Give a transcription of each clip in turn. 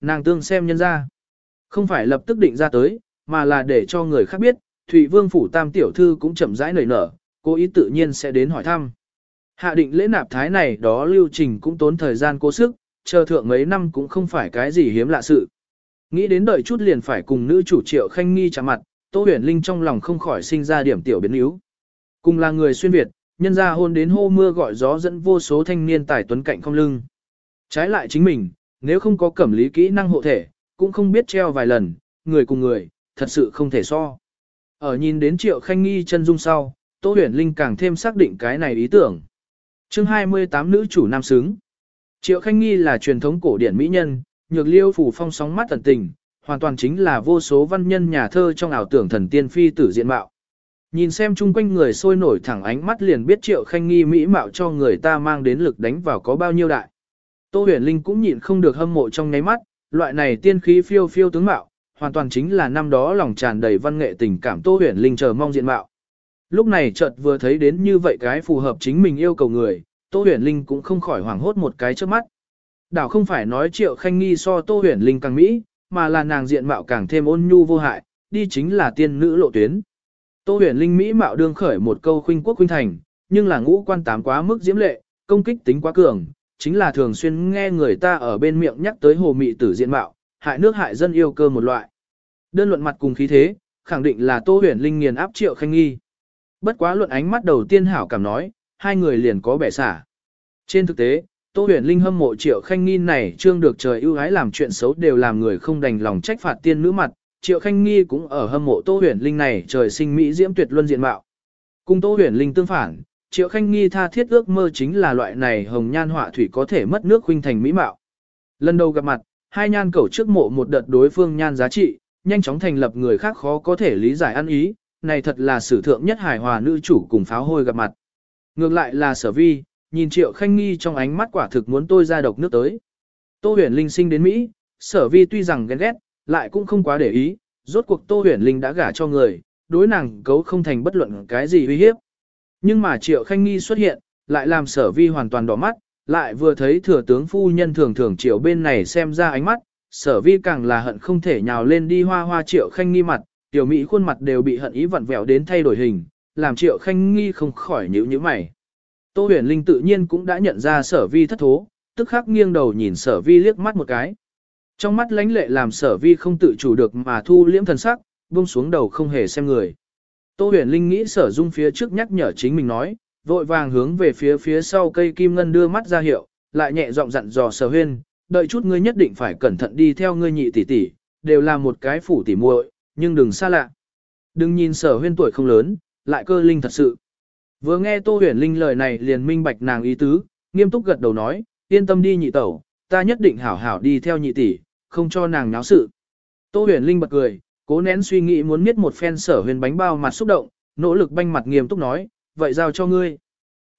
nàng tương xem nhân ra. Không phải lập tức định ra tới, mà là để cho người khác biết, Thụy Vương phủ tam tiểu thư cũng chậm rãi nảy nở, cố ý tự nhiên sẽ đến hỏi thăm. Hạ định lễ nạp thái này đó lưu trình cũng tốn thời gian cố sức, chờ thượng mấy năm cũng không phải cái gì hiếm lạ sự. Nghĩ đến đợi chút liền phải cùng nữ chủ triệu khanh nghi chạm mặt, Tô Huyền Linh trong lòng không khỏi sinh ra điểm tiểu biến yếu. Cùng là người xuyên Việt, nhân ra hôn đến hô mưa gọi gió dẫn vô số thanh niên tài tuấn cạnh không lưng. Trái lại chính mình, nếu không có cẩm lý kỹ năng hộ thể, cũng không biết treo vài lần, người cùng người, thật sự không thể so. Ở nhìn đến triệu khanh nghi chân dung sau, Tô Huyền Linh càng thêm xác định cái này ý tưởng. chương 28 nữ chủ nam xứng. Triệu khanh nghi là truyền thống cổ điển mỹ nhân, nhược liêu phủ phong sóng mắt thần tình, hoàn toàn chính là vô số văn nhân nhà thơ trong ảo tưởng thần tiên phi tử diện mạo. Nhìn xem chung quanh người sôi nổi thẳng ánh mắt liền biết triệu khanh nghi mỹ mạo cho người ta mang đến lực đánh vào có bao nhiêu đại. Tô huyền linh cũng nhịn không được hâm mộ trong ngáy mắt, loại này tiên khí phiêu phiêu tướng mạo, hoàn toàn chính là năm đó lòng tràn đầy văn nghệ tình cảm Tô huyền linh chờ mong diện mạo. Lúc này chợt vừa thấy đến như vậy cái phù hợp chính mình yêu cầu người, Tô huyền linh cũng không khỏi hoảng hốt một cái trước mắt. Đảo không phải nói triệu khanh nghi so Tô huyền linh càng mỹ, mà là nàng diện mạo càng thêm ôn nhu vô hại, đi chính là tiên nữ lộ tuyến. Tô huyền linh mỹ mạo đương khởi một câu khuynh quốc khuynh thành, nhưng là ngũ quan tám quá mức diễm lệ, công kích tính quá cường, chính là thường xuyên nghe người ta ở bên miệng nhắc tới hồ mị tử diện mạo, hại nước hại dân yêu cơ một loại. Đơn luận mặt cùng khí thế, khẳng định là Tô huyền linh nghiền áp triệu khanh nghi. Bất quá luận ánh mắt đầu tiên hảo cảm nói, hai người liền có bẻ xả. Trên thực tế, Tô huyền linh hâm mộ triệu khanh nghi này trương được trời ưu ái làm chuyện xấu đều làm người không đành lòng trách phạt tiên nữ mặt, triệu khanh nghi cũng ở hâm mộ Tô huyền linh này trời sinh mỹ diễm tuyệt luân diện mạo. Cùng Tô huyền linh tương phản, triệu khanh nghi tha thiết ước mơ chính là loại này hồng nhan họa thủy có thể mất nước huynh thành mỹ mạo. Lần đầu gặp mặt, hai nhan cầu trước mộ một đợt đối phương nhan giá trị, nhanh chóng thành lập người khác khó có thể lý giải ăn ý, này thật là sử thượng nhất hài hòa nữ chủ cùng pháo hôi gặp mặt. Ngược lại là sở vi, nhìn triệu khanh nghi trong ánh mắt quả thực muốn tôi ra độc nước tới. Tô huyền linh sinh đến Mỹ, sở vi tuy rằng ghen ghét, lại cũng không quá để ý, rốt cuộc tô huyền linh đã gả cho người, đối nàng cấu không thành bất luận cái gì uy hiếp. Nhưng mà triệu khanh nghi xuất hiện, lại làm sở vi hoàn toàn đỏ mắt, lại vừa thấy thừa tướng phu nhân thường thường triệu bên này xem ra ánh mắt, sở vi càng là hận không thể nhào lên đi hoa hoa triệu khanh nghi mặt, tiểu mỹ khuôn mặt đều bị hận ý vặn vẹo đến thay đổi hình, làm triệu khanh nghi không khỏi nhíu nhíu mày. Tô huyền linh tự nhiên cũng đã nhận ra sở vi thất thố, tức khắc nghiêng đầu nhìn sở vi liếc mắt một cái. Trong mắt lánh lệ làm sở vi không tự chủ được mà thu liễm thần sắc, buông xuống đầu không hề xem người. Tô huyền linh nghĩ sở dung phía trước nhắc nhở chính mình nói, vội vàng hướng về phía phía sau cây kim ngân đưa mắt ra hiệu, lại nhẹ giọng dặn dò sở huyên, đợi chút ngươi nhất định phải cẩn thận đi theo ngươi nhị tỷ tỷ, đều là một cái phủ tỷ muội, nhưng đừng xa lạ. Đừng nhìn sở huyên tuổi không lớn, lại cơ linh thật sự. Vừa nghe Tô Huyền Linh lời này liền minh bạch nàng ý tứ, nghiêm túc gật đầu nói, yên tâm đi nhị tẩu, ta nhất định hảo hảo đi theo nhị tỷ, không cho nàng náo sự. Tô Huyền Linh bật cười, cố nén suy nghĩ muốn miết một phen sở huyền bánh bao mặt xúc động, nỗ lực banh mặt nghiêm túc nói, vậy giao cho ngươi.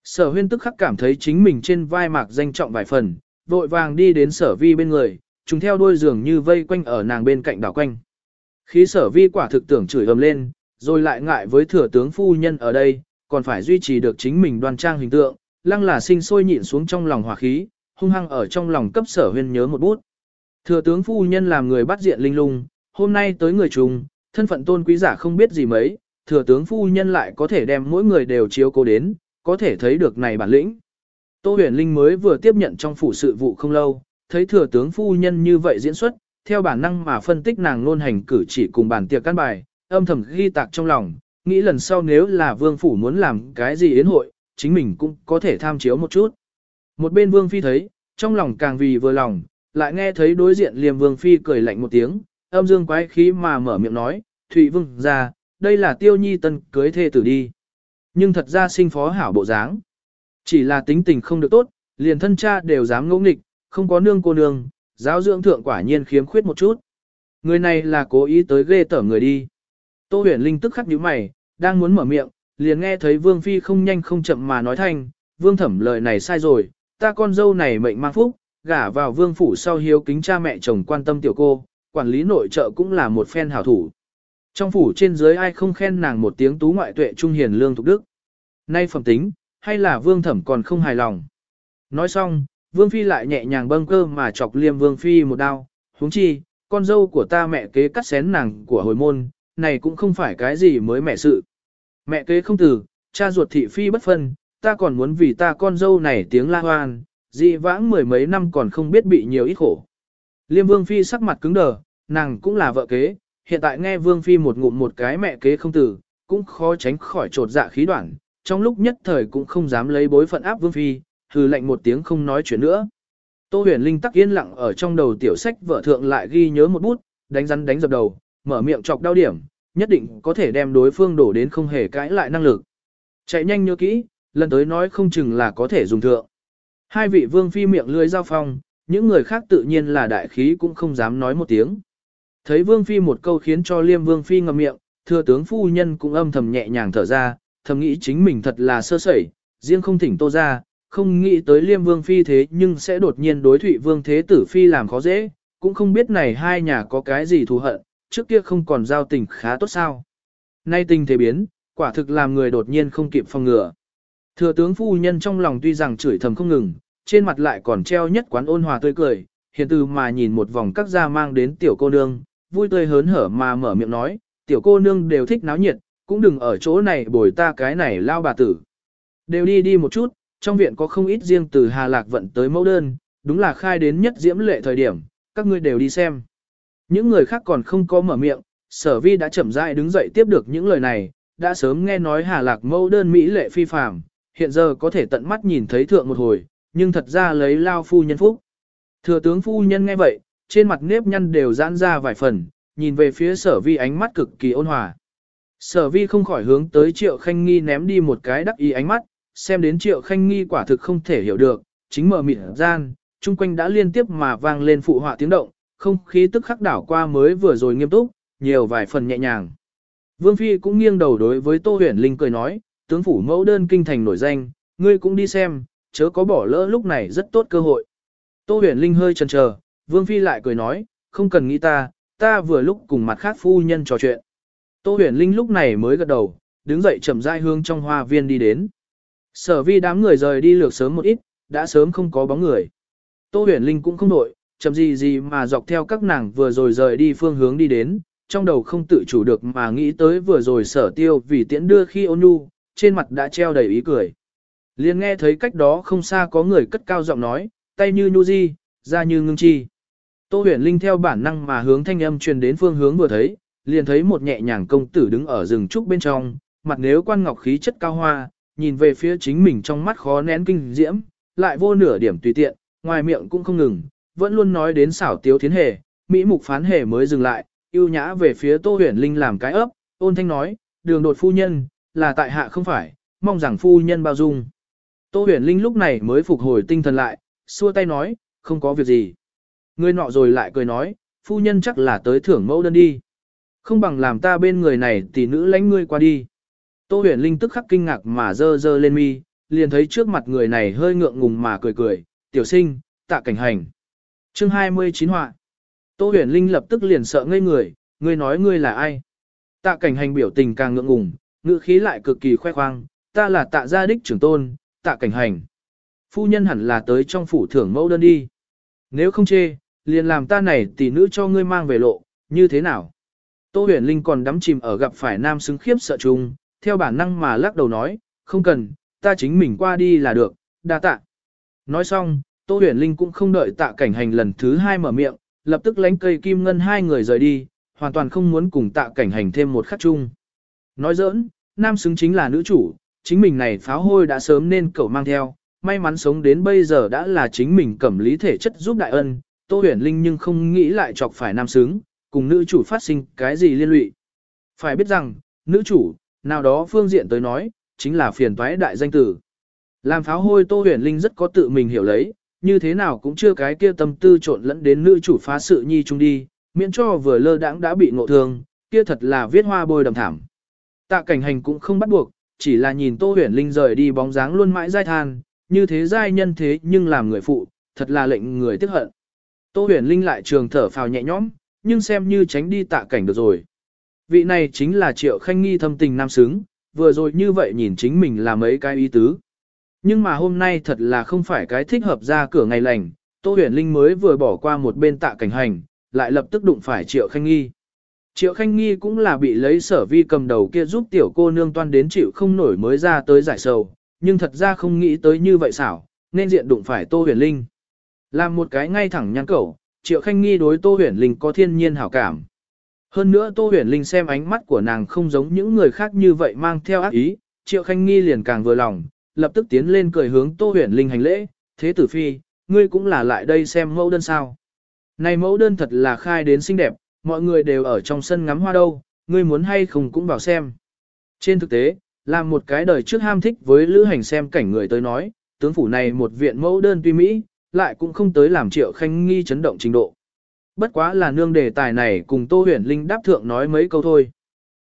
Sở huyên tức khắc cảm thấy chính mình trên vai mạc danh trọng vài phần, vội vàng đi đến sở vi bên người, chúng theo đôi giường như vây quanh ở nàng bên cạnh đảo quanh. Khí sở vi quả thực tưởng chửi ầm lên, rồi lại ngại với thừa tướng phu nhân ở đây, còn phải duy trì được chính mình đoan trang hình tượng, lăng là sinh sôi nhịn xuống trong lòng hỏa khí, hung hăng ở trong lòng cấp sở huyên nhớ một bút. Thừa tướng phu nhân làm người bắt diện linh lung, hôm nay tới người trùng, thân phận tôn quý giả không biết gì mấy, thừa tướng phu nhân lại có thể đem mỗi người đều chiếu cố đến, có thể thấy được này bản lĩnh. Tô huyền linh mới vừa tiếp nhận trong phủ sự vụ không lâu, thấy thừa tướng phu nhân như vậy diễn xuất, theo bản năng mà phân tích nàng luôn hành cử chỉ cùng bản tiệc căn bài, âm thầm ghi tạc trong lòng, nghĩ lần sau nếu là vương phủ muốn làm cái gì yến hội, chính mình cũng có thể tham chiếu một chút. Một bên vương phi thấy, trong lòng càng vì vừa lòng, lại nghe thấy đối diện liềm vương phi cười lạnh một tiếng, âm dương quái khí mà mở miệng nói, Thụy vương ra, đây là tiêu nhi tân cưới thê tử đi. Nhưng thật ra sinh phó hảo bộ dáng. Chỉ là tính tình không được tốt, liền thân cha đều dám ngỗ nghịch, không có nương cô nương, giáo dưỡng thượng quả nhiên khiếm khuyết một chút. Người này là cố ý tới ghê tởm người đi. Tô huyền linh tức khắc nhíu mày, đang muốn mở miệng, liền nghe thấy vương phi không nhanh không chậm mà nói thanh, vương thẩm lời này sai rồi, ta con dâu này mệnh mang phúc, gả vào vương phủ sau hiếu kính cha mẹ chồng quan tâm tiểu cô, quản lý nội trợ cũng là một phen hảo thủ. Trong phủ trên dưới ai không khen nàng một tiếng tú ngoại tuệ trung hiền lương thục đức. Nay phẩm tính, hay là vương thẩm còn không hài lòng. Nói xong, vương phi lại nhẹ nhàng bâng cơ mà chọc liêm vương phi một đao, huống chi, con dâu của ta mẹ kế cắt xén nàng của hồi môn, này cũng không phải cái gì mới mẹ sự. Mẹ kế không từ, cha ruột thị phi bất phân, ta còn muốn vì ta con dâu này tiếng la hoan, dị vãng mười mấy năm còn không biết bị nhiều ít khổ. Liêm vương phi sắc mặt cứng đờ, nàng cũng là vợ kế, hiện tại nghe vương phi một ngụm một cái mẹ kế không tử, cũng khó tránh khỏi trột dạ khí đoạn, trong lúc nhất thời cũng không dám lấy bối phận áp vương phi, hừ lạnh một tiếng không nói chuyện nữa. Tô huyền linh tắc yên lặng ở trong đầu tiểu sách vợ thượng lại ghi nhớ một bút, đánh rắn đánh dập đầu, mở miệng chọc đau điểm, nhất định có thể đem đối phương đổ đến không hề cãi lại năng lực. Chạy nhanh nhớ kỹ, lần tới nói không chừng là có thể dùng thượng. Hai vị vương phi miệng lưỡi giao phong, những người khác tự nhiên là đại khí cũng không dám nói một tiếng. Thấy vương phi một câu khiến cho liêm vương phi ngậm miệng, thừa tướng phu nhân cũng âm thầm nhẹ nhàng thở ra, thầm nghĩ chính mình thật là sơ sẩy, riêng không thỉnh tô ra, không nghĩ tới liêm vương phi thế nhưng sẽ đột nhiên đối thụy vương thế tử phi làm khó dễ, cũng không biết này hai nhà có cái gì thù hận, trước kia không còn giao tình khá tốt sao. Nay tình thế biến, quả thực làm người đột nhiên không kịp phòng ngừa. Thừa tướng phu nhân trong lòng tuy rằng chửi thầm không ngừng, trên mặt lại còn treo nhất quán ôn hòa tươi cười, hiện từ mà nhìn một vòng các gia mang đến tiểu cô nương, vui tươi hớn hở mà mở miệng nói, tiểu cô nương đều thích náo nhiệt, cũng đừng ở chỗ này bồi ta cái này lao bà tử. Đều đi đi một chút, trong viện có không ít riêng từ Hà Lạc vận tới mẫu đơn, đúng là khai đến nhất diễm lệ thời điểm, các ngươi đều đi xem. Những người khác còn không có mở miệng, sở vi đã chậm rãi đứng dậy tiếp được những lời này, đã sớm nghe nói Hà Lạc mẫu đơn Mỹ lệ phi phàm, hiện giờ có thể tận mắt nhìn thấy thượng một hồi, nhưng thật ra lấy lao phu nhân phúc. Thừa tướng phu nhân nghe vậy, trên mặt nếp nhăn đều giãn ra vài phần, nhìn về phía sở vi ánh mắt cực kỳ ôn hòa. Sở vi không khỏi hướng tới triệu khanh nghi ném đi một cái đắc ý ánh mắt, xem đến triệu khanh nghi quả thực không thể hiểu được, chính mở mịt gian, chung quanh đã liên tiếp mà vang lên phụ họa tiếng động, không khí tức khắc đảo qua mới vừa rồi nghiêm túc, nhiều vài phần nhẹ nhàng. Vương Phi cũng nghiêng đầu đối với Tô Huyền Linh cười nói, tướng phủ mẫu đơn kinh thành nổi danh, ngươi cũng đi xem, chớ có bỏ lỡ lúc này rất tốt cơ hội. Tô huyền linh hơi chần chờ, Vương Phi lại cười nói, không cần nghĩ ta, ta vừa lúc cùng mặt khác phu nhân trò chuyện. Tô huyền linh lúc này mới gật đầu, đứng dậy chậm rãi hương trong hoa viên đi đến. Sở vi đám người rời đi lược sớm một ít, đã sớm không có bóng người. Tô huyền linh cũng không nổi, chậm gì gì mà dọc theo các nàng vừa rồi rời đi phương hướng đi đến, trong đầu không tự chủ được mà nghĩ tới vừa rồi sở tiêu vì tiễn đưa khi ôn nhu, trên mặt đã treo đầy ý cười. Liền nghe thấy cách đó không xa có người cất cao giọng nói, tay như nhu di, da như ngưng chi. Tô huyền linh theo bản năng mà hướng thanh âm truyền đến phương hướng vừa thấy, liền thấy một nhẹ nhàng công tử đứng ở rừng trúc bên trong, mặt nếu quan ngọc khí chất cao hoa, nhìn về phía chính mình trong mắt khó nén kinh diễm, lại vô nửa điểm tùy tiện, ngoài miệng cũng không ngừng, vẫn luôn nói đến xảo tiếu thiến hề, mỹ mục phán hề mới dừng lại, yêu nhã về phía Tô Huyền Linh làm cái ấp, ôn thanh nói, đường đột phu nhân, là tại hạ không phải, mong rằng phu nhân bao dung. Tô huyền linh lúc này mới phục hồi tinh thần lại, xua tay nói, không có việc gì. Người nọ rồi lại cười nói, phu nhân chắc là tới thưởng mẫu đơn đi. Không bằng làm ta bên người này tỷ nữ lánh ngươi qua đi. Tô huyền linh tức khắc kinh ngạc mà dơ dơ lên mi, liền thấy trước mặt người này hơi ngượng ngùng mà cười cười, tiểu sinh, tạ cảnh hành. chương 29 họa. Tô huyền linh lập tức liền sợ ngây người, ngươi nói ngươi là ai. Tạ cảnh hành biểu tình càng ngượng ngùng, ngữ khí lại cực kỳ khoe khoang, ta là tạ gia đích trưởng tôn, tạ cảnh hành. Phu nhân hẳn là tới trong phủ thưởng mẫu đơn đi. Nếu không chê, liền làm ta này tỷ nữ cho ngươi mang về lộ, như thế nào? Tô huyền linh còn đắm chìm ở gặp phải nam xứng khiếp sợ chung, theo bản năng mà lắc đầu nói, không cần, ta chính mình qua đi là được, đa tạ. Nói xong, Tô huyền linh cũng không đợi tạ cảnh hành lần thứ hai mở miệng, lập tức lánh cây kim ngân hai người rời đi, hoàn toàn không muốn cùng tạ cảnh hành thêm một khắc chung. Nói giỡn, nam xứng chính là nữ chủ, chính mình này pháo hôi đã sớm nên cậu mang theo, may mắn sống đến bây giờ đã là chính mình cẩm lý thể chất giúp đại ân, Tô Huyền Linh nhưng không nghĩ lại chọc phải nam sướng cùng nữ chủ phát sinh cái gì liên lụy. Phải biết rằng, nữ chủ, nào đó phương diện tới nói, chính là phiền toái đại danh tử. Làm pháo hôi Tô Huyền Linh rất có tự mình hiểu lấy, như thế nào cũng chưa cái kia tâm tư trộn lẫn đến nữ chủ phá sự nhi chung đi, miễn cho vừa lơ đãng đã bị ngộ thương, kia thật là viết hoa bôi đầm thảm. Tạ cảnh hành cũng không bắt buộc, chỉ là nhìn Tô Huyền Linh rời đi bóng dáng luôn mãi dai than, như thế dai nhân thế nhưng làm người phụ, thật là lệnh người tiếc hận. Tô Huyền Linh lại trường thở phào nhẹ nhõm, nhưng xem như tránh đi tạ cảnh được rồi. Vị này chính là Triệu Khanh Nghi thâm tình nam xứng, vừa rồi như vậy nhìn chính mình là mấy cái ý tứ. Nhưng mà hôm nay thật là không phải cái thích hợp ra cửa ngày lành, Tô Huyền Linh mới vừa bỏ qua một bên tạ cảnh hành, lại lập tức đụng phải Triệu Khanh Nghi. Triệu Khanh Nghi cũng là bị lấy sở vi cầm đầu kia giúp tiểu cô nương toan đến chịu không nổi mới ra tới giải sầu, nhưng thật ra không nghĩ tới như vậy xảo, nên diện đụng phải Tô Huyền Linh. Làm một cái ngay thẳng nhăn cẩu, Triệu Khanh Nghi đối Tô Huyền Linh có thiên nhiên hảo cảm. Hơn nữa Tô Huyền Linh xem ánh mắt của nàng không giống những người khác như vậy mang theo ác ý, Triệu Khanh Nghi liền càng vừa lòng, lập tức tiến lên cười hướng Tô Huyền Linh hành lễ, thế tử phi, ngươi cũng là lại đây xem mẫu đơn sao. Này mẫu đơn thật là khai đến xinh đẹp, mọi người đều ở trong sân ngắm hoa đâu, ngươi muốn hay không cũng vào xem. Trên thực tế, làm một cái đời trước ham thích với lữ hành xem cảnh người tới nói, tướng phủ này một viện mẫu đơn tuy Mỹ, lại cũng không tới làm triệu khanh nghi chấn động trình độ. Bất quá là nương đề tài này cùng Tô Huyền Linh đáp thượng nói mấy câu thôi.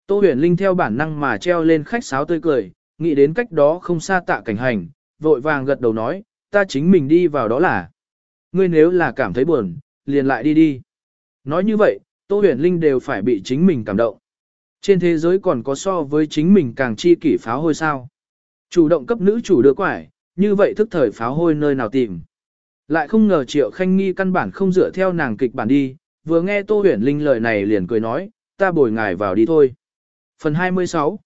Tô Huyền Linh theo bản năng mà treo lên khách sáo tươi cười, nghĩ đến cách đó không xa tạ cảnh hành, vội vàng gật đầu nói, ta chính mình đi vào đó là. Ngươi nếu là cảm thấy buồn, liền lại đi đi. Nói như vậy, Tô Huyền Linh đều phải bị chính mình cảm động. Trên thế giới còn có so với chính mình càng chi kỷ pháo hôi sao. Chủ động cấp nữ chủ đưa quải, như vậy thức thời pháo hôi nơi nào tìm. Lại không ngờ Triệu Khanh Nghi căn bản không dựa theo nàng kịch bản đi, vừa nghe Tô Huyền Linh lời này liền cười nói, ta bồi ngài vào đi thôi. Phần 26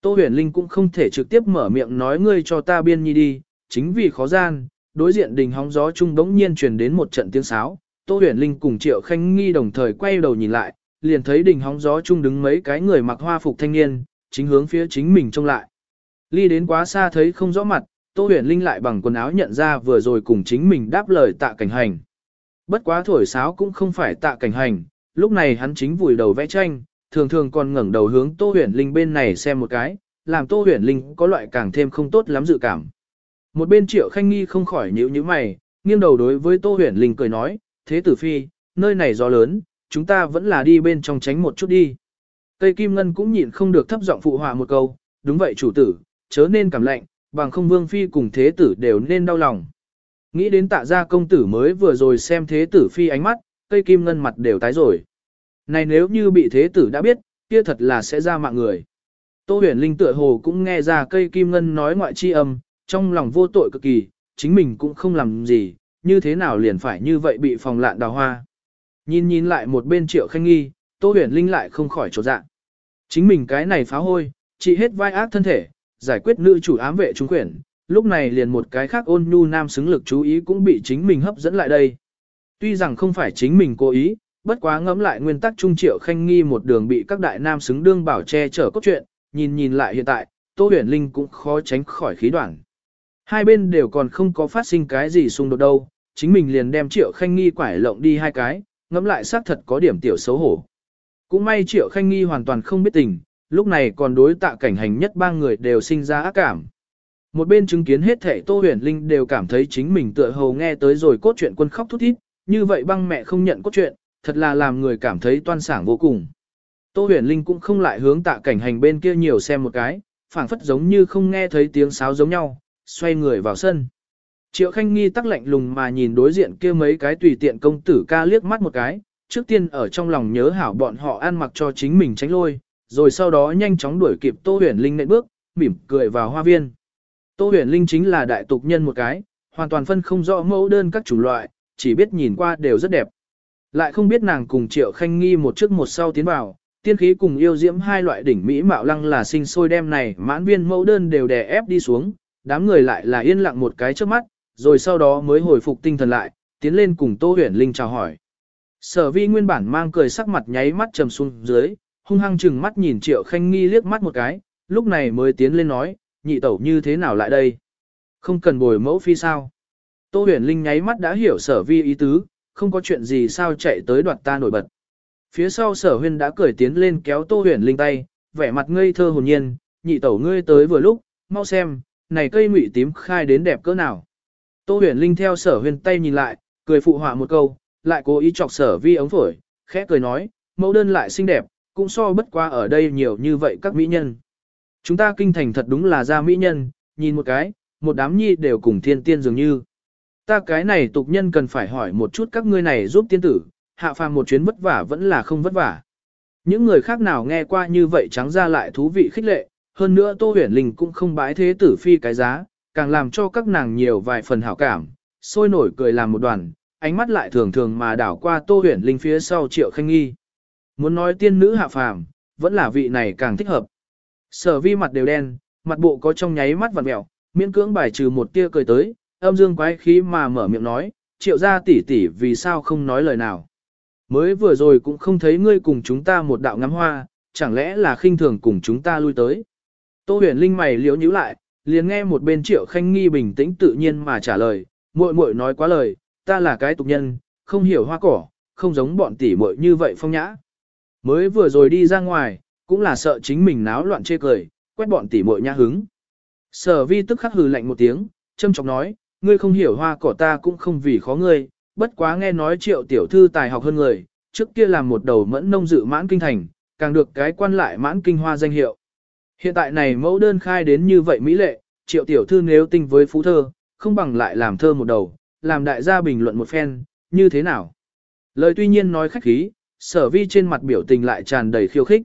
Tô Huyền Linh cũng không thể trực tiếp mở miệng nói ngươi cho ta biên nhi đi, chính vì khó gian, đối diện đình hóng gió chung đống nhiên truyền đến một trận tiếng sáo. Tô Huyền Linh cùng Triệu Khanh Nghi đồng thời quay đầu nhìn lại, liền thấy đình hóng gió chung đứng mấy cái người mặc hoa phục thanh niên, chính hướng phía chính mình trông lại. Ly đến quá xa thấy không rõ mặt, Tô Huyền Linh lại bằng quần áo nhận ra vừa rồi cùng chính mình đáp lời tạ cảnh hành. Bất quá thổi sáo cũng không phải tạ cảnh hành, lúc này hắn chính vùi đầu vẽ tranh, thường thường còn ngẩng đầu hướng Tô Huyền Linh bên này xem một cái, làm Tô Huyền Linh có loại càng thêm không tốt lắm dự cảm. Một bên Triệu Khanh Nghi không khỏi nhíu nhíu mày, nghiêng đầu đối với Tô Huyền Linh cười nói, thế tử phi, nơi này gió lớn, chúng ta vẫn là đi bên trong tránh một chút đi. Cây Kim Ngân cũng nhịn không được thấp giọng phụ họa một câu, đúng vậy chủ tử, chớ nên cảm lạnh, bằng không vương phi cùng thế tử đều nên đau lòng. Nghĩ đến tạ gia công tử mới vừa rồi xem thế tử phi ánh mắt, cây kim ngân mặt đều tái rồi. Này nếu như bị thế tử đã biết, kia thật là sẽ ra mạng người. Tô huyền linh tựa hồ cũng nghe ra cây kim ngân nói ngoại chi âm, trong lòng vô tội cực kỳ, chính mình cũng không làm gì, như thế nào liền phải như vậy bị phòng lạn đào hoa. Nhìn nhìn lại một bên triệu khanh nghi, tô huyền linh lại không khỏi trột dạ. Chính mình cái này phá hôi, trị hết vai ác thân thể, giải quyết nữ chủ ám vệ trung quyển, lúc này liền một cái khác ôn nhu nam xứng lực chú ý cũng bị chính mình hấp dẫn lại đây. Tuy rằng không phải chính mình cố ý, bất quá ngẫm lại nguyên tắc trung triệu khanh nghi một đường bị các đại nam xứng đương bảo che chở cốt truyện, nhìn nhìn lại hiện tại, Tô Huyền Linh cũng khó tránh khỏi khí đoạn. Hai bên đều còn không có phát sinh cái gì xung đột đâu, chính mình liền đem triệu khanh nghi quải lộng đi hai cái, ngẫm lại xác thật có điểm tiểu xấu hổ. Cũng may triệu khanh nghi hoàn toàn không biết tình, lúc này còn đối tạ cảnh hành nhất ba người đều sinh ra ác cảm. Một bên chứng kiến hết thể Tô Huyền Linh đều cảm thấy chính mình tựa hồ nghe tới rồi cốt truyện quân khóc thút thít, như vậy băng mẹ không nhận cốt truyện, thật là làm người cảm thấy toan sảng vô cùng. Tô Huyền Linh cũng không lại hướng tạ cảnh hành bên kia nhiều xem một cái, phảng phất giống như không nghe thấy tiếng sáo giống nhau, xoay người vào sân. Triệu Khanh Nghi tắc lạnh lùng mà nhìn đối diện kia mấy cái tùy tiện công tử ca liếc mắt một cái, trước tiên ở trong lòng nhớ hảo bọn họ ăn mặc cho chính mình tránh lôi, rồi sau đó nhanh chóng đuổi kịp Tô Huyền Linh nện bước, mỉm cười vào hoa viên. Tô Huyền Linh chính là đại tục nhân một cái, hoàn toàn phân không rõ mẫu đơn các chủng loại, chỉ biết nhìn qua đều rất đẹp. Lại không biết nàng cùng Triệu Khanh Nghi một trước một sau tiến vào, tiên khí cùng yêu diễm hai loại đỉnh mỹ mạo lăng là sinh sôi đem này, mãn viên mẫu đơn đều đè ép đi xuống, đám người lại là yên lặng một cái trước mắt, rồi sau đó mới hồi phục tinh thần lại, tiến lên cùng Tô Huyền Linh chào hỏi. Sở vi nguyên bản mang cười sắc mặt nháy mắt trầm xuống dưới, hung hăng chừng mắt nhìn Triệu Khanh Nghi liếc mắt một cái, lúc này mới tiến lên nói, nhị tẩu như thế nào lại đây? Không cần bồi mẫu phi sao? Tô huyền linh nháy mắt đã hiểu sở vi ý tứ, không có chuyện gì sao chạy tới đoạt ta nổi bật. Phía sau sở huyên đã cười tiến lên kéo tô huyền linh tay, vẻ mặt ngây thơ hồn nhiên, nhị tẩu ngươi tới vừa lúc, mau xem, này cây ngụy tím khai đến đẹp cỡ nào. Tô huyền linh theo sở huyền tay nhìn lại, cười phụ họa một câu, lại cố ý chọc sở vi ống phổi, khẽ cười nói, mẫu đơn lại xinh đẹp, cũng so bất qua ở đây nhiều như vậy các mỹ nhân. Chúng ta kinh thành thật đúng là ra mỹ nhân, nhìn một cái, một đám nhi đều cùng thiên tiên dường như. Ta cái này tục nhân cần phải hỏi một chút các ngươi này giúp tiên tử, hạ phàm một chuyến vất vả vẫn là không vất vả. Những người khác nào nghe qua như vậy trắng ra lại thú vị khích lệ, hơn nữa Tô Huyền Linh cũng không bái thế tử phi cái giá, càng làm cho các nàng nhiều vài phần hảo cảm, sôi nổi cười làm một đoàn, ánh mắt lại thường thường mà đảo qua Tô Huyền Linh phía sau Triệu Khanh Nghi. Muốn nói tiên nữ hạ phàm, vẫn là vị này càng thích hợp. Sở vi mặt đều đen, mặt bộ có trong nháy mắt vặn mẹo, miễn cưỡng bài trừ một tia cười tới, âm dương quái khí mà mở miệng nói, triệu gia tỷ tỷ vì sao không nói lời nào. Mới vừa rồi cũng không thấy ngươi cùng chúng ta một đạo ngắm hoa, chẳng lẽ là khinh thường cùng chúng ta lui tới. Tô huyền linh mày liễu nhíu lại, liền nghe một bên triệu khanh nghi bình tĩnh tự nhiên mà trả lời, muội muội nói quá lời, ta là cái tục nhân, không hiểu hoa cỏ, không giống bọn tỷ muội như vậy phong nhã. Mới vừa rồi đi ra ngoài, cũng là sợ chính mình náo loạn chê cười, quét bọn tỷ muội nhã hứng. Sở vi tức khắc hừ lạnh một tiếng, châm chọc nói, ngươi không hiểu hoa cỏ ta cũng không vì khó ngươi, bất quá nghe nói triệu tiểu thư tài học hơn người, trước kia làm một đầu mẫn nông dự mãn kinh thành, càng được cái quan lại mãn kinh hoa danh hiệu. Hiện tại này mẫu đơn khai đến như vậy mỹ lệ, triệu tiểu thư nếu tinh với phú thơ, không bằng lại làm thơ một đầu, làm đại gia bình luận một phen, như thế nào. Lời tuy nhiên nói khách khí, sở vi trên mặt biểu tình lại tràn đầy khiêu khích.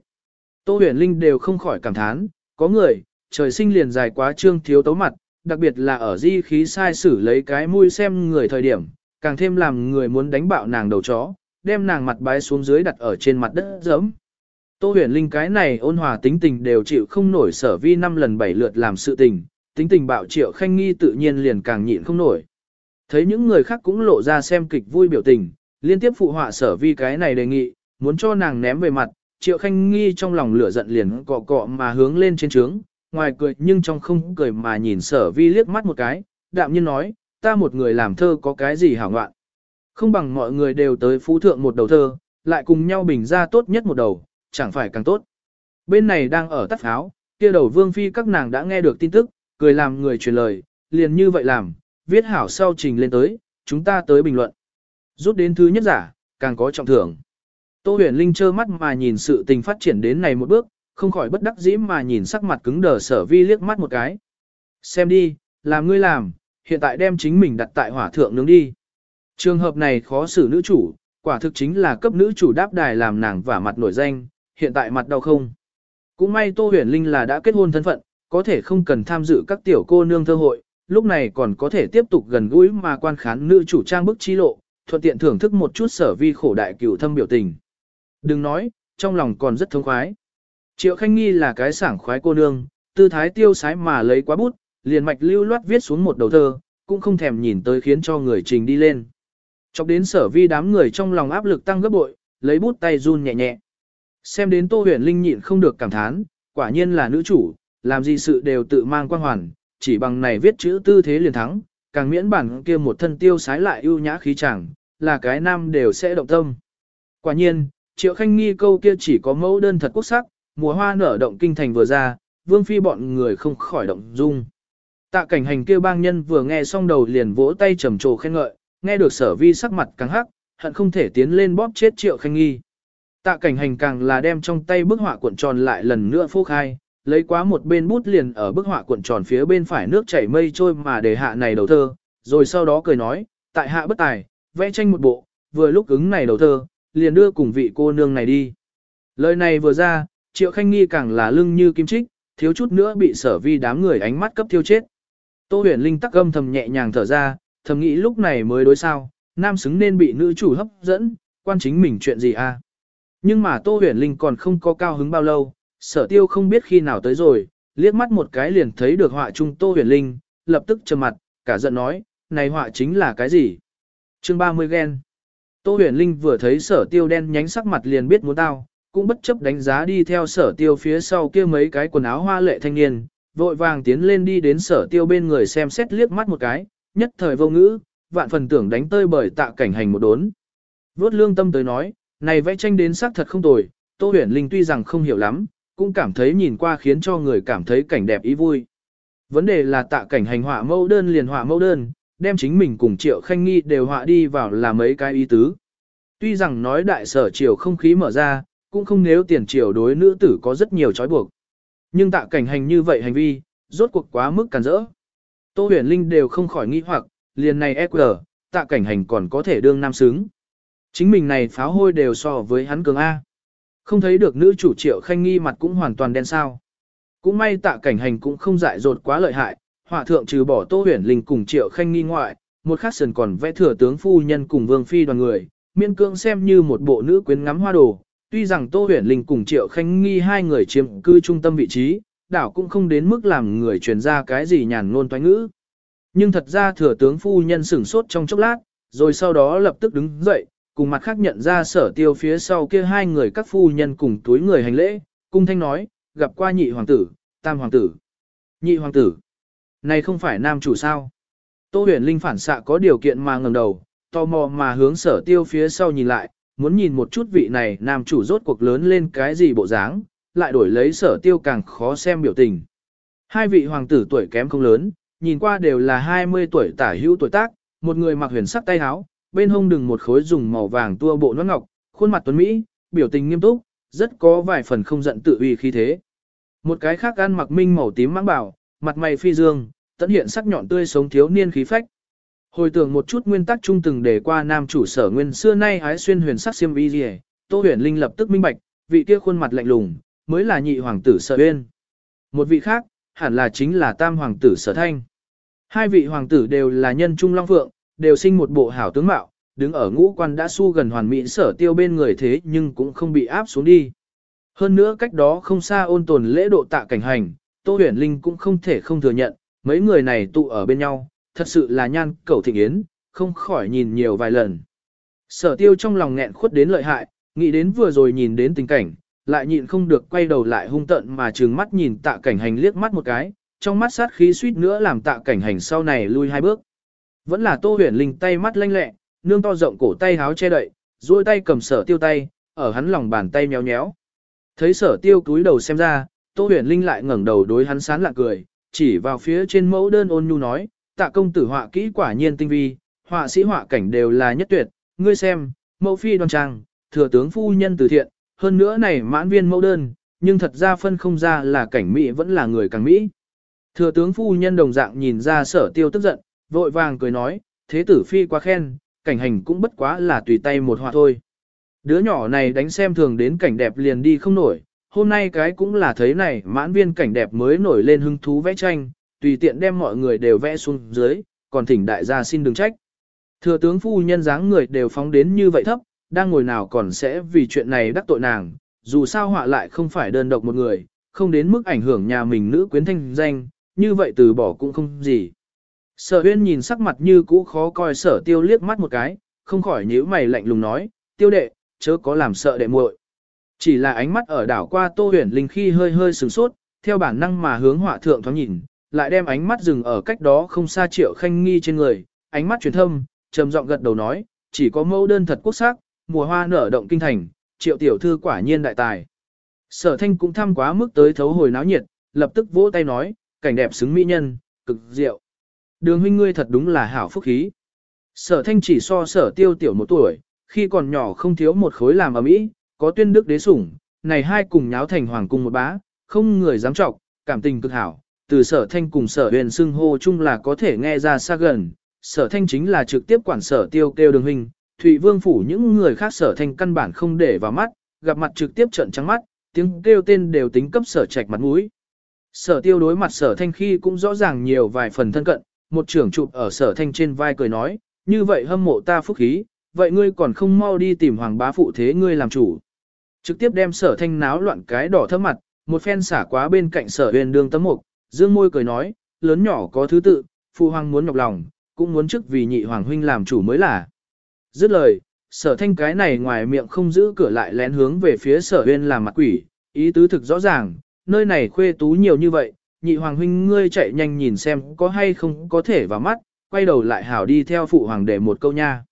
Tô huyền linh đều không khỏi cảm thán, có người, trời sinh liền dài quá trương thiếu tấu mặt, đặc biệt là ở di khí sai sử lấy cái mũi xem người thời điểm, càng thêm làm người muốn đánh bạo nàng đầu chó, đem nàng mặt bái xuống dưới đặt ở trên mặt đất giấm. Tô huyền linh cái này ôn hòa tính tình đều chịu không nổi sở vi năm lần bảy lượt làm sự tình, tính tình bạo triệu khanh nghi tự nhiên liền càng nhịn không nổi. Thấy những người khác cũng lộ ra xem kịch vui biểu tình, liên tiếp phụ họa sở vi cái này đề nghị, muốn cho nàng ném về mặt, triệu khanh nghi trong lòng lửa giận liền cọ cọ mà hướng lên trên trướng, ngoài cười nhưng trong không cười mà nhìn sở vi liếc mắt một cái, đạm nhiên nói, ta một người làm thơ có cái gì hảo ngoạn. Không bằng mọi người đều tới phú thượng một đầu thơ, lại cùng nhau bình ra tốt nhất một đầu, chẳng phải càng tốt. Bên này đang ở tắt pháo, kia đầu vương phi các nàng đã nghe được tin tức, cười làm người truyền lời, liền như vậy làm, viết hảo sau trình lên tới, chúng ta tới bình luận. Rút đến thứ nhất giả, càng có trọng thưởng. Tô huyền linh trơ mắt mà nhìn sự tình phát triển đến này một bước, không khỏi bất đắc dĩ mà nhìn sắc mặt cứng đờ sở vi liếc mắt một cái. Xem đi, làm ngươi làm, hiện tại đem chính mình đặt tại hỏa thượng nướng đi. Trường hợp này khó xử nữ chủ, quả thực chính là cấp nữ chủ đáp đài làm nàng vả mặt nổi danh, hiện tại mặt đau không. Cũng may Tô Huyền Linh là đã kết hôn thân phận, có thể không cần tham dự các tiểu cô nương thơ hội, lúc này còn có thể tiếp tục gần gũi mà quan khán nữ chủ trang bức chi lộ, thuận tiện thưởng thức một chút sở vi khổ đại cửu thâm biểu tình. Đừng nói, trong lòng còn rất thông khoái. Triệu Khanh Nghi là cái sảng khoái cô nương, tư thái tiêu sái mà lấy quá bút, liền mạch lưu loát viết xuống một đầu thơ, cũng không thèm nhìn tới khiến cho người trình đi lên. Chọc đến sở vi đám người trong lòng áp lực tăng gấp bội, lấy bút tay run nhẹ nhẹ. Xem đến Tô Huyền Linh nhịn không được cảm thán, quả nhiên là nữ chủ, làm gì sự đều tự mang quan hoàn, chỉ bằng này viết chữ tư thế liền thắng, càng miễn bản kia một thân tiêu sái lại ưu nhã khí chẳng, là cái nam đều sẽ động tâm. Quả nhiên, Triệu Khanh nghi câu kia chỉ có mẫu đơn thật quốc sắc, mùa hoa nở động kinh thành vừa ra, vương phi bọn người không khỏi động dung. Tạ cảnh hành kia bang nhân vừa nghe xong đầu liền vỗ tay trầm trồ khen ngợi, nghe được sở vi sắc mặt càng hắc, hận không thể tiến lên bóp chết triệu khanh nghi. Tạ cảnh hành càng là đem trong tay bức họa cuộn tròn lại lần nữa phô khai, lấy quá một bên bút liền ở bức họa cuộn tròn phía bên phải nước chảy mây trôi mà để hạ này đầu thơ, rồi sau đó cười nói, tại hạ bất tài, vẽ tranh một bộ, vừa lúc ứng này đầu thơ, liền đưa cùng vị cô nương này đi. Lời này vừa ra, triệu khanh nghi càng là lưng như kim trích, thiếu chút nữa bị sở vi đám người ánh mắt cấp thiêu chết. Tô huyền linh tắc âm thầm nhẹ nhàng thở ra, thầm nghĩ lúc này mới đối sao, nam xứng nên bị nữ chủ hấp dẫn, quan chính mình chuyện gì à. Nhưng mà Tô huyền linh còn không có cao hứng bao lâu, sở tiêu không biết khi nào tới rồi, liếc mắt một cái liền thấy được họa trung Tô huyền linh, lập tức trầm mặt, cả giận nói, này họa chính là cái gì? chương 30 ghen. Tô huyền linh vừa thấy sở tiêu đen nhánh sắc mặt liền biết muốn tao, cũng bất chấp đánh giá đi theo sở tiêu phía sau kia mấy cái quần áo hoa lệ thanh niên, vội vàng tiến lên đi đến sở tiêu bên người xem xét liếc mắt một cái, nhất thời vô ngữ, vạn phần tưởng đánh tơi bởi tạ cảnh hành một đốn. Vốt lương tâm tới nói, này vẽ tranh đến sắc thật không tồi, Tô Huyền Linh tuy rằng không hiểu lắm, cũng cảm thấy nhìn qua khiến cho người cảm thấy cảnh đẹp ý vui. Vấn đề là tạ cảnh hành họa mẫu đơn liền họa mẫu đơn, đem chính mình cùng Triệu Khanh Nghi đều họa đi vào là mấy cái ý tứ. Tuy rằng nói đại sở triều không khí mở ra, cũng không nếu tiền triều đối nữ tử có rất nhiều trói buộc. Nhưng tạ cảnh hành như vậy hành vi, rốt cuộc quá mức cản rỡ. Tô huyền linh đều không khỏi nghi hoặc, liền này EQ, tạ cảnh hành còn có thể đương nam xứng. Chính mình này pháo hôi đều so với hắn cường A. Không thấy được nữ chủ triệu khanh nghi mặt cũng hoàn toàn đen sao. Cũng may tạ cảnh hành cũng không dại dột quá lợi hại, hỏa thượng trừ bỏ tô huyền linh cùng triệu khanh nghi ngoại, một khắc sườn còn vẽ thừa tướng phu nhân cùng vương phi đoàn người, miên cương xem như một bộ nữ quyến ngắm hoa đồ. Tuy rằng Tô Huyền Linh cùng Triệu Khanh Nghi hai người chiếm cư trung tâm vị trí, đảo cũng không đến mức làm người truyền ra cái gì nhàn ngôn toán ngữ. Nhưng thật ra thừa tướng phu nhân sửng sốt trong chốc lát, rồi sau đó lập tức đứng dậy, cùng mặt khác nhận ra sở tiêu phía sau kia hai người các phu nhân cùng túi người hành lễ, cung thanh nói, gặp qua nhị hoàng tử, tam hoàng tử. Nhị hoàng tử, này không phải nam chủ sao? Tô huyền linh phản xạ có điều kiện mà ngẩng đầu, tò mò mà hướng sở tiêu phía sau nhìn lại, muốn nhìn một chút vị này nam chủ rốt cuộc lớn lên cái gì bộ dáng, lại đổi lấy sở tiêu càng khó xem biểu tình. Hai vị hoàng tử tuổi kém không lớn, nhìn qua đều là 20 tuổi tả hữu tuổi tác, một người mặc huyền sắc tay áo, bên hông đừng một khối dùng màu vàng tua bộ nón ngọc, khuôn mặt tuấn Mỹ, biểu tình nghiêm túc, rất có vài phần không giận tự uy khí thế. Một cái khác ăn mặc minh màu tím mãng bảo, mặt mày phi dương, tận hiện sắc nhọn tươi sống thiếu niên khí phách. Hồi tưởng một chút nguyên tắc trung từng để qua nam chủ sở nguyên xưa nay hái xuyên huyền sắc xiêm y liề, Tô Huyền Linh lập tức minh bạch, vị kia khuôn mặt lạnh lùng, mới là nhị hoàng tử sở uyên. Một vị khác, hẳn là chính là tam hoàng tử sở thanh. Hai vị hoàng tử đều là nhân trung long phượng, đều sinh một bộ hảo tướng mạo, đứng ở ngũ quan đã su gần hoàn mỹ sở tiêu bên người thế nhưng cũng không bị áp xuống đi. Hơn nữa cách đó không xa ôn tồn lễ độ tạ cảnh hành, Tô Huyền Linh cũng không thể không thừa nhận, mấy người này tụ ở bên nhau, thật sự là nhan cầu thịnh yến, không khỏi nhìn nhiều vài lần. Sở tiêu trong lòng nghẹn khuất đến lợi hại, nghĩ đến vừa rồi nhìn đến tình cảnh, lại nhịn không được quay đầu lại hung tận mà trừng mắt nhìn tạ cảnh hành liếc mắt một cái, trong mắt sát khí suýt nữa làm tạ cảnh hành sau này lui hai bước. Vẫn là tô huyền linh tay mắt lanh lẹ, nương to rộng cổ tay háo che đậy, duỗi tay cầm sở tiêu tay, ở hắn lòng bàn tay méo nhéo. Thấy sở tiêu cúi đầu xem ra, tô huyền linh lại ngẩng đầu đối hắn sán lạ cười, chỉ vào phía trên mẫu đơn ôn nhu nói, tạ công tử họa kỹ quả nhiên tinh vi, họa sĩ họa cảnh đều là nhất tuyệt, ngươi xem, mẫu phi đoan trang, thừa tướng phu nhân từ thiện, hơn nữa này mãn viên mẫu đơn, nhưng thật ra phân không ra là cảnh Mỹ vẫn là người càng Mỹ. Thừa tướng phu nhân đồng dạng nhìn ra sở tiêu tức giận, vội vàng cười nói, thế tử phi quá khen, cảnh hành cũng bất quá là tùy tay một họa thôi. Đứa nhỏ này đánh xem thường đến cảnh đẹp liền đi không nổi, hôm nay cái cũng là thấy này mãn viên cảnh đẹp mới nổi lên hứng thú vẽ tranh, tùy tiện đem mọi người đều vẽ xuống dưới, còn thỉnh đại gia xin đừng trách. Thừa tướng phu nhân dáng người đều phóng đến như vậy thấp, đang ngồi nào còn sẽ vì chuyện này đắc tội nàng, dù sao họa lại không phải đơn độc một người, không đến mức ảnh hưởng nhà mình nữ quyến thanh danh, như vậy từ bỏ cũng không gì. Sở huyên nhìn sắc mặt như cũ khó coi sở tiêu liếc mắt một cái, không khỏi nhíu mày lạnh lùng nói, tiêu đệ, chớ có làm sợ đệ muội. Chỉ là ánh mắt ở đảo qua tô huyền linh khi hơi hơi sửng sốt, theo bản năng mà hướng họa thượng thoáng nhìn, lại đem ánh mắt dừng ở cách đó không xa triệu khanh nghi trên người, ánh mắt truyền thâm, trầm giọng gật đầu nói, chỉ có mẫu đơn thật quốc sắc, mùa hoa nở động kinh thành, triệu tiểu thư quả nhiên đại tài. Sở thanh cũng thăm quá mức tới thấu hồi náo nhiệt, lập tức vỗ tay nói, cảnh đẹp xứng mỹ nhân, cực diệu. Đường huynh ngươi thật đúng là hảo phúc khí. Sở thanh chỉ so sở tiêu tiểu một tuổi, khi còn nhỏ không thiếu một khối làm ở mỹ, có tuyên đức đế sủng, này hai cùng nháo thành hoàng cung một bá, không người dám trọng, cảm tình cực hảo. Từ sở thanh cùng sở huyền xưng hô chung là có thể nghe ra xa gần, sở thanh chính là trực tiếp quản sở tiêu kêu đường huynh, Thụy Vương phủ những người khác sở thanh căn bản không để vào mắt, gặp mặt trực tiếp trợn trắng mắt, tiếng kêu tên đều tính cấp sở trạch mặt mũi. Sở tiêu đối mặt sở thanh khi cũng rõ ràng nhiều vài phần thân cận, một trưởng chụp ở sở thanh trên vai cười nói, như vậy hâm mộ ta phúc khí, vậy ngươi còn không mau đi tìm hoàng bá phụ thế ngươi làm chủ. Trực tiếp đem sở thanh náo loạn cái đỏ thấp mặt, một phen xả quá bên cạnh sở huyền đường tấm mục, dương môi cười nói, lớn nhỏ có thứ tự, phụ hoàng muốn nhọc lòng, cũng muốn trước vì nhị hoàng huynh làm chủ mới là. Dứt lời, sở thanh cái này ngoài miệng không giữ cửa lại lén hướng về phía sở huyền làm mặt quỷ, ý tứ thực rõ ràng, nơi này khuê tú nhiều như vậy, nhị hoàng huynh ngươi chạy nhanh nhìn xem có hay không có thể vào mắt, quay đầu lại hảo đi theo phụ hoàng để một câu nha.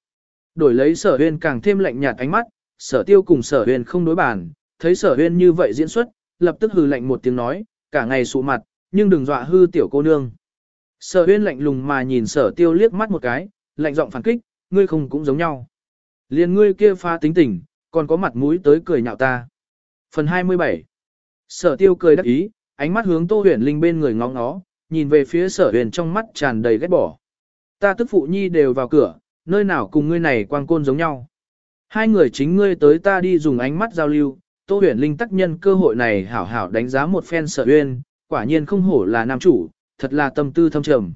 Đổi lấy sở huyên càng thêm lạnh nhạt ánh mắt, sở tiêu cùng sở huyên không đối bàn, thấy sở huyên như vậy diễn xuất, lập tức hừ lạnh một tiếng nói, cả ngày sụ mặt, nhưng đừng dọa hư tiểu cô nương. Sở huyên lạnh lùng mà nhìn sở tiêu liếc mắt một cái, lạnh giọng phản kích, ngươi không cũng giống nhau. Liền ngươi kia pha tính tình, còn có mặt mũi tới cười nhạo ta. Phần 27 Sở tiêu cười đắc ý, ánh mắt hướng tô huyền linh bên người ngóng ngó, nhìn về phía sở huyền trong mắt tràn đầy ghét bỏ. Ta tức phụ nhi đều vào cửa, nơi nào cùng ngươi này quang côn giống nhau. Hai người chính ngươi tới ta đi dùng ánh mắt giao lưu, tô huyền linh tác nhân cơ hội này hảo hảo đánh giá một phen sở huyền, quả nhiên không hổ là nam chủ, thật là tâm tư thâm trầm.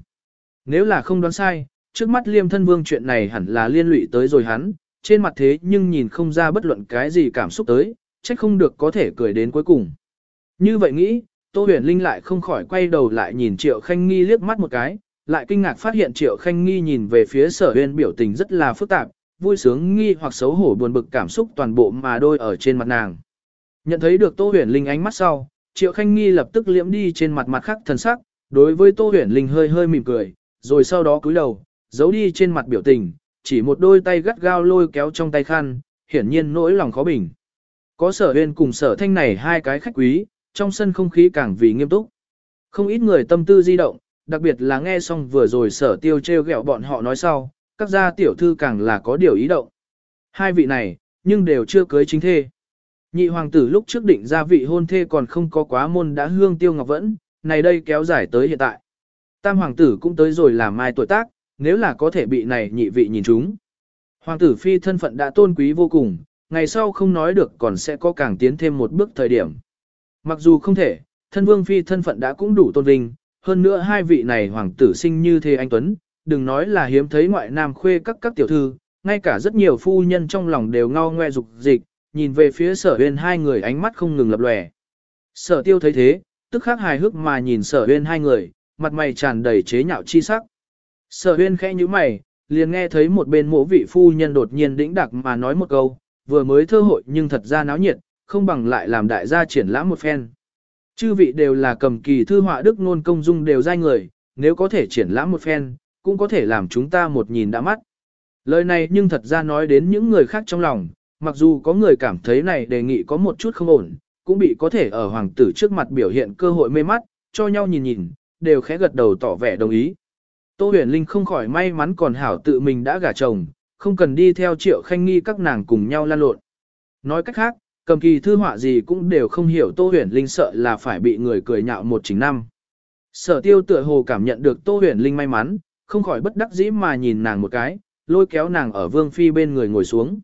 Nếu là không đoán sai, Trước mắt liêm thân vương chuyện này hẳn là liên lụy tới rồi hắn, trên mặt thế nhưng nhìn không ra bất luận cái gì cảm xúc tới, trách không được có thể cười đến cuối cùng. Như vậy nghĩ, Tô huyền linh lại không khỏi quay đầu lại nhìn Triệu Khanh Nghi liếc mắt một cái, lại kinh ngạc phát hiện Triệu Khanh Nghi nhìn về phía sở huyền biểu tình rất là phức tạp, vui sướng nghi hoặc xấu hổ buồn bực cảm xúc toàn bộ mà đôi ở trên mặt nàng. Nhận thấy được Tô huyền linh ánh mắt sau, Triệu Khanh Nghi lập tức liễm đi trên mặt mặt khác thần sắc, đối với Tô huyền linh hơi hơi mỉm cười, rồi sau đó cúi đầu, giấu đi trên mặt biểu tình, chỉ một đôi tay gắt gao lôi kéo trong tay khăn, hiển nhiên nỗi lòng khó bình. Có sở huyền cùng sở thanh này hai cái khách quý, trong sân không khí càng vì nghiêm túc. Không ít người tâm tư di động, đặc biệt là nghe xong vừa rồi sở tiêu treo gẹo bọn họ nói sau, các gia tiểu thư càng là có điều ý động. Hai vị này, nhưng đều chưa cưới chính thê. Nhị hoàng tử lúc trước định ra vị hôn thê còn không có quá môn đã hương tiêu ngọc vẫn, này đây kéo dài tới hiện tại. Tam hoàng tử cũng tới rồi làm mai tuổi tác, nếu là có thể bị này nhị vị nhìn chúng. Hoàng tử phi thân phận đã tôn quý vô cùng, ngày sau không nói được còn sẽ có càng tiến thêm một bước thời điểm. Mặc dù không thể, thân vương phi thân phận đã cũng đủ tôn vinh, hơn nữa hai vị này hoàng tử sinh như thế anh Tuấn, đừng nói là hiếm thấy ngoại nam khuê các các tiểu thư, ngay cả rất nhiều phu nhân trong lòng đều ngao ngoe dục dịch, nhìn về phía sở huyên hai người ánh mắt không ngừng lập lòe. Sở tiêu thấy thế, tức khắc hài hước mà nhìn sở huyên hai người, mặt mày tràn đầy chế nhạo chi sắc. Sở huyên khẽ như mày, liền nghe thấy một bên mộ vị phu nhân đột nhiên đĩnh đặc mà nói một câu, vừa mới thơ hội nhưng thật ra náo nhiệt, không bằng lại làm đại gia triển lãm một phen. Chư vị đều là cầm kỳ thư họa đức nôn công dung đều dai người, nếu có thể triển lãm một phen, cũng có thể làm chúng ta một nhìn đã mắt. Lời này nhưng thật ra nói đến những người khác trong lòng, mặc dù có người cảm thấy này đề nghị có một chút không ổn, cũng bị có thể ở hoàng tử trước mặt biểu hiện cơ hội mê mắt, cho nhau nhìn nhìn, đều khẽ gật đầu tỏ vẻ đồng ý. Tô huyền linh không khỏi may mắn còn hảo tự mình đã gả chồng, không cần đi theo triệu khanh nghi các nàng cùng nhau lan lộn. Nói cách khác, cầm kỳ thư họa gì cũng đều không hiểu Tô Huyền Linh sợ là phải bị người cười nhạo một chính năm. Sở tiêu tựa hồ cảm nhận được Tô Huyền Linh may mắn, không khỏi bất đắc dĩ mà nhìn nàng một cái, lôi kéo nàng ở vương phi bên người ngồi xuống.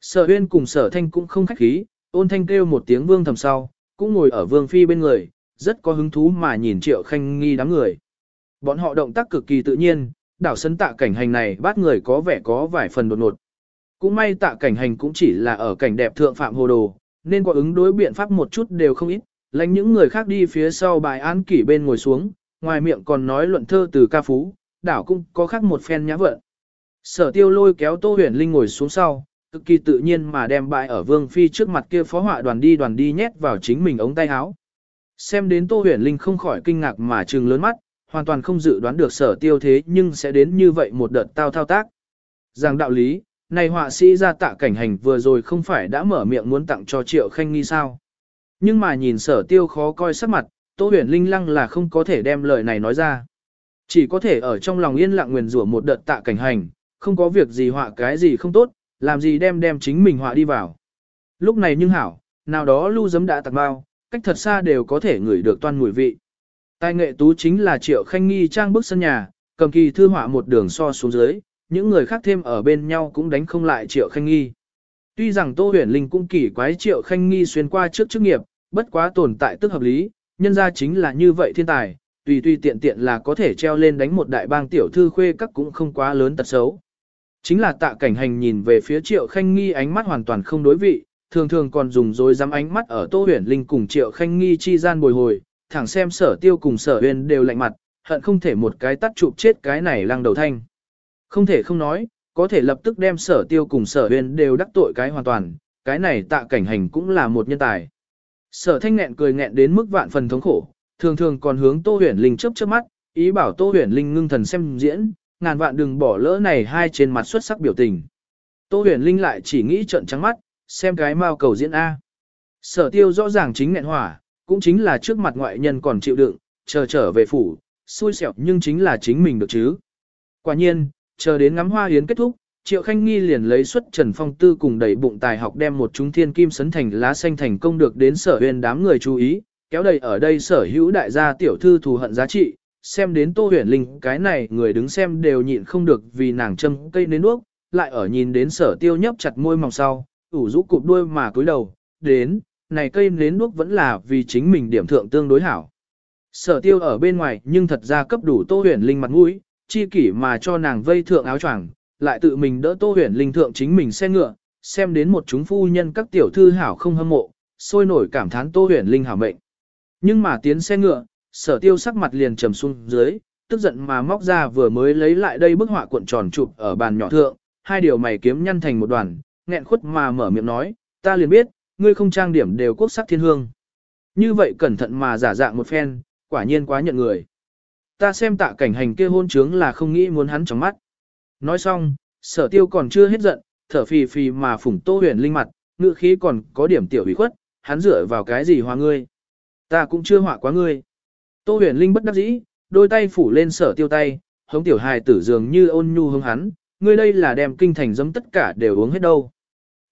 Sở huyên cùng sở thanh cũng không khách khí, ôn thanh kêu một tiếng vương thầm sau, cũng ngồi ở vương phi bên người, rất có hứng thú mà nhìn triệu khanh nghi đám người. Bọn họ động tác cực kỳ tự nhiên, đảo sân tạ cảnh hành này bắt người có vẻ có vài phần đột ngột. Cũng may tạ cảnh hành cũng chỉ là ở cảnh đẹp thượng phạm hồ đồ, nên có ứng đối biện pháp một chút đều không ít, lãnh những người khác đi phía sau bài án kỷ bên ngồi xuống, ngoài miệng còn nói luận thơ từ ca phú, đảo cũng có khác một phen nhã vợ. Sở tiêu lôi kéo Tô Huyền Linh ngồi xuống sau, cực kỳ tự nhiên mà đem bại ở Vương Phi trước mặt kia phó họa đoàn đi đoàn đi nhét vào chính mình ống tay áo. Xem đến Tô Huyền Linh không khỏi kinh ngạc mà trừng lớn mắt, hoàn toàn không dự đoán được sở tiêu thế nhưng sẽ đến như vậy một đợt tao thao tác. Rằng đạo lý, này họa sĩ ra tạ cảnh hành vừa rồi không phải đã mở miệng muốn tặng cho triệu khanh nghi sao. Nhưng mà nhìn sở tiêu khó coi sắc mặt, Tô huyền linh lăng là không có thể đem lời này nói ra. Chỉ có thể ở trong lòng yên lặng nguyền rủa một đợt tạ cảnh hành, không có việc gì họa cái gì không tốt, làm gì đem đem chính mình họa đi vào. Lúc này nhưng hảo, nào đó lưu giấm đã tặng bao, cách thật xa đều có thể ngửi được toan mùi vị. Tài nghệ tú chính là triệu khanh nghi trang bức sân nhà, cầm kỳ thư họa một đường so xuống dưới, những người khác thêm ở bên nhau cũng đánh không lại Triệu Khanh Nghi. Tuy rằng Tô Huyền Linh cũng kỳ quái Triệu Khanh Nghi xuyên qua trước chức nghiệp, bất quá tồn tại tức hợp lý, nhân ra chính là như vậy thiên tài, tùy tùy tiện tiện là có thể treo lên đánh một đại bang tiểu thư khuê các cũng không quá lớn tật xấu. Chính là tạ cảnh hành nhìn về phía Triệu Khanh Nghi ánh mắt hoàn toàn không đối vị, thường thường còn dùng dối dám ánh mắt ở Tô Huyền Linh cùng Triệu Khanh Nghi chi gian bồi hồi, thẳng xem sở tiêu cùng sở huyền đều lạnh mặt, hận không thể một cái tắt chụp chết cái này lăng đầu thanh. Không thể không nói, có thể lập tức đem sở tiêu cùng sở huyền đều đắc tội cái hoàn toàn, cái này tạ cảnh hành cũng là một nhân tài. Sở thanh nghẹn cười nghẹn đến mức vạn phần thống khổ, thường thường còn hướng Tô Huyền Linh chớp chớp mắt, ý bảo Tô Huyền Linh ngưng thần xem diễn, ngàn vạn đừng bỏ lỡ này hai trên mặt xuất sắc biểu tình. Tô Huyền Linh lại chỉ nghĩ trận trắng mắt, xem cái mao cầu diễn A. Sở tiêu rõ ràng chính nghẹn hỏa, cũng chính là trước mặt ngoại nhân còn chịu đựng, chờ trở về phủ, xui xẻo nhưng chính là chính mình được chứ. Quả nhiên, chờ đến ngắm hoa yến kết thúc, Triệu Khanh Nghi liền lấy xuất Trần Phong Tư cùng đẩy bụng tài học đem một chúng thiên kim sấn thành lá xanh thành công được đến sở huyền đám người chú ý, kéo đầy ở đây sở hữu đại gia tiểu thư thù hận giá trị, xem đến Tô Huyền Linh cái này người đứng xem đều nhịn không được vì nàng châm cây nến nước lại ở nhìn đến sở tiêu nhấp chặt môi mỏng sau, ủ rũ cụp đuôi mà cúi đầu, đến, này cây nến nước vẫn là vì chính mình điểm thượng tương đối hảo. Sở tiêu ở bên ngoài nhưng thật ra cấp đủ Tô Huyền Linh mặt mũi, chi kỷ mà cho nàng vây thượng áo choàng, lại tự mình đỡ Tô Huyền Linh thượng chính mình xe ngựa, xem đến một chúng phu nhân các tiểu thư hảo không hâm mộ, sôi nổi cảm thán Tô Huyền Linh hảo mệnh. Nhưng mà tiến xe ngựa, sở tiêu sắc mặt liền trầm xuống dưới, tức giận mà móc ra vừa mới lấy lại đây bức họa cuộn tròn chụp ở bàn nhỏ thượng, hai điều mày kiếm nhăn thành một đoàn, nghẹn khuất mà mở miệng nói, ta liền biết, ngươi không trang điểm đều quốc sắc thiên hương. Như vậy cẩn thận mà giả dạng một phen, quả nhiên quá nhận người. Ta xem tạ cảnh hành kia hôn trướng là không nghĩ muốn hắn trong mắt. Nói xong, sở tiêu còn chưa hết giận, thở phì phì mà phủng tô huyền linh mặt, ngựa khí còn có điểm tiểu ủy khuất, hắn dựa vào cái gì hòa ngươi. Ta cũng chưa họa quá ngươi. Tô huyền linh bất đắc dĩ, đôi tay phủ lên sở tiêu tay, hống tiểu hài tử dường như ôn nhu hướng hắn, ngươi đây là đem kinh thành dấm tất cả đều uống hết đâu.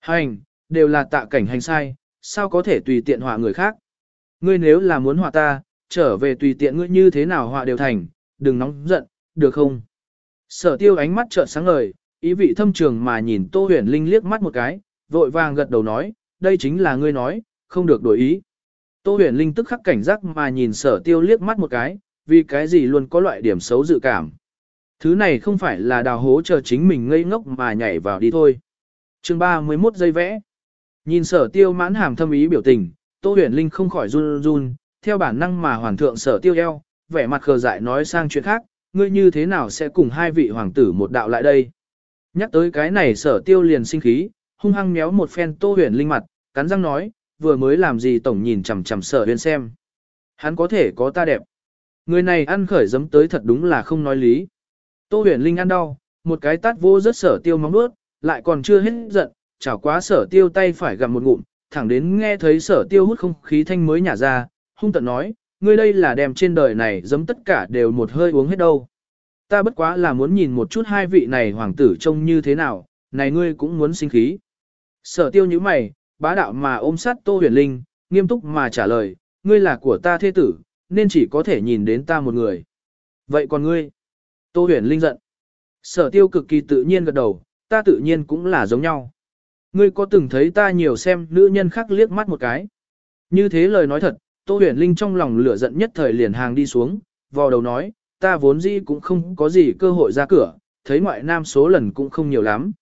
Hành, đều là tạ cảnh hành sai, sao có thể tùy tiện họa người khác. Ngươi nếu là muốn họa ta, trở về tùy tiện ngươi như thế nào họa đều thành, đừng nóng giận, được không? Sở tiêu ánh mắt trợn sáng ngời, ý vị thâm trường mà nhìn Tô Huyền Linh liếc mắt một cái, vội vàng gật đầu nói, đây chính là ngươi nói, không được đổi ý. Tô huyền linh tức khắc cảnh giác mà nhìn sở tiêu liếc mắt một cái, vì cái gì luôn có loại điểm xấu dự cảm. Thứ này không phải là đào hố chờ chính mình ngây ngốc mà nhảy vào đi thôi. chương 31 giây vẽ. Nhìn sở tiêu mãn hàm thâm ý biểu tình, Tô huyền linh không khỏi run run, theo bản năng mà hoàng thượng sở tiêu eo, vẻ mặt khờ dại nói sang chuyện khác, ngươi như thế nào sẽ cùng hai vị hoàng tử một đạo lại đây. Nhắc tới cái này sở tiêu liền sinh khí, hung hăng méo một phen Tô huyền linh mặt, cắn răng nói, vừa mới làm gì tổng nhìn chằm chằm sở huyền xem. Hắn có thể có ta đẹp. Người này ăn khởi giấm tới thật đúng là không nói lý. Tô huyền linh ăn đau, một cái tát vô rất sở tiêu móng nuốt, lại còn chưa hết giận, chảo quá sở tiêu tay phải gặm một ngụm, thẳng đến nghe thấy sở tiêu hút không khí thanh mới nhả ra, hung tận nói, ngươi đây là đem trên đời này giấm tất cả đều một hơi uống hết đâu. Ta bất quá là muốn nhìn một chút hai vị này hoàng tử trông như thế nào, này ngươi cũng muốn sinh khí. Sở tiêu như mày, bá đạo mà ôm sát Tô Huyền Linh, nghiêm túc mà trả lời, ngươi là của ta thế tử, nên chỉ có thể nhìn đến ta một người. Vậy còn ngươi? Tô Huyền Linh giận. Sở tiêu cực kỳ tự nhiên gật đầu, ta tự nhiên cũng là giống nhau. Ngươi có từng thấy ta nhiều xem nữ nhân khác liếc mắt một cái. Như thế lời nói thật, Tô Huyền Linh trong lòng lửa giận nhất thời liền hàng đi xuống, vò đầu nói, ta vốn dĩ cũng không có gì cơ hội ra cửa, thấy ngoại nam số lần cũng không nhiều lắm.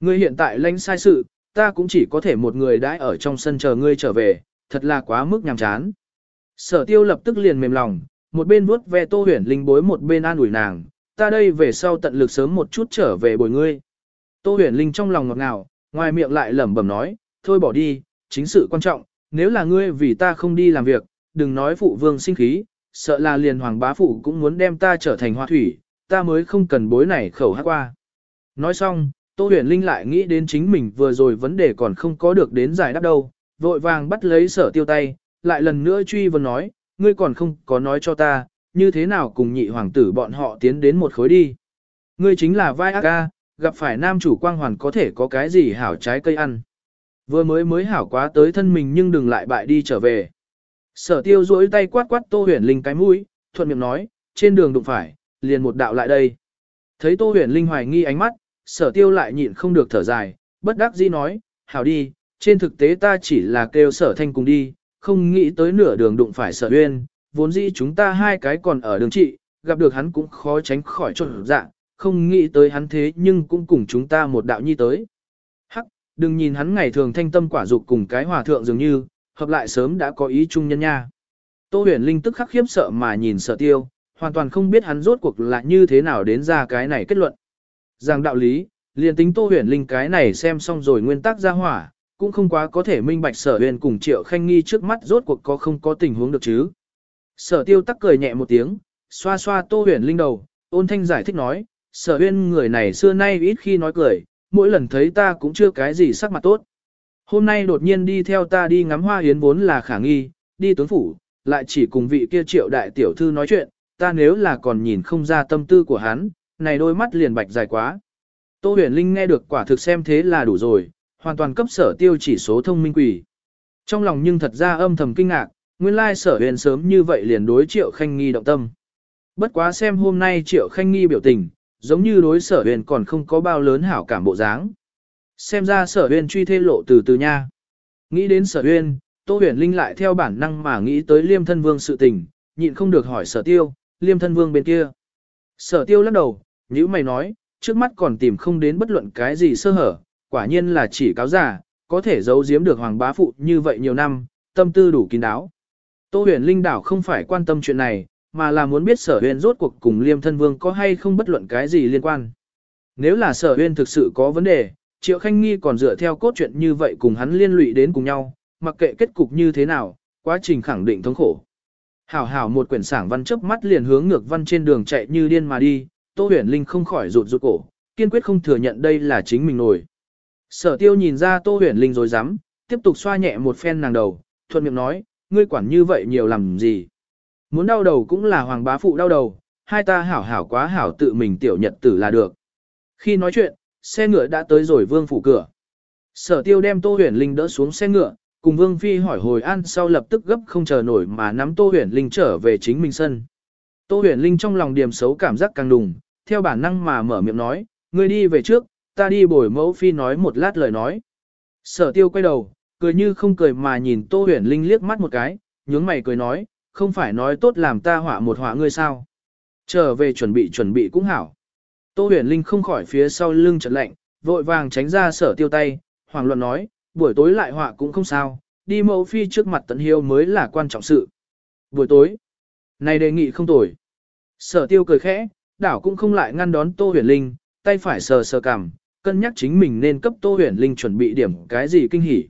Ngươi hiện tại lãnh sai sự, ta cũng chỉ có thể một người đãi ở trong sân chờ ngươi trở về, thật là quá mức nhàm chán. Sở tiêu lập tức liền mềm lòng, một bên vuốt ve tô huyền linh bối một bên an ủi nàng, ta đây về sau tận lực sớm một chút trở về bồi ngươi. Tô huyền linh trong lòng ngọt ngào, ngoài miệng lại lẩm bẩm nói, thôi bỏ đi, chính sự quan trọng, nếu là ngươi vì ta không đi làm việc, đừng nói phụ vương sinh khí, sợ là liền hoàng bá phụ cũng muốn đem ta trở thành hoa thủy, ta mới không cần bối này khẩu hát qua. Nói xong, Tô huyền linh lại nghĩ đến chính mình vừa rồi vấn đề còn không có được đến giải đáp đâu, vội vàng bắt lấy sở tiêu tay, lại lần nữa truy vấn nói, ngươi còn không có nói cho ta, như thế nào cùng nhị hoàng tử bọn họ tiến đến một khối đi. Ngươi chính là vai ác ca, gặp phải nam chủ quang hoàn có thể có cái gì hảo trái cây ăn. Vừa mới mới hảo quá tới thân mình nhưng đừng lại bại đi trở về. Sở tiêu duỗi tay quát quát tô huyền linh cái mũi, thuận miệng nói, trên đường đụng phải, liền một đạo lại đây. Thấy tô huyền linh hoài nghi ánh mắt, sở tiêu lại nhịn không được thở dài, bất đắc dĩ nói, hảo đi, trên thực tế ta chỉ là kêu sở thanh cùng đi, không nghĩ tới nửa đường đụng phải sở uyên, vốn dĩ chúng ta hai cái còn ở đường trị, gặp được hắn cũng khó tránh khỏi trộn dạ, không nghĩ tới hắn thế nhưng cũng cùng chúng ta một đạo nhi tới. Đừng nhìn hắn ngày thường thanh tâm quả dục cùng cái hòa thượng dường như, hợp lại sớm đã có ý chung nhân nha. Tô huyền linh tức khắc khiếp sợ mà nhìn sở tiêu, hoàn toàn không biết hắn rốt cuộc là như thế nào đến ra cái này kết luận. Rằng đạo lý, liền tính Tô Huyền Linh cái này xem xong rồi nguyên tắc ra hỏa, cũng không quá có thể minh bạch sở huyền cùng Triệu Khanh Nghi trước mắt rốt cuộc có không có tình huống được chứ. Sở tiêu tắc cười nhẹ một tiếng, xoa xoa Tô Huyền Linh đầu, ôn thanh giải thích nói, sở huyền người này xưa nay ít khi nói cười, mỗi lần thấy ta cũng chưa cái gì sắc mặt tốt. Hôm nay đột nhiên đi theo ta đi ngắm hoa yến vốn là khả nghi, đi tuấn phủ, lại chỉ cùng vị kia triệu đại tiểu thư nói chuyện, ta nếu là còn nhìn không ra tâm tư của hắn, này đôi mắt liền bạch dài quá. Tô huyền linh nghe được quả thực xem thế là đủ rồi, hoàn toàn cấp sở tiêu chỉ số thông minh quỷ. Trong lòng nhưng thật ra âm thầm kinh ngạc, nguyên lai sở huyền sớm như vậy liền đối triệu khanh nghi động tâm. Bất quá xem hôm nay triệu khanh nghi biểu tình, giống như đối sở huyền còn không có bao lớn hảo cảm bộ dáng. Xem ra sở huyền truy thê lộ từ từ nha. Nghĩ đến sở huyền, Tô huyền linh lại theo bản năng mà nghĩ tới liêm thân vương sự tình, nhịn không được hỏi sở tiêu, liêm thân vương bên kia. Sở tiêu lắc đầu, như mày nói, trước mắt còn tìm không đến bất luận cái gì sơ hở, quả nhiên là chỉ cáo giả, có thể giấu giếm được hoàng bá phụ như vậy nhiều năm, tâm tư đủ kín đáo. Tô huyền linh đảo không phải quan tâm chuyện này, mà là muốn biết sở huyền rốt cuộc cùng liêm thân vương có hay không bất luận cái gì liên quan. Nếu là sở huyền thực sự có vấn đề, triệu khanh nghi còn dựa theo cốt truyện như vậy cùng hắn liên lụy đến cùng nhau, mặc kệ kết cục như thế nào, quá trình khẳng định thống khổ. Hảo hảo một quyển sảng văn chớp mắt liền hướng ngược văn trên đường chạy như điên mà đi, Tô Huyền Linh không khỏi rụt rụt cổ, kiên quyết không thừa nhận đây là chính mình nổi. Sở tiêu nhìn ra Tô Huyền Linh rồi dám, tiếp tục xoa nhẹ một phen nàng đầu, thuận miệng nói, ngươi quản như vậy nhiều làm gì. Muốn đau đầu cũng là hoàng bá phụ đau đầu, hai ta hảo hảo quá hảo tự mình tiểu nhật tử là được. Khi nói chuyện, xe ngựa đã tới rồi vương phủ cửa. Sở tiêu đem Tô Huyền Linh đỡ xuống xe ngựa, cùng Vương Phi hỏi hồi an sau lập tức gấp không chờ nổi mà nắm Tô Huyền Linh trở về chính mình sân. Tô Huyền Linh trong lòng điểm xấu cảm giác càng đùng, theo bản năng mà mở miệng nói, người đi về trước, ta đi bồi mẫu Phi nói một lát lời nói. Sở tiêu quay đầu, cười như không cười mà nhìn Tô Huyền Linh liếc mắt một cái, nhướng mày cười nói, không phải nói tốt làm ta họa một họa ngươi sao. Trở về chuẩn bị chuẩn bị cũng hảo. Tô huyền linh không khỏi phía sau lưng trận lạnh, vội vàng tránh ra sở tiêu tay, hoàng luận nói, buổi tối lại họa cũng không sao, đi mẫu phi trước mặt tận hiếu mới là quan trọng sự. Buổi tối, này đề nghị không tồi. Sở tiêu cười khẽ, đảo cũng không lại ngăn đón Tô huyền linh, tay phải sờ sờ cằm, cân nhắc chính mình nên cấp Tô huyền linh chuẩn bị điểm cái gì kinh hỉ.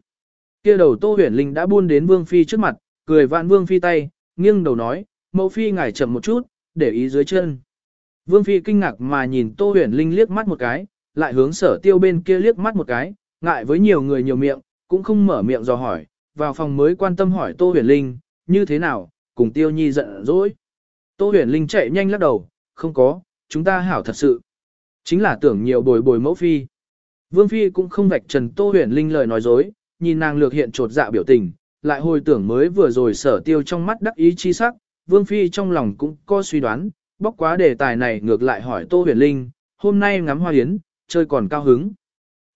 Kia đầu Tô huyền linh đã buôn đến vương phi trước mặt, cười vạn vương phi tay, nghiêng đầu nói, mẫu phi ngài chậm một chút, để ý dưới chân. Vương phi kinh ngạc mà nhìn Tô Huyền Linh liếc mắt một cái, lại hướng sở tiêu bên kia liếc mắt một cái, ngại với nhiều người nhiều miệng, cũng không mở miệng dò hỏi, vào phòng mới quan tâm hỏi Tô Huyền Linh, như thế nào, cùng tiêu nhi giận dỗi. Tô Huyền Linh chạy nhanh lắc đầu, không có, chúng ta hảo thật sự. Chính là tưởng nhiều bồi bồi mẫu phi. Vương phi cũng không vạch trần Tô Huyền Linh lời nói dối, nhìn nàng lược hiện trột dạ biểu tình, lại hồi tưởng mới vừa rồi sở tiêu trong mắt đắc ý chi sắc, Vương Phi trong lòng cũng có suy đoán, bóc quá đề tài này ngược lại hỏi Tô Huyền Linh, hôm nay ngắm hoa yến, chơi còn cao hứng.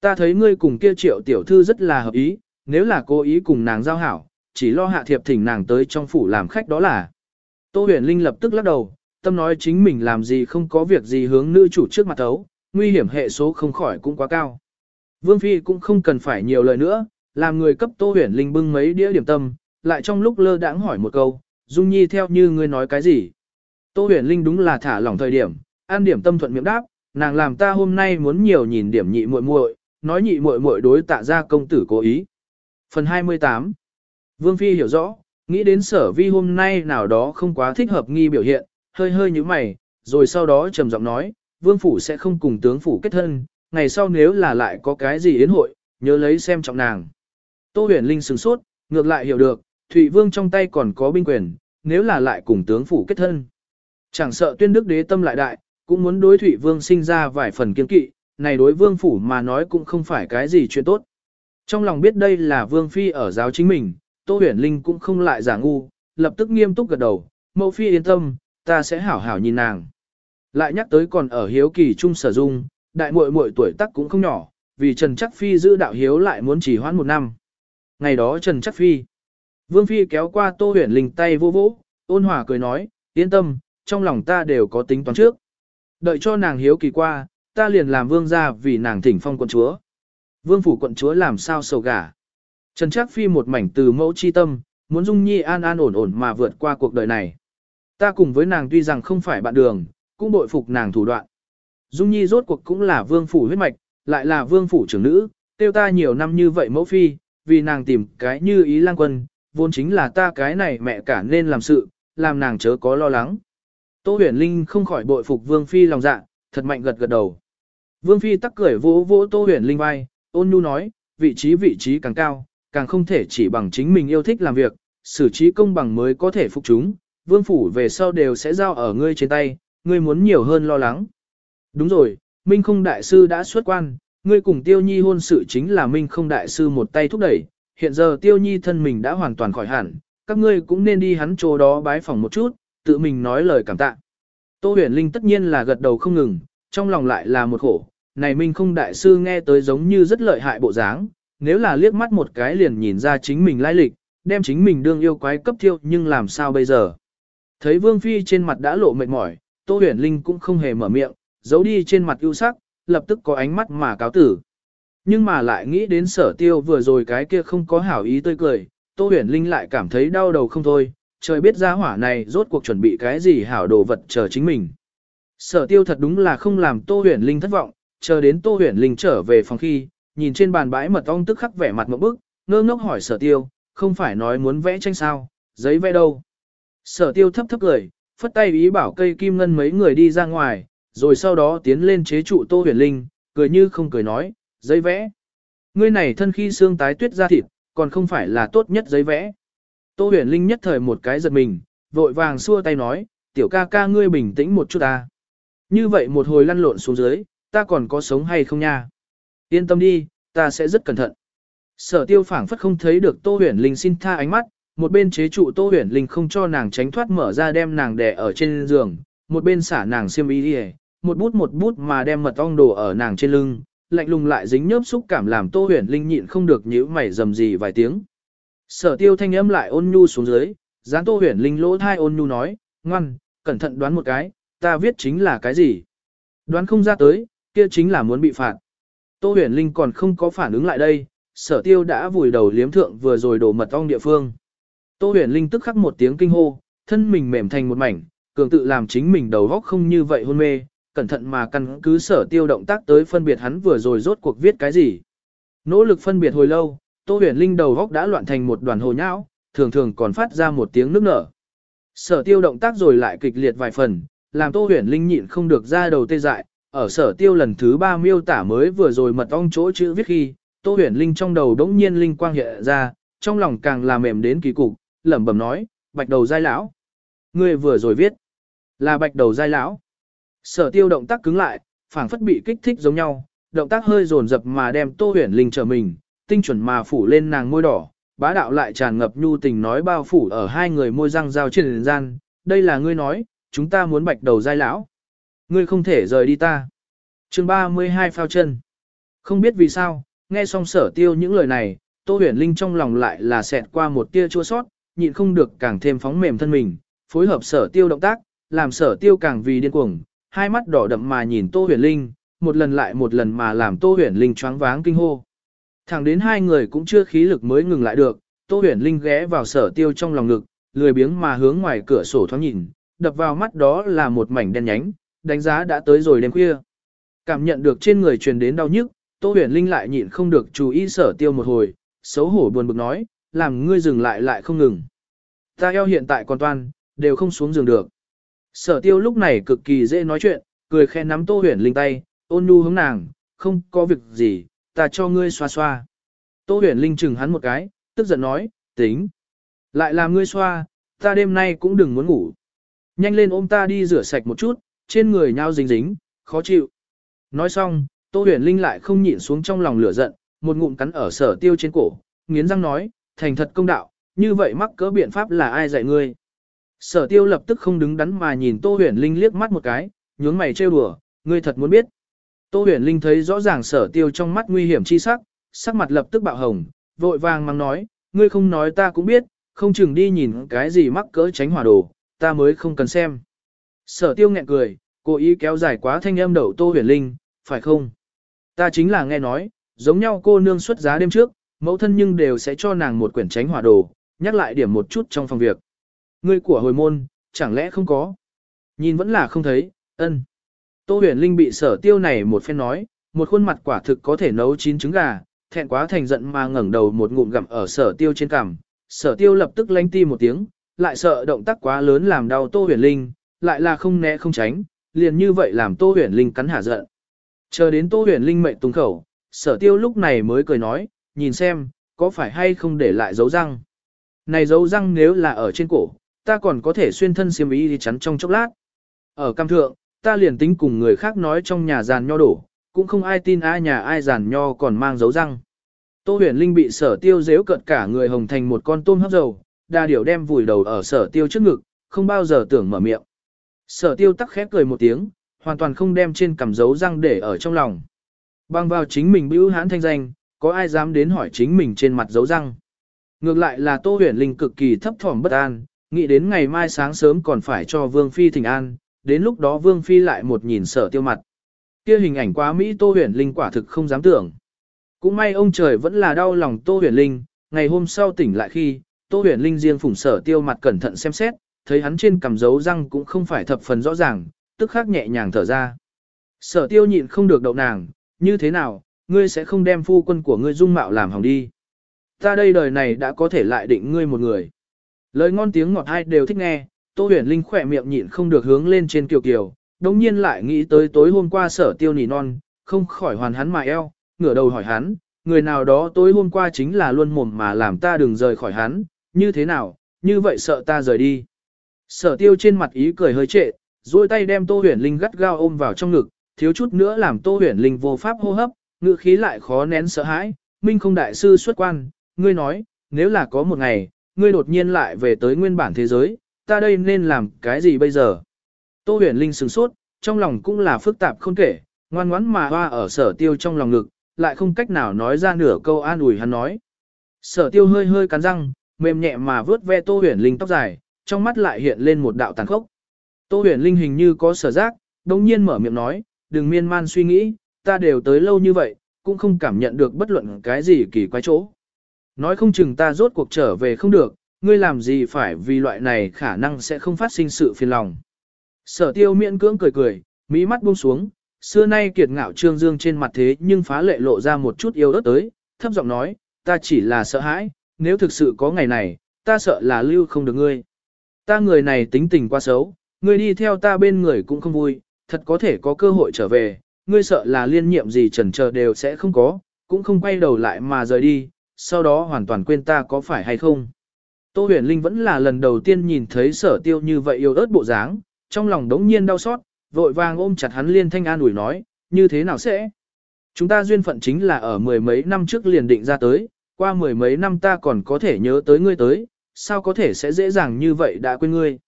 Ta thấy ngươi cùng kia triệu tiểu thư rất là hợp ý, nếu là cố ý cùng nàng giao hảo, chỉ lo hạ thiệp thỉnh nàng tới trong phủ làm khách đó là. Tô huyền linh lập tức lắc đầu, tâm nói chính mình làm gì không có việc gì hướng nữ chủ trước mặt thấu, nguy hiểm hệ số không khỏi cũng quá cao. Vương Phi cũng không cần phải nhiều lời nữa, làm người cấp Tô huyền linh bưng mấy đĩa điểm tâm, lại trong lúc lơ đãng hỏi một câu, Dung Nhi theo như ngươi nói cái gì. Tô huyền linh đúng là thả lỏng thời điểm, an điểm tâm thuận miệng đáp, nàng làm ta hôm nay muốn nhiều nhìn điểm nhị muội muội, nói nhị muội muội đối tạ ra công tử cố ý. Phần 28 Vương Phi hiểu rõ, nghĩ đến sở vi hôm nay nào đó không quá thích hợp nghi biểu hiện, hơi hơi như mày, rồi sau đó trầm giọng nói, Vương Phủ sẽ không cùng tướng Phủ kết thân, ngày sau nếu là lại có cái gì yến hội, nhớ lấy xem trọng nàng. Tô huyền linh sừng sốt, ngược lại hiểu được, Thụy Vương trong tay còn có binh quyền, nếu là lại cùng tướng Phủ kết thân. Chẳng sợ tuyên đức đế tâm lại đại, cũng muốn đối Thụy Vương sinh ra vài phần kiên kỵ, này đối Vương Phủ mà nói cũng không phải cái gì chuyện tốt. Trong lòng biết đây là Vương Phi ở giáo chính mình, Tô Huyền Linh cũng không lại giả ngu, lập tức nghiêm túc gật đầu, mẫu Phi yên tâm, ta sẽ hảo hảo nhìn nàng. Lại nhắc tới còn ở hiếu kỳ trung sở dung, đại muội muội tuổi tác cũng không nhỏ, vì Trần Chắc Phi giữ đạo hiếu lại muốn chỉ hoãn một năm. Ngày đó Trần Chắc Phi, Vương Phi kéo qua Tô Huyền Linh tay vô vỗ, ôn hòa cười nói, yên tâm, trong lòng ta đều có tính toán trước. Đợi cho nàng hiếu kỳ qua, ta liền làm vương gia vì nàng thỉnh phong quận chúa. Vương phủ quận chúa làm sao sầu gả. Trần Trác Phi một mảnh từ mẫu chi tâm, muốn Dung Nhi an an ổn ổn mà vượt qua cuộc đời này. Ta cùng với nàng tuy rằng không phải bạn đường, cũng bội phục nàng thủ đoạn. Dung Nhi rốt cuộc cũng là vương phủ huyết mạch, lại là vương phủ trưởng nữ, tiêu ta nhiều năm như vậy mẫu phi, vì nàng tìm cái như ý lang quân, vốn chính là ta cái này mẹ cả nên làm sự, làm nàng chớ có lo lắng. Tô huyền linh không khỏi bội phục vương phi lòng dạ, thật mạnh gật gật đầu. Vương phi tắc cười vỗ vỗ tô huyền linh vai, ôn nhu nói, vị trí vị trí càng cao, càng không thể chỉ bằng chính mình yêu thích làm việc, xử trí công bằng mới có thể phục chúng, vương phủ về sau đều sẽ giao ở ngươi trên tay, ngươi muốn nhiều hơn lo lắng. Đúng rồi, Minh không đại sư đã xuất quan, ngươi cùng tiêu nhi hôn sự chính là Minh không đại sư một tay thúc đẩy, hiện giờ tiêu nhi thân mình đã hoàn toàn khỏi hẳn, các ngươi cũng nên đi hắn chỗ đó bái phỏng một chút, tự mình nói lời cảm tạ. Tô huyền linh tất nhiên là gật đầu không ngừng, trong lòng lại là một khổ, này Minh không đại sư nghe tới giống như rất lợi hại bộ dáng, nếu là liếc mắt một cái liền nhìn ra chính mình lai lịch, đem chính mình đương yêu quái cấp thiêu nhưng làm sao bây giờ. Thấy Vương Phi trên mặt đã lộ mệt mỏi, Tô Huyền Linh cũng không hề mở miệng, giấu đi trên mặt ưu sắc, lập tức có ánh mắt mà cáo tử. Nhưng mà lại nghĩ đến sở tiêu vừa rồi cái kia không có hảo ý tươi cười, Tô Huyền Linh lại cảm thấy đau đầu không thôi, trời biết ra hỏa này rốt cuộc chuẩn bị cái gì hảo đồ vật chờ chính mình. Sở tiêu thật đúng là không làm Tô Huyền Linh thất vọng, chờ đến Tô Huyền Linh trở về phòng khi, nhìn trên bàn bãi mật ong tức khắc vẻ mặt một bức, ngơ ngốc hỏi sở tiêu, không phải nói muốn vẽ tranh sao, giấy vẽ đâu. Sở tiêu thấp thấp cười, phất tay ý bảo cây kim ngân mấy người đi ra ngoài, rồi sau đó tiến lên chế trụ Tô Huyền Linh, cười như không cười nói, giấy vẽ. Ngươi này thân khi xương tái tuyết ra thịt, còn không phải là tốt nhất giấy vẽ. Tô huyền linh nhất thời một cái giật mình, vội vàng xua tay nói, tiểu ca ca ngươi bình tĩnh một chút ta. Như vậy một hồi lăn lộn xuống dưới, ta còn có sống hay không nha? Yên tâm đi, ta sẽ rất cẩn thận. Sở tiêu phảng phất không thấy được Tô huyền linh xin tha ánh mắt, một bên chế trụ Tô huyền linh không cho nàng tránh thoát mở ra đem nàng đè ở trên giường, một bên xả nàng xiêm y đi một bút một bút mà đem mật ong đồ ở nàng trên lưng, lạnh lùng lại dính nhớp xúc cảm làm Tô Huyền Linh nhịn không được nhíu mày rầm gì vài tiếng. Sở Tiêu thanh âm lại ôn nhu xuống dưới, dán Tô Huyền Linh lỗ thai ôn nhu nói, ngoan, cẩn thận đoán một cái, ta viết chính là cái gì? Đoán không ra tới, kia chính là muốn bị phạt. Tô Huyền Linh còn không có phản ứng lại đây, Sở Tiêu đã vùi đầu liếm thượng vừa rồi đổ mật ong địa phương. Tô Huyền Linh tức khắc một tiếng kinh hô, thân mình mềm thành một mảnh, cường tự làm chính mình đầu óc không như vậy hôn mê, cẩn thận mà căn cứ sở tiêu động tác tới phân biệt hắn vừa rồi rốt cuộc viết cái gì. Nỗ lực phân biệt hồi lâu, Tô Huyền Linh đầu góc đã loạn thành một đoàn hồ nhão, thường thường còn phát ra một tiếng nước nở. Sở tiêu động tác rồi lại kịch liệt vài phần, làm Tô Huyền Linh nhịn không được ra đầu tê dại, ở sở tiêu lần thứ ba miêu tả mới vừa rồi mật ong chỗ chữ viết khi, Tô Huyền Linh trong đầu đống nhiên linh quang hiện ra, trong lòng càng là mềm đến kỳ cục, lẩm bẩm nói, bạch đầu giai lão. Ngươi vừa rồi viết, là bạch đầu giai lão. Sở tiêu động tác cứng lại, phảng phất bị kích thích giống nhau, động tác hơi dồn dập mà đem Tô Huyền Linh trở mình, tinh chuẩn mà phủ lên nàng môi đỏ, bá đạo lại tràn ngập nhu tình nói bao phủ ở hai người môi răng giao trên gian, đây là ngươi nói, chúng ta muốn bạch đầu giai lão. Ngươi không thể rời đi ta. chương 32 phao chân. Không biết vì sao, nghe xong sở tiêu những lời này, Tô Huyền Linh trong lòng lại là xẹt qua một tia chua sót, nhịn không được càng thêm phóng mềm thân mình, phối hợp sở tiêu động tác, làm sở tiêu càng vì điên cuồng, hai mắt đỏ đậm mà nhìn Tô Huyền Linh, một lần lại một lần mà làm Tô Huyền Linh choáng váng kinh hô. Thẳng đến hai người cũng chưa khí lực mới ngừng lại được, Tô Huyền Linh ghé vào sở tiêu trong lòng ngực, lười biếng mà hướng ngoài cửa sổ thoáng nhìn, đập vào mắt đó là một mảnh đen nhánh, đánh giá đã tới rồi đêm khuya. Cảm nhận được trên người truyền đến đau nhức, Tô Huyền Linh lại nhịn không được chú ý sở tiêu một hồi, xấu hổ buồn bực nói, làm ngươi dừng lại lại không ngừng. Ta eo hiện tại còn toan, đều không xuống giường được. Sở tiêu lúc này cực kỳ dễ nói chuyện, cười khen nắm tô huyền linh tay, ôn nhu hướng nàng, không có việc gì, ta cho ngươi xoa xoa. Tô huyền linh chừng hắn một cái, tức giận nói, tính. Lại làm ngươi xoa, ta đêm nay cũng đừng muốn ngủ. Nhanh lên ôm ta đi rửa sạch một chút, trên người nhau dính dính, khó chịu. Nói xong, Tô huyền linh lại không nhịn xuống trong lòng lửa giận, một ngụm cắn ở sở tiêu trên cổ, nghiến răng nói, thành thật công đạo, như vậy mắc cỡ biện pháp là ai dạy ngươi. Sở tiêu lập tức không đứng đắn mà nhìn Tô Huyền Linh liếc mắt một cái, nhướng mày trêu đùa, ngươi thật muốn biết. Tô Huyền Linh thấy rõ ràng sở tiêu trong mắt nguy hiểm chi sắc, sắc mặt lập tức bạo hồng, vội vàng mang nói, ngươi không nói ta cũng biết, không chừng đi nhìn cái gì mắc cỡ tránh hỏa đồ, ta mới không cần xem. Sở tiêu nghẹn cười, cố ý kéo dài quá thanh âm đầu Tô Huyền Linh, phải không? Ta chính là nghe nói, giống nhau cô nương xuất giá đêm trước, mẫu thân nhưng đều sẽ cho nàng một quyển tránh hỏa đồ, nhắc lại điểm một chút trong phòng việc. Ngươi của hồi môn, chẳng lẽ không có? Nhìn vẫn là không thấy, ân. Tô huyền linh bị sở tiêu này một phen nói, một khuôn mặt quả thực có thể nấu chín trứng gà, thẹn quá thành giận mà ngẩng đầu một ngụm gặm ở sở tiêu trên cằm. Sở tiêu lập tức lanh ti một tiếng, lại sợ động tác quá lớn làm đau tô huyền linh, lại là không né không tránh, liền như vậy làm tô huyền linh cắn hả giận. Chờ đến tô huyền linh mệnh tung khẩu, sở tiêu lúc này mới cười nói, nhìn xem, có phải hay không để lại dấu răng. Này dấu răng nếu là ở trên cổ, ta còn có thể xuyên thân xiêm y đi chắn trong chốc lát. Ở cam thượng, ta liền tính cùng người khác nói trong nhà giàn nho đổ, cũng không ai tin ai nhà ai giàn nho còn mang dấu răng. Tô huyền linh bị sở tiêu dễu cợt cả người hồng thành một con tôm hấp dầu, đa điểu đem vùi đầu ở sở tiêu trước ngực, không bao giờ tưởng mở miệng. Sở tiêu tắc khép cười một tiếng, hoàn toàn không đem trên cằm dấu răng để ở trong lòng. băng vào chính mình bưu hãn thanh danh, có ai dám đến hỏi chính mình trên mặt dấu răng. Ngược lại là Tô huyền linh cực kỳ thấp thỏm bất an, nghĩ đến ngày mai sáng sớm còn phải cho Vương Phi thỉnh an, đến lúc đó Vương Phi lại một nhìn sở tiêu mặt. Kia hình ảnh quá Mỹ Tô huyền linh quả thực không dám tưởng. Cũng may ông trời vẫn là đau lòng Tô huyền linh, ngày hôm sau tỉnh lại khi, Tô huyền linh riêng phủng sở tiêu mặt cẩn thận xem xét, thấy hắn trên cằm dấu răng cũng không phải thập phần rõ ràng, tức khắc nhẹ nhàng thở ra. Sở tiêu nhịn không được đậu nàng, như thế nào, ngươi sẽ không đem phu quân của ngươi dung mạo làm hỏng đi. Ta đây đời này đã có thể lại định ngươi một người. Lời ngon tiếng ngọt ai đều thích nghe, Tô huyền linh khỏe miệng nhịn không được hướng lên trên kiều kiều, đồng nhiên lại nghĩ tới tối hôm qua sở tiêu nỉ non, không khỏi hoàn hắn mà eo, ngửa đầu hỏi hắn, người nào đó tối hôm qua chính là luôn mồm mà làm ta đừng rời khỏi hắn, như thế nào, như vậy sợ ta rời đi. Sở tiêu trên mặt ý cười hơi trệ, duỗi tay đem Tô Huyền Linh gắt gao ôm vào trong ngực, thiếu chút nữa làm Tô Huyền Linh vô pháp hô hấp, ngựa khí lại khó nén sợ hãi. Minh không đại sư xuất quan, ngươi nói, nếu là có một ngày, ngươi đột nhiên lại về tới nguyên bản thế giới, ta đây nên làm cái gì bây giờ? Tô Huyền Linh sửng sốt, trong lòng cũng là phức tạp không kể, ngoan ngoãn mà hoa ở sở tiêu trong lòng ngực, lại không cách nào nói ra nửa câu an ủi hắn nói. Sở tiêu hơi hơi cắn răng, mềm nhẹ mà vớt ve Tô Huyền Linh tóc dài, trong mắt lại hiện lên một đạo tàn khốc. Tô huyền linh hình như có sở giác, đồng nhiên mở miệng nói, đừng miên man suy nghĩ, ta đều tới lâu như vậy, cũng không cảm nhận được bất luận cái gì kỳ quái chỗ. Nói không chừng ta rốt cuộc trở về không được, ngươi làm gì phải vì loại này khả năng sẽ không phát sinh sự phiền lòng. Sở tiêu miễn cưỡng cười cười, mỹ mắt buông xuống, xưa nay kiệt ngạo trương dương trên mặt thế nhưng phá lệ lộ ra một chút yêu ớt tới, thấp giọng nói, ta chỉ là sợ hãi, nếu thực sự có ngày này, ta sợ là lưu không được ngươi. Ta người này tính tình quá xấu, ngươi đi theo ta bên người cũng không vui, thật có thể có cơ hội trở về, ngươi sợ là liên nhiệm gì trần chờ đều sẽ không có, cũng không quay đầu lại mà rời đi, sau đó hoàn toàn quên ta có phải hay không. Tô huyền linh vẫn là lần đầu tiên nhìn thấy sở tiêu như vậy yêu ớt bộ dáng, trong lòng đống nhiên đau xót, vội vàng ôm chặt hắn liên thanh an ủi nói, như thế nào sẽ? Chúng ta duyên phận chính là ở mười mấy năm trước liền định ra tới, qua mười mấy năm ta còn có thể nhớ tới ngươi tới, sao có thể sẽ dễ dàng như vậy đã quên ngươi.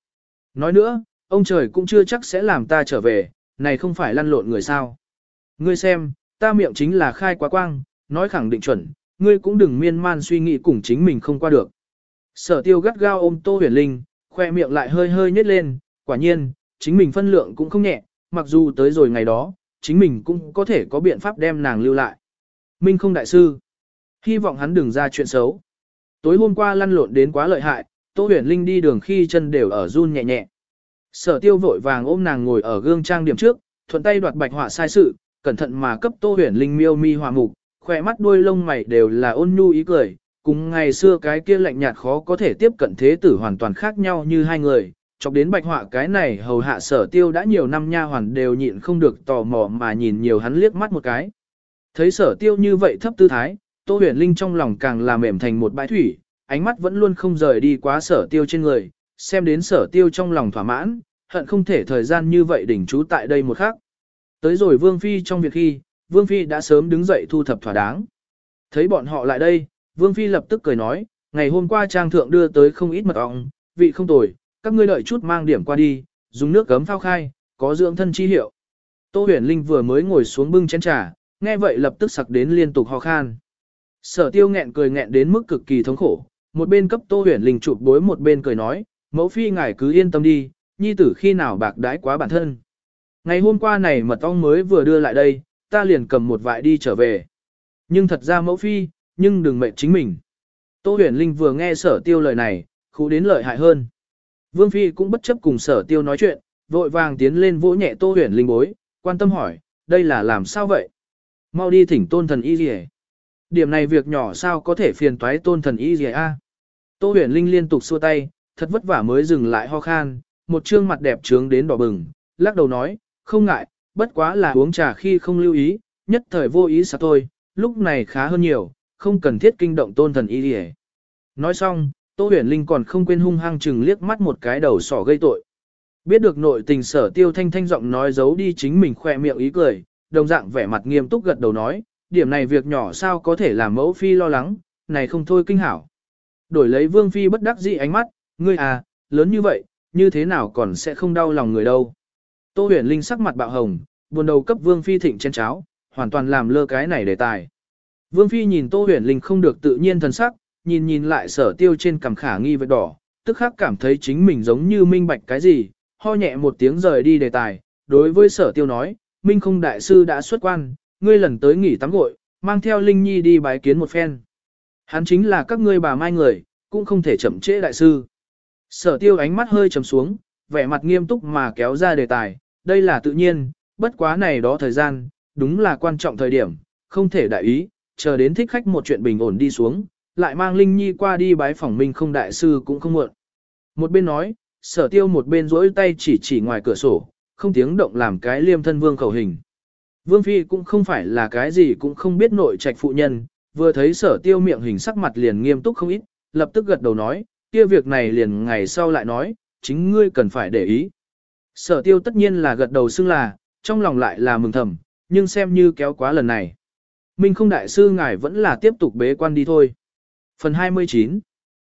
Nói nữa, ông trời cũng chưa chắc sẽ làm ta trở về, này không phải lăn lộn người sao. Ngươi xem, ta miệng chính là khai quá quang, nói khẳng định chuẩn, ngươi cũng đừng miên man suy nghĩ cùng chính mình không qua được. Sở tiêu gắt gao ôm Tô Huyền Linh, khoe miệng lại hơi hơi nhếch lên, quả nhiên, chính mình phân lượng cũng không nhẹ, mặc dù tới rồi ngày đó, chính mình cũng có thể có biện pháp đem nàng lưu lại. Minh không đại sư, hy vọng hắn đừng ra chuyện xấu. Tối hôm qua lăn lộn đến quá lợi hại, Tô Huyền Linh đi đường khi chân đều ở run nhẹ nhẹ. Sở tiêu vội vàng ôm nàng ngồi ở gương trang điểm trước, thuận tay đoạt bạch họa sai sự, cẩn thận mà cấp Tô Huyền Linh miêu mi hòa mục, khỏe mắt đuôi lông mày đều là ôn nhu ý cười, cùng ngày xưa cái kia lạnh nhạt khó có thể tiếp cận thế tử hoàn toàn khác nhau như hai người. Chọc đến bạch họa cái này hầu hạ sở tiêu đã nhiều năm nha hoàn đều nhịn không được tò mò mà nhìn nhiều hắn liếc mắt một cái. Thấy sở tiêu như vậy thấp tư thái, Tô huyền linh trong lòng càng là mềm thành một bãi thủy, ánh mắt vẫn luôn không rời đi quá sở tiêu trên người, xem đến sở tiêu trong lòng thỏa mãn, hận không thể thời gian như vậy đỉnh trú tại đây một khắc. Tới rồi Vương Phi trong việc khi, Vương Phi đã sớm đứng dậy thu thập thỏa đáng. Thấy bọn họ lại đây, Vương Phi lập tức cười nói, ngày hôm qua trang thượng đưa tới không ít mật ong, vị không tồi, các ngươi đợi chút mang điểm qua đi, dùng nước gấm phao khai, có dưỡng thân chi hiệu. Tô huyền linh vừa mới ngồi xuống bưng chén trà, nghe vậy lập tức sặc đến liên tục ho khan. Sở tiêu nghẹn cười nghẹn đến mức cực kỳ thống khổ, một bên cấp tô huyền linh chụp bối một bên cười nói, mẫu phi ngài cứ yên tâm đi, nhi tử khi nào bạc đãi quá bản thân. Ngày hôm qua này mật ong mới vừa đưa lại đây, ta liền cầm một vại đi trở về. Nhưng thật ra mẫu phi, nhưng đừng mệnh chính mình. Tô huyền linh vừa nghe sở tiêu lời này, khu đến lợi hại hơn. Vương phi cũng bất chấp cùng sở tiêu nói chuyện, vội vàng tiến lên vỗ nhẹ tô huyền linh bối, quan tâm hỏi, đây là làm sao vậy? Mau đi thỉnh tôn thần y gì Điểm này việc nhỏ sao có thể phiền toái tôn thần y gì a? Tô huyền linh liên tục xua tay, thật vất vả mới dừng lại ho khan, một trương mặt đẹp trướng đến đỏ bừng, lắc đầu nói, không ngại, bất quá là uống trà khi không lưu ý, nhất thời vô ý sao thôi, lúc này khá hơn nhiều, không cần thiết kinh động tôn thần y đi Nói xong, Tô huyền linh còn không quên hung hăng chừng liếc mắt một cái đầu sỏ gây tội. Biết được nội tình sở tiêu thanh thanh giọng nói giấu đi chính mình khoe miệng ý cười, đồng dạng vẻ mặt nghiêm túc gật đầu nói, điểm này việc nhỏ sao có thể làm mẫu phi lo lắng, này không thôi kinh hảo. Đổi lấy vương phi bất đắc dĩ ánh mắt, ngươi à, lớn như vậy, như thế nào còn sẽ không đau lòng người đâu. Tô huyền linh sắc mặt bạo hồng, buồn đầu cấp vương phi thịnh chén cháo, hoàn toàn làm lơ cái này đề tài. Vương phi nhìn tô huyền linh không được tự nhiên thần sắc, nhìn nhìn lại sở tiêu trên cằm khả nghi vết đỏ, tức khắc cảm thấy chính mình giống như minh bạch cái gì, ho nhẹ một tiếng rời đi đề tài, đối với sở tiêu nói, Minh không đại sư đã xuất quan, ngươi lần tới nghỉ tắm gội, mang theo Linh Nhi đi bái kiến một phen. Hắn chính là các ngươi bà mai người, cũng không thể chậm trễ đại sư. Sở tiêu ánh mắt hơi trầm xuống, vẻ mặt nghiêm túc mà kéo ra đề tài, đây là tự nhiên, bất quá này đó thời gian, đúng là quan trọng thời điểm, không thể đại ý, chờ đến thích khách một chuyện bình ổn đi xuống, lại mang Linh Nhi qua đi bái phỏng minh không đại sư cũng không muộn. Một bên nói, sở tiêu một bên rỗi tay chỉ chỉ ngoài cửa sổ, không tiếng động làm cái liêm thân vương khẩu hình. Vương Phi cũng không phải là cái gì cũng không biết nội trạch phụ nhân, vừa thấy sở tiêu miệng hình sắc mặt liền nghiêm túc không ít, lập tức gật đầu nói, kia việc này liền ngày sau lại nói, chính ngươi cần phải để ý. Sở tiêu tất nhiên là gật đầu xưng là, trong lòng lại là mừng thầm, nhưng xem như kéo quá lần này. Minh không đại sư ngài vẫn là tiếp tục bế quan đi thôi. Phần 29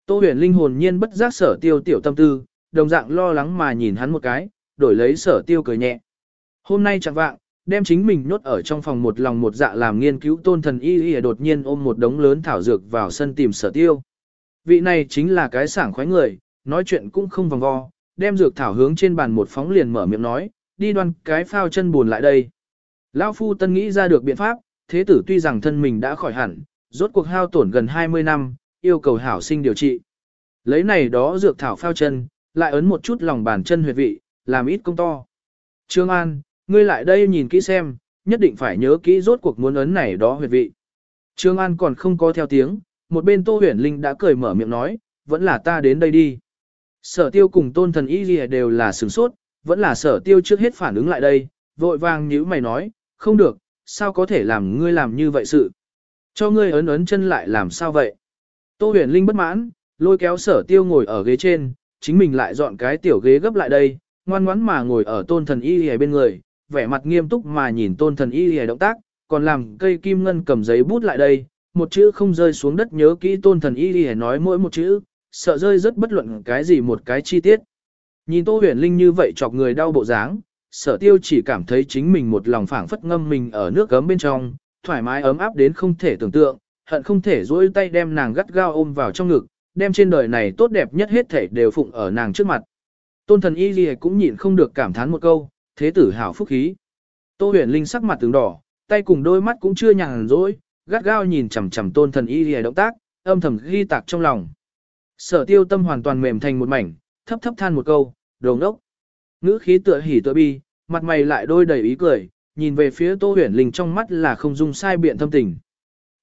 Tô huyền linh hồn nhiên bất giác sở tiêu tiểu tâm tư, đồng dạng lo lắng mà nhìn hắn một cái, đổi lấy sở tiêu cười nhẹ. Hôm nay chẳng vạng, đem chính mình nhốt ở trong phòng một lòng một dạ làm nghiên cứu tôn thần y y đột nhiên ôm một đống lớn thảo dược vào sân tìm sở tiêu. Vị này chính là cái sảng khoái người, nói chuyện cũng không vòng vo, đem dược thảo hướng trên bàn một phóng liền mở miệng nói, đi đoan cái phao chân buồn lại đây. Lão phu tân nghĩ ra được biện pháp, thế tử tuy rằng thân mình đã khỏi hẳn, rốt cuộc hao tổn gần 20 năm, yêu cầu hảo sinh điều trị. Lấy này đó dược thảo phao chân, lại ấn một chút lòng bàn chân huyệt vị, làm ít công to. Trương An, ngươi lại đây nhìn kỹ xem, nhất định phải nhớ kỹ rốt cuộc muốn ấn này đó huyệt vị. Trương An còn không có theo tiếng, một bên Tô Huyền Linh đã cười mở miệng nói, vẫn là ta đến đây đi. Sở tiêu cùng tôn thần y gì đều là sửng sốt, vẫn là sở tiêu trước hết phản ứng lại đây, vội vàng nhíu mày nói, không được, sao có thể làm ngươi làm như vậy sự. Cho ngươi ấn ấn chân lại làm sao vậy. Tô huyền linh bất mãn, lôi kéo sở tiêu ngồi ở ghế trên, chính mình lại dọn cái tiểu ghế gấp lại đây, ngoan ngoãn mà ngồi ở tôn thần y gì bên người, vẻ mặt nghiêm túc mà nhìn tôn thần y gì động tác, còn làm cây kim ngân cầm giấy bút lại đây, một chữ không rơi xuống đất nhớ kỹ tôn thần y gì nói mỗi một chữ, sợ rơi rất bất luận cái gì một cái chi tiết. Nhìn Tô Huyền Linh như vậy chọc người đau bộ dáng, sở tiêu chỉ cảm thấy chính mình một lòng phảng phất ngâm mình ở nước gấm bên trong, thoải mái ấm áp đến không thể tưởng tượng, hận không thể duỗi tay đem nàng gắt gao ôm vào trong ngực, đem trên đời này tốt đẹp nhất hết thể đều phụng ở nàng trước mặt. Tôn thần y gì cũng nhịn không được cảm thán một câu, thế tử hảo phúc khí. Tô huyền linh sắc mặt tướng đỏ, tay cùng đôi mắt cũng chưa nhàn rỗi, gắt gao nhìn chằm chằm tôn thần y gì động tác, âm thầm ghi tạc trong lòng. Sở tiêu tâm hoàn toàn mềm thành một mảnh, thấp thấp than một câu, đồ ngốc. Ngữ khí tựa hỉ tựa bi, mặt mày lại đôi đầy ý cười, nhìn về phía Tô Huyền Linh trong mắt là không dung sai biện thâm tình.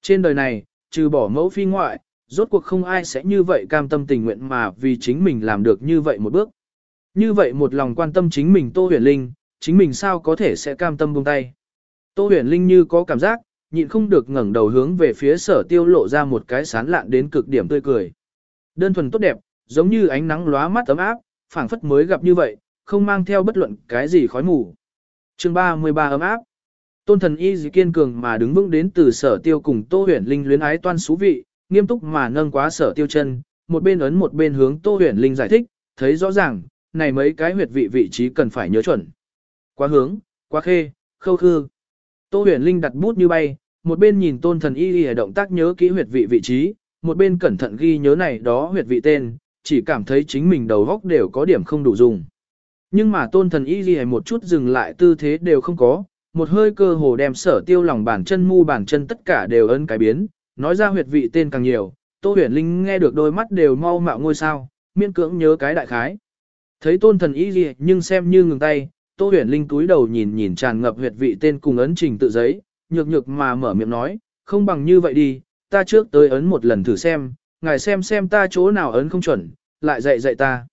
Trên đời này, trừ bỏ mẫu phi ngoại, rốt cuộc không ai sẽ như vậy cam tâm tình nguyện mà vì chính mình làm được như vậy một bước. Như vậy một lòng quan tâm chính mình Tô Huyền Linh, chính mình sao có thể sẽ cam tâm buông tay. Tô Huyền Linh như có cảm giác, nhịn không được ngẩng đầu hướng về phía sở tiêu lộ ra một cái sán lạn đến cực điểm tươi cười. Đơn thuần tốt đẹp, giống như ánh nắng lóa mắt ấm áp, phảng phất mới gặp như vậy, không mang theo bất luận cái gì khói mù. Chương 33 ấm áp. Tôn thần y dì kiên cường mà đứng vững đến từ sở tiêu cùng Tô Huyền Linh luyến ái toan xú vị, nghiêm túc mà nâng quá sở tiêu chân, một bên ấn một bên hướng Tô Huyền Linh giải thích, thấy rõ ràng, này mấy cái huyệt vị vị trí cần phải nhớ chuẩn. Quá hướng, quá khê, khâu khư. Tô Huyền Linh đặt bút như bay, một bên nhìn Tôn thần y dì động tác nhớ kỹ huyệt vị vị trí, một bên cẩn thận ghi nhớ này đó huyệt vị tên, chỉ cảm thấy chính mình đầu góc đều có điểm không đủ dùng. Nhưng mà tôn thần y gì một chút dừng lại tư thế đều không có, một hơi cơ hồ đem sở tiêu lòng bàn chân mu bàn chân tất cả đều ấn cái biến, nói ra huyệt vị tên càng nhiều, tô huyền linh nghe được đôi mắt đều mau mạo ngôi sao, miễn cưỡng nhớ cái đại khái. Thấy tôn thần y gì nhưng xem như ngừng tay, tô huyền linh túi đầu nhìn nhìn tràn ngập huyệt vị tên cùng ấn trình tự giấy, nhược nhược mà mở miệng nói, không bằng như vậy đi, ta trước tới ấn một lần thử xem, ngài xem xem ta chỗ nào ấn không chuẩn, lại dạy dạy ta.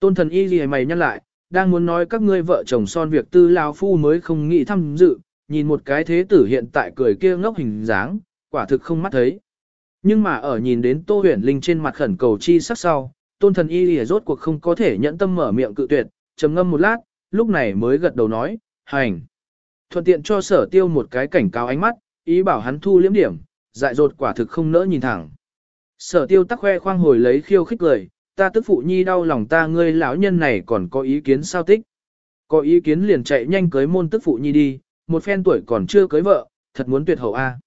Tôn thần y gì mày nhăn lại, đang muốn nói các ngươi vợ chồng son việc tư lao phu mới không nghĩ tham dự, nhìn một cái thế tử hiện tại cười kia ngốc hình dáng, quả thực không mắt thấy. Nhưng mà ở nhìn đến Tô Huyền Linh trên mặt khẩn cầu chi sắc sau, tôn thần y lìa rốt cuộc không có thể nhẫn tâm mở miệng cự tuyệt, trầm ngâm một lát, lúc này mới gật đầu nói, hành. Thuận tiện cho sở tiêu một cái cảnh cáo ánh mắt, ý bảo hắn thu liếm điểm, dại dột quả thực không nỡ nhìn thẳng. Sở tiêu tắc khoe khoang hồi lấy khiêu khích lời, ta tức phụ nhi đau lòng ta ngươi lão nhân này còn có ý kiến sao tích. Có ý kiến liền chạy nhanh cưới môn tức phụ nhi đi, một phen tuổi còn chưa cưới vợ, thật muốn tuyệt hậu a.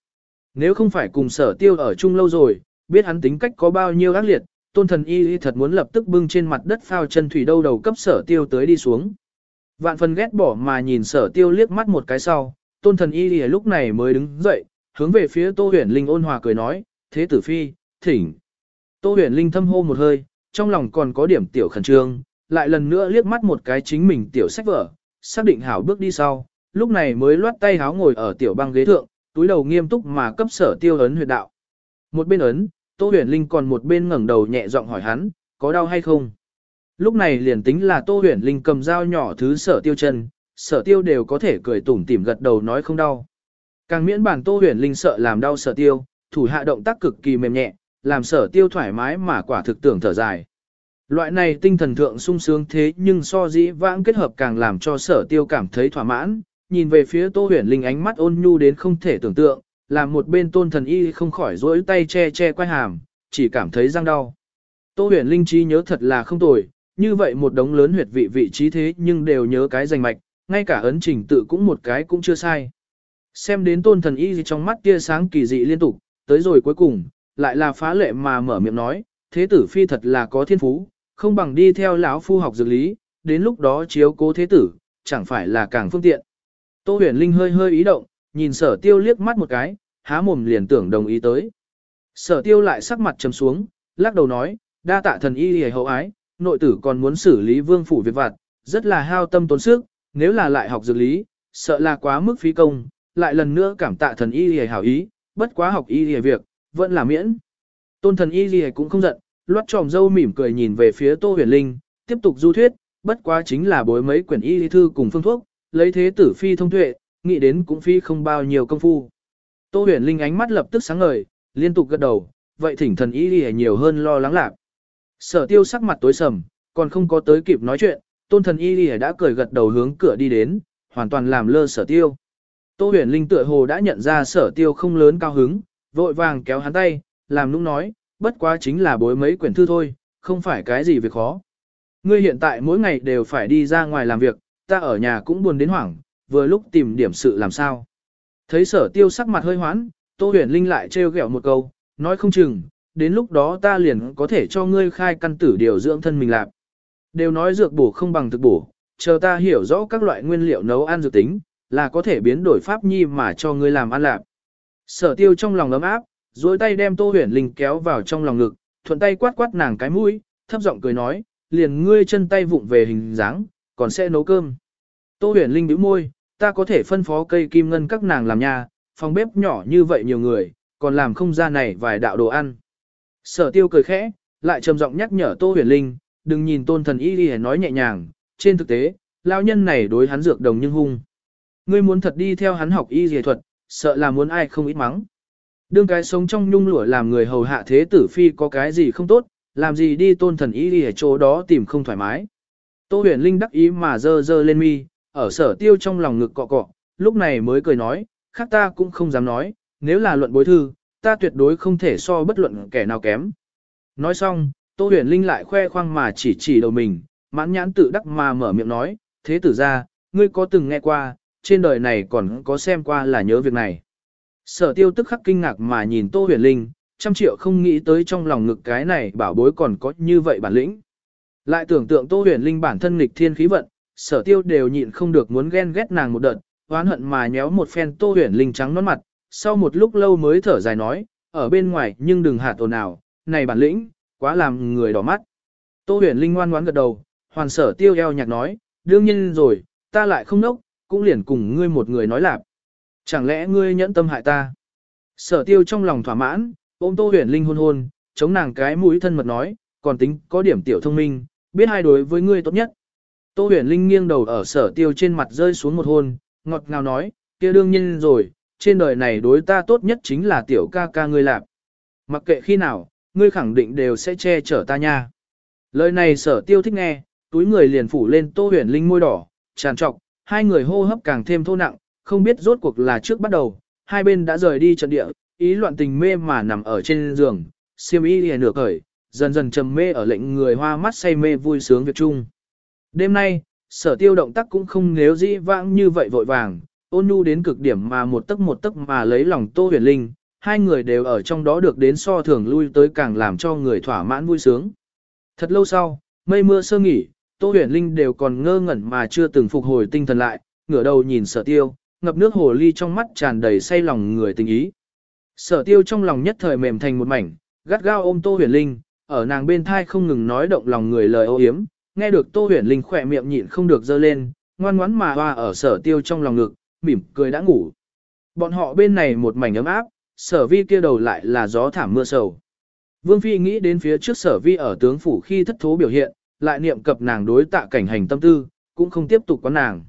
Nếu không phải cùng sở tiêu ở chung lâu rồi, biết hắn tính cách có bao nhiêu ác liệt, tôn thần y y thật muốn lập tức bưng trên mặt đất phao chân thủy đâu đầu cấp sở tiêu tới đi xuống. Vạn phần ghét bỏ mà nhìn sở tiêu liếc mắt một cái sau, tôn thần y y lúc này mới đứng dậy, hướng về phía tô huyền linh ôn hòa cười nói, thế tử phi, thỉnh. Tô huyền linh thâm hô một hơi, trong lòng còn có điểm tiểu khẩn trương, lại lần nữa liếc mắt một cái chính mình tiểu sách vở, xác định hảo bước đi sau, lúc này mới loát tay háo ngồi ở tiểu băng ghế thượng, túi đầu nghiêm túc mà cấp sở tiêu ấn huyệt đạo. Một bên ấn, Tô huyền linh còn một bên ngẩng đầu nhẹ giọng hỏi hắn, có đau hay không? Lúc này liền tính là Tô huyền linh cầm dao nhỏ thứ sở tiêu chân, sở tiêu đều có thể cười tủm tỉm gật đầu nói không đau. Càng miễn bản Tô huyền linh sợ làm đau sở tiêu, thủ hạ động tác cực kỳ mềm nhẹ, làm sở tiêu thoải mái mà quả thực tưởng thở dài. Loại này tinh thần thượng sung sướng thế nhưng so dĩ vãng kết hợp càng làm cho sở tiêu cảm thấy thỏa mãn, nhìn về phía tô huyền linh ánh mắt ôn nhu đến không thể tưởng tượng, làm một bên tôn thần y không khỏi rỗi tay che che quay hàm, chỉ cảm thấy răng đau. Tô huyền linh trí nhớ thật là không tồi, như vậy một đống lớn huyệt vị vị trí thế nhưng đều nhớ cái danh mạch, ngay cả ấn trình tự cũng một cái cũng chưa sai. Xem đến tôn thần y trong mắt tia sáng kỳ dị liên tục, tới rồi cuối cùng, lại là phá lệ mà mở miệng nói, thế tử phi thật là có thiên phú, không bằng đi theo lão phu học dược lý, đến lúc đó chiếu cố thế tử, chẳng phải là càng phương tiện. Tô huyền linh hơi hơi ý động, nhìn sở tiêu liếc mắt một cái, há mồm liền tưởng đồng ý tới. Sở tiêu lại sắc mặt trầm xuống, lắc đầu nói, đa tạ thần y hề hậu ái, nội tử còn muốn xử lý vương phủ việc vặt, rất là hao tâm tốn sức, nếu là lại học dược lý, sợ là quá mức phí công, lại lần nữa cảm tạ thần y lìa hảo ý, bất quá học y lìa việc, vẫn là miễn. Tôn thần y lìa cũng không giận, loát tròm dâu mỉm cười nhìn về phía Tô Huyền Linh, tiếp tục du thuyết, bất quá chính là bối mấy quyển y lý thư cùng phương thuốc, lấy thế tử phi thông tuệ, nghĩ đến cũng phi không bao nhiêu công phu. Tô huyền linh ánh mắt lập tức sáng ngời, liên tục gật đầu, vậy thỉnh thần y lìa nhiều hơn lo lắng lạc. Sở tiêu sắc mặt tối sầm, còn không có tới kịp nói chuyện, tôn thần y lìa đã cười gật đầu hướng cửa đi đến, hoàn toàn làm lơ sở tiêu. Tô huyền linh tựa hồ đã nhận ra sở tiêu không lớn cao hứng, vội vàng kéo hắn tay, làm nũng nói, bất quá chính là bối mấy quyển thư thôi, không phải cái gì việc khó. Ngươi hiện tại mỗi ngày đều phải đi ra ngoài làm việc, ta ở nhà cũng buồn đến hoảng, vừa lúc tìm điểm sự làm sao. Thấy sở tiêu sắc mặt hơi hoán, Tô huyền linh lại trêu ghẹo một câu, nói không chừng, đến lúc đó ta liền có thể cho ngươi khai căn tử điều dưỡng thân mình lạc. Đều nói dược bổ không bằng thực bổ, chờ ta hiểu rõ các loại nguyên liệu nấu ăn dược tính, là có thể biến đổi pháp nhi mà cho ngươi làm ăn lạc. Sở tiêu trong lòng ấm áp, duỗi tay đem Tô huyền linh kéo vào trong lòng ngực, thuận tay quát quát nàng cái mũi, thấp giọng cười nói, liền ngươi chân tay vụng về hình dáng, còn sẽ nấu cơm. Tô huyền linh bĩu môi, ta có thể phân phó cây kim ngân các nàng làm nhà, phòng bếp nhỏ như vậy nhiều người, còn làm không ra này vài đạo đồ ăn. Sở tiêu cười khẽ, lại trầm giọng nhắc nhở Tô huyền linh, đừng nhìn tôn thần y đi nói nhẹ nhàng, trên thực tế, lao nhân này đối hắn dược đồng nhưng hung. Ngươi muốn thật đi theo hắn học y dề thuật, sợ là muốn ai không ít mắng. Đương cái sống trong nhung lụa làm người hầu hạ thế tử phi có cái gì không tốt, làm gì đi tôn thần y đi ở chỗ đó tìm không thoải mái. Tô huyền linh đắc ý mà dơ dơ lên mi, ở sở tiêu trong lòng ngực cọ cọ, lúc này mới cười nói, khác ta cũng không dám nói, nếu là luận bối thư, ta tuyệt đối không thể so bất luận kẻ nào kém. Nói xong, Tô huyền linh lại khoe khoang mà chỉ chỉ đầu mình, mãn nhãn tự đắc mà mở miệng nói, thế tử ra, ngươi có từng nghe qua, trên đời này còn có xem qua là nhớ việc này. Sở tiêu tức khắc kinh ngạc mà nhìn Tô huyền linh, trăm triệu không nghĩ tới trong lòng ngực cái này bảo bối còn có như vậy bản lĩnh. Lại tưởng tượng Tô huyền linh bản thân nghịch thiên khí vận, sở tiêu đều nhịn không được muốn ghen ghét nàng một đợt, oán hận mà nhéo một phen Tô huyền linh trắng nón mặt, sau một lúc lâu mới thở dài nói, ở bên ngoài nhưng đừng hạt ồn nào, này bản lĩnh, quá làm người đỏ mắt. Tô huyền linh ngoan ngoãn gật đầu, hoàn sở tiêu eo nhạc nói, đương nhiên rồi, ta lại không nốc, cũng liền cùng ngươi một người nói lạp. Chẳng lẽ ngươi nhẫn tâm hại ta? Sở tiêu trong lòng thỏa mãn, ôm tô huyền linh hôn hôn, chống nàng cái mũi thân mật nói, còn tính có điểm tiểu thông minh, biết hai đối với ngươi tốt nhất. Tô huyền linh nghiêng đầu ở sở tiêu trên mặt rơi xuống một hôn, ngọt ngào nói, kia đương nhiên rồi, trên đời này đối ta tốt nhất chính là tiểu ca ca ngươi lạp. Mặc kệ khi nào, ngươi khẳng định đều sẽ che chở ta nha. Lời này sở tiêu thích nghe, túi người liền phủ lên tô huyền linh môi đỏ, tràn trọc, hai người hô hấp càng thêm thô nặng, không biết rốt cuộc là trước bắt đầu, hai bên đã rời đi trận địa, ý loạn tình mê mà nằm ở trên giường, siêm ý lìa nửa cởi, dần dần trầm mê ở lệnh người hoa mắt say mê vui sướng việc chung. Đêm nay, sở tiêu động tác cũng không nếu dĩ vãng như vậy vội vàng, ôn nhu đến cực điểm mà một tấc một tấc mà lấy lòng tô huyền linh, hai người đều ở trong đó được đến so thường lui tới càng làm cho người thỏa mãn vui sướng. Thật lâu sau, mây mưa sơ nghỉ, Tô Huyền Linh đều còn ngơ ngẩn mà chưa từng phục hồi tinh thần lại, ngửa đầu nhìn sở tiêu, ngập nước hồ ly trong mắt tràn đầy say lòng người tình ý. Sở tiêu trong lòng nhất thời mềm thành một mảnh, gắt gao ôm Tô Huyền Linh, ở nàng bên thai không ngừng nói động lòng người lời ô yếm, nghe được Tô Huyền Linh khỏe miệng nhịn không được dơ lên, ngoan ngoãn mà hoa ở sở tiêu trong lòng ngực, mỉm cười đã ngủ. Bọn họ bên này một mảnh ấm áp, sở vi kia đầu lại là gió thảm mưa sầu. Vương Phi nghĩ đến phía trước sở vi ở tướng phủ khi thất thố biểu hiện, lại niệm cập nàng đối tạ cảnh hành tâm tư, cũng không tiếp tục có nàng.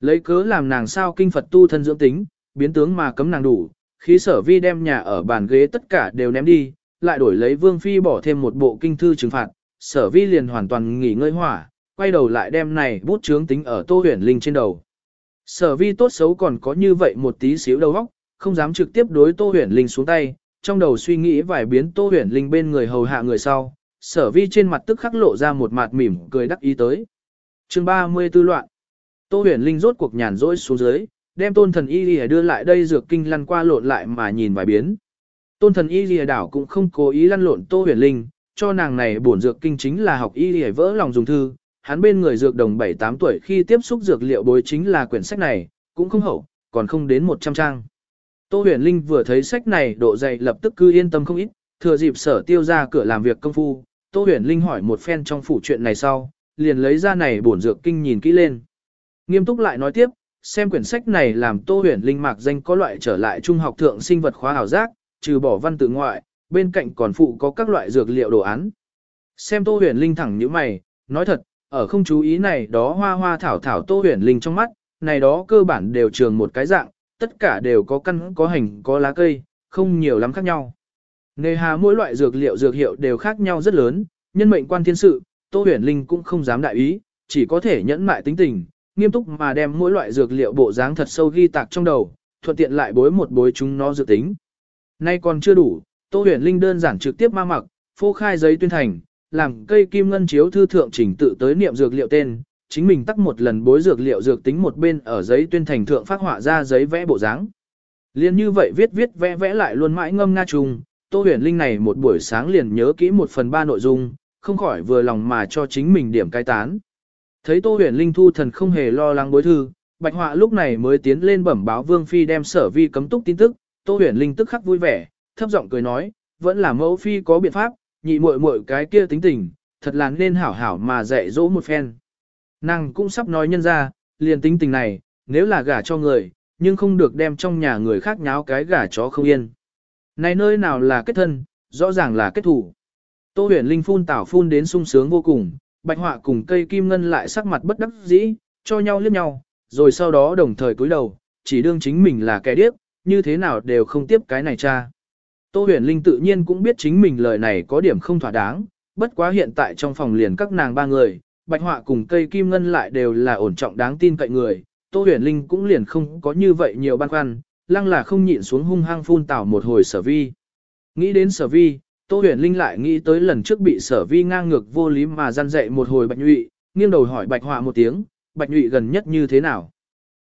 Lấy cớ làm nàng sao kinh Phật tu thân dưỡng tính, biến tướng mà cấm nàng đủ, khí sở vi đem nhà ở bàn ghế tất cả đều ném đi, lại đổi lấy Vương Phi bỏ thêm một bộ kinh thư trừng phạt, sở vi liền hoàn toàn nghỉ ngơi hỏa, quay đầu lại đem này bút chướng tính ở tô huyền linh trên đầu. Sở vi tốt xấu còn có như vậy một tí xíu đầu óc, không dám trực tiếp đối tô huyền linh xuống tay, trong đầu suy nghĩ vài biến tô huyền linh bên người hầu hạ người sau, sở vi trên mặt tức khắc lộ ra một mặt mỉm cười đắc ý tới. chương 34 loạn, tô huyền linh rốt cuộc nhàn rỗi xuống dưới, đem tôn thần y lìa đưa lại đây dược kinh lăn qua lộn lại mà nhìn vài biến. Tôn thần y lìa đảo cũng không cố ý lăn lộn tô huyền linh, cho nàng này bổn dược kinh chính là học y lìa vỡ lòng dùng thư, hắn bên người dược đồng 7-8 tuổi khi tiếp xúc dược liệu bối chính là quyển sách này, cũng không hậu, còn không đến 100 trang. Tô huyền linh vừa thấy sách này độ dày lập tức cư yên tâm không ít, thừa dịp sở tiêu ra cửa làm việc công phu, Tô huyền linh hỏi một phen trong phủ chuyện này sau, liền lấy ra này bổn dược kinh nhìn kỹ lên. Nghiêm túc lại nói tiếp, xem quyển sách này làm Tô huyền linh mạc danh có loại trở lại trung học thượng sinh vật khóa ảo giác, trừ bỏ văn tự ngoại, bên cạnh còn phụ có các loại dược liệu đồ án. Xem Tô huyền linh thẳng như mày, nói thật, ở không chú ý này đó hoa hoa thảo thảo tô huyền linh trong mắt, này đó cơ bản đều trường một cái dạng, tất cả đều có căn có hành có lá cây, không nhiều lắm khác nhau. Nề hà mỗi loại dược liệu dược hiệu đều khác nhau rất lớn, nhân mệnh quan thiên sự, tô huyền linh cũng không dám đại ý, chỉ có thể nhẫn mại tính tình, nghiêm túc mà đem mỗi loại dược liệu bộ dáng thật sâu ghi tạc trong đầu, thuận tiện lại bối một bối chúng nó dự tính. Nay còn chưa đủ, tô huyền linh đơn giản trực tiếp ma mặc, phô khai giấy tuyên thành, làm cây kim ngân chiếu thư thượng chỉnh tự tới niệm dược liệu tên, chính mình tắt một lần bối dược liệu dược tính một bên ở giấy tuyên thành thượng phát họa ra giấy vẽ bộ dáng. Liên như vậy viết viết vẽ vẽ lại luôn mãi ngâm nga trùng, Tô Huyền Linh này một buổi sáng liền nhớ kỹ một phần ba nội dung, không khỏi vừa lòng mà cho chính mình điểm cai tán. Thấy Tô Huyền Linh thu thần không hề lo lắng bối thư, Bạch Họa lúc này mới tiến lên bẩm báo Vương Phi đem sở vi cấm túc tin tức, Tô Huyền Linh tức khắc vui vẻ, thấp giọng cười nói, vẫn là mẫu phi có biện pháp, nhị muội muội cái kia tính tình, thật là nên hảo hảo mà dạy dỗ một phen. Nàng cũng sắp nói nhân ra, liền tính tình này, nếu là gả cho người, nhưng không được đem trong nhà người khác nháo cái gả chó không yên. Này nơi nào là kết thân, rõ ràng là kết thủ. Tô huyền linh phun tảo phun đến sung sướng vô cùng, bạch họa cùng cây kim ngân lại sắc mặt bất đắc dĩ, cho nhau liếc nhau, rồi sau đó đồng thời cúi đầu, chỉ đương chính mình là kẻ điếc, như thế nào đều không tiếp cái này cha. Tô huyền linh tự nhiên cũng biết chính mình lời này có điểm không thỏa đáng, bất quá hiện tại trong phòng liền các nàng ba người, bạch họa cùng cây kim ngân lại đều là ổn trọng đáng tin cậy người, Tô huyền linh cũng liền không có như vậy nhiều băn khoăn, lăng là không nhịn xuống hung hăng phun tảo một hồi sở vi. Nghĩ đến sở vi, Tô huyền linh lại nghĩ tới lần trước bị sở vi ngang ngược vô lý mà gian dạy một hồi bạch nhụy, nghiêng đầu hỏi bạch họa một tiếng, bạch nhụy gần nhất như thế nào.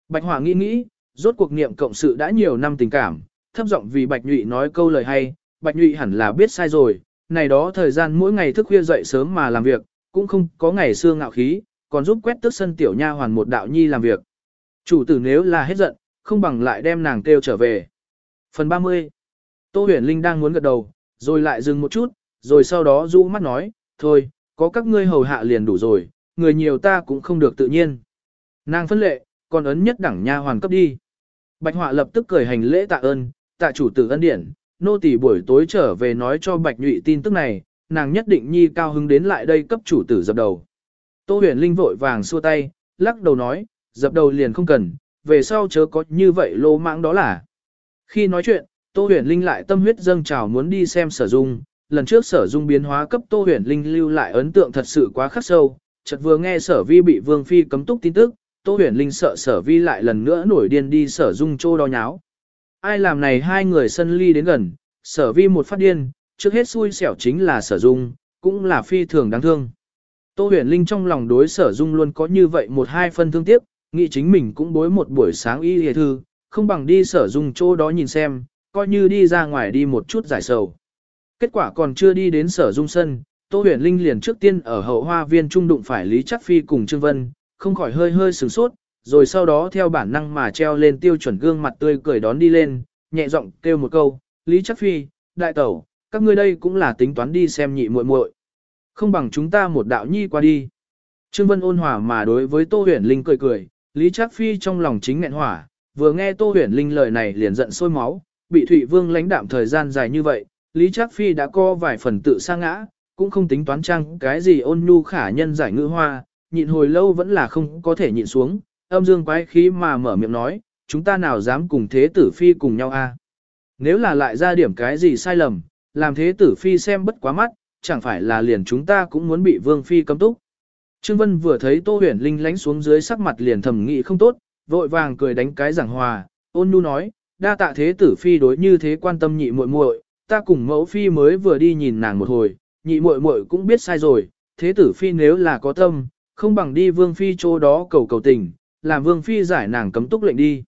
Bạch họa nghĩ nghĩ, rốt cuộc niệm cộng sự đã nhiều năm tình cảm, thấp giọng vì Bạch Nhụy nói câu lời hay, Bạch Nhụy hẳn là biết sai rồi, này đó thời gian mỗi ngày thức khuya dậy sớm mà làm việc, cũng không có ngày xưa ngạo khí, còn giúp quét tước sân tiểu nha hoàn một đạo nhi làm việc. Chủ tử nếu là hết giận, không bằng lại đem nàng kêu trở về. Phần 30 Tô huyền linh đang muốn gật đầu, rồi lại dừng một chút, rồi sau đó rũ mắt nói, thôi, có các ngươi hầu hạ liền đủ rồi, người nhiều ta cũng không được tự nhiên. Nàng phân lệ, còn ấn nhất đẳng nha hoàn cấp đi. Bạch họa lập tức cười hành lễ tạ ơn, tạ chủ tử ân điển, nô tỳ buổi tối trở về nói cho Bạch Nhụy tin tức này, nàng nhất định nhi cao hứng đến lại đây cấp chủ tử dập đầu. Tô huyền linh vội vàng xua tay, lắc đầu nói, dập đầu liền không cần, về sau chớ có như vậy lô mãng đó là. Khi nói chuyện, Tô huyền linh lại tâm huyết dâng trào muốn đi xem sở dung, lần trước sở dung biến hóa cấp Tô huyền linh lưu lại ấn tượng thật sự quá khắc sâu, chợt vừa nghe sở vi bị vương phi cấm túc tin tức, Tô huyền linh sợ sở vi lại lần nữa nổi điên đi sở dung trô đo nháo. Ai làm này hai người sân ly đến gần, sở vi một phát điên, trước hết xui xẻo chính là sở dung, cũng là phi thường đáng thương. Tô huyền linh trong lòng đối sở dung luôn có như vậy một hai phân thương tiếc, nghĩ chính mình cũng bối một buổi sáng y hề thư, không bằng đi sở dung chỗ đó nhìn xem, coi như đi ra ngoài đi một chút giải sầu. Kết quả còn chưa đi đến sở dung sân, Tô huyền linh liền trước tiên ở hậu hoa viên trung đụng phải Lý Chắc Phi cùng Trương Vân, không khỏi hơi hơi sửng sốt, rồi sau đó theo bản năng mà treo lên tiêu chuẩn gương mặt tươi cười đón đi lên, nhẹ giọng kêu một câu, Lý Chắc Phi, đại tẩu, các ngươi đây cũng là tính toán đi xem nhị muội muội, Không bằng chúng ta một đạo nhi qua đi. Trương Vân ôn hòa mà đối với Tô huyền linh cười cười, Lý Trác Phi trong lòng chính nghẹn hỏa, vừa nghe Tô huyền linh lời này liền giận sôi máu, bị Thụy Vương lãnh đạm thời gian dài như vậy, Lý Trác Phi đã co vài phần tự sa ngã, cũng không tính toán trang cái gì ôn nhu khả nhân giải ngữ hoa, nhịn hồi lâu vẫn là không có thể nhịn xuống, âm dương quái khí mà mở miệng nói, chúng ta nào dám cùng thế tử phi cùng nhau a? Nếu là lại ra điểm cái gì sai lầm, làm thế tử phi xem bất quá mắt, chẳng phải là liền chúng ta cũng muốn bị vương phi cấm túc. Trương Vân vừa thấy Tô Huyền Linh lánh xuống dưới sắc mặt liền thầm nghĩ không tốt, vội vàng cười đánh cái giảng hòa, ôn nhu nói, đa tạ thế tử phi đối như thế quan tâm nhị muội muội, ta cùng mẫu phi mới vừa đi nhìn nàng một hồi, nhị muội muội cũng biết sai rồi, thế tử phi nếu là có tâm, không bằng đi vương phi chỗ đó cầu cầu tình, làm vương phi giải nàng cấm túc lệnh đi.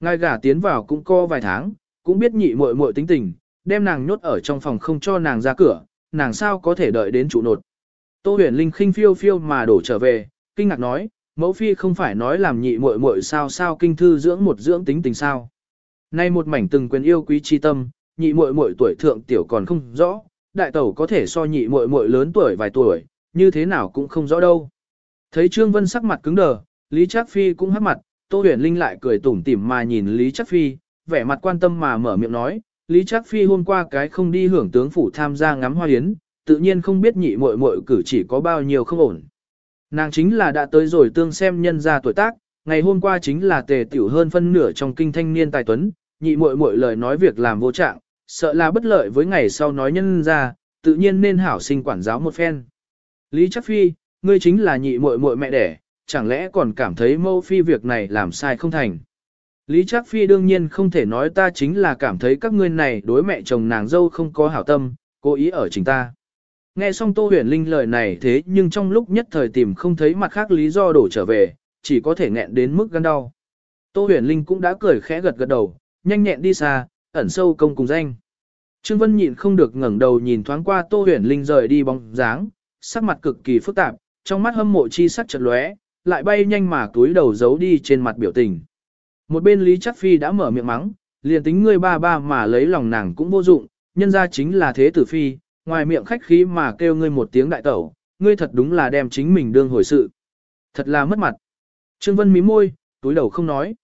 Ngài gả tiến vào cũng co vài tháng, cũng biết nhị muội muội tính tình, đem nàng nhốt ở trong phòng không cho nàng ra cửa, nàng sao có thể đợi đến trụ nột. Tô huyền linh khinh phiêu phiêu mà đổ trở về, kinh ngạc nói, mẫu phi không phải nói làm nhị muội muội sao sao kinh thư dưỡng một dưỡng tính tình sao. Nay một mảnh từng quyền yêu quý chi tâm, nhị muội muội tuổi thượng tiểu còn không rõ, đại tẩu có thể so nhị muội muội lớn tuổi vài tuổi, như thế nào cũng không rõ đâu. Thấy Trương Vân sắc mặt cứng đờ, Lý Trác Phi cũng hắc mặt, Tô Huyền Linh lại cười tủm tỉm mà nhìn Lý Trác Phi, vẻ mặt quan tâm mà mở miệng nói, Lý Trác Phi hôm qua cái không đi hưởng tướng phủ tham gia ngắm hoa yến, tự nhiên không biết nhị muội muội cử chỉ có bao nhiêu không ổn. Nàng chính là đã tới rồi tương xem nhân gia tuổi tác, ngày hôm qua chính là tề tiểu hơn phân nửa trong kinh thanh niên tài tuấn, nhị muội muội lời nói việc làm vô trạng, sợ là bất lợi với ngày sau nói nhân ra, tự nhiên nên hảo sinh quản giáo một phen. Lý Chắc Phi, ngươi chính là nhị muội muội mẹ đẻ, chẳng lẽ còn cảm thấy mâu phi việc này làm sai không thành. Lý Trác Phi đương nhiên không thể nói ta chính là cảm thấy các ngươi này đối mẹ chồng nàng dâu không có hảo tâm, cố ý ở chính ta. Nghe xong Tô Huyền Linh lời này thế nhưng trong lúc nhất thời tìm không thấy mặt khác lý do đổ trở về, chỉ có thể nghẹn đến mức gan đau. Tô Huyền Linh cũng đã cười khẽ gật gật đầu, nhanh nhẹn đi xa, ẩn sâu công cùng danh. Trương Vân nhịn không được ngẩng đầu nhìn thoáng qua Tô Huyền Linh rời đi bóng dáng, sắc mặt cực kỳ phức tạp, trong mắt hâm mộ chi sắc chợt lóe, lại bay nhanh mà túi đầu giấu đi trên mặt biểu tình. Một bên Lý Chắc Phi đã mở miệng mắng, liền tính ngươi ba ba mà lấy lòng nàng cũng vô dụng, nhân ra chính là thế tử phi, ngoài miệng khách khí mà kêu ngươi một tiếng đại tẩu, ngươi thật đúng là đem chính mình đương hồi sự. Thật là mất mặt. Trương Vân mím môi, túi đầu không nói.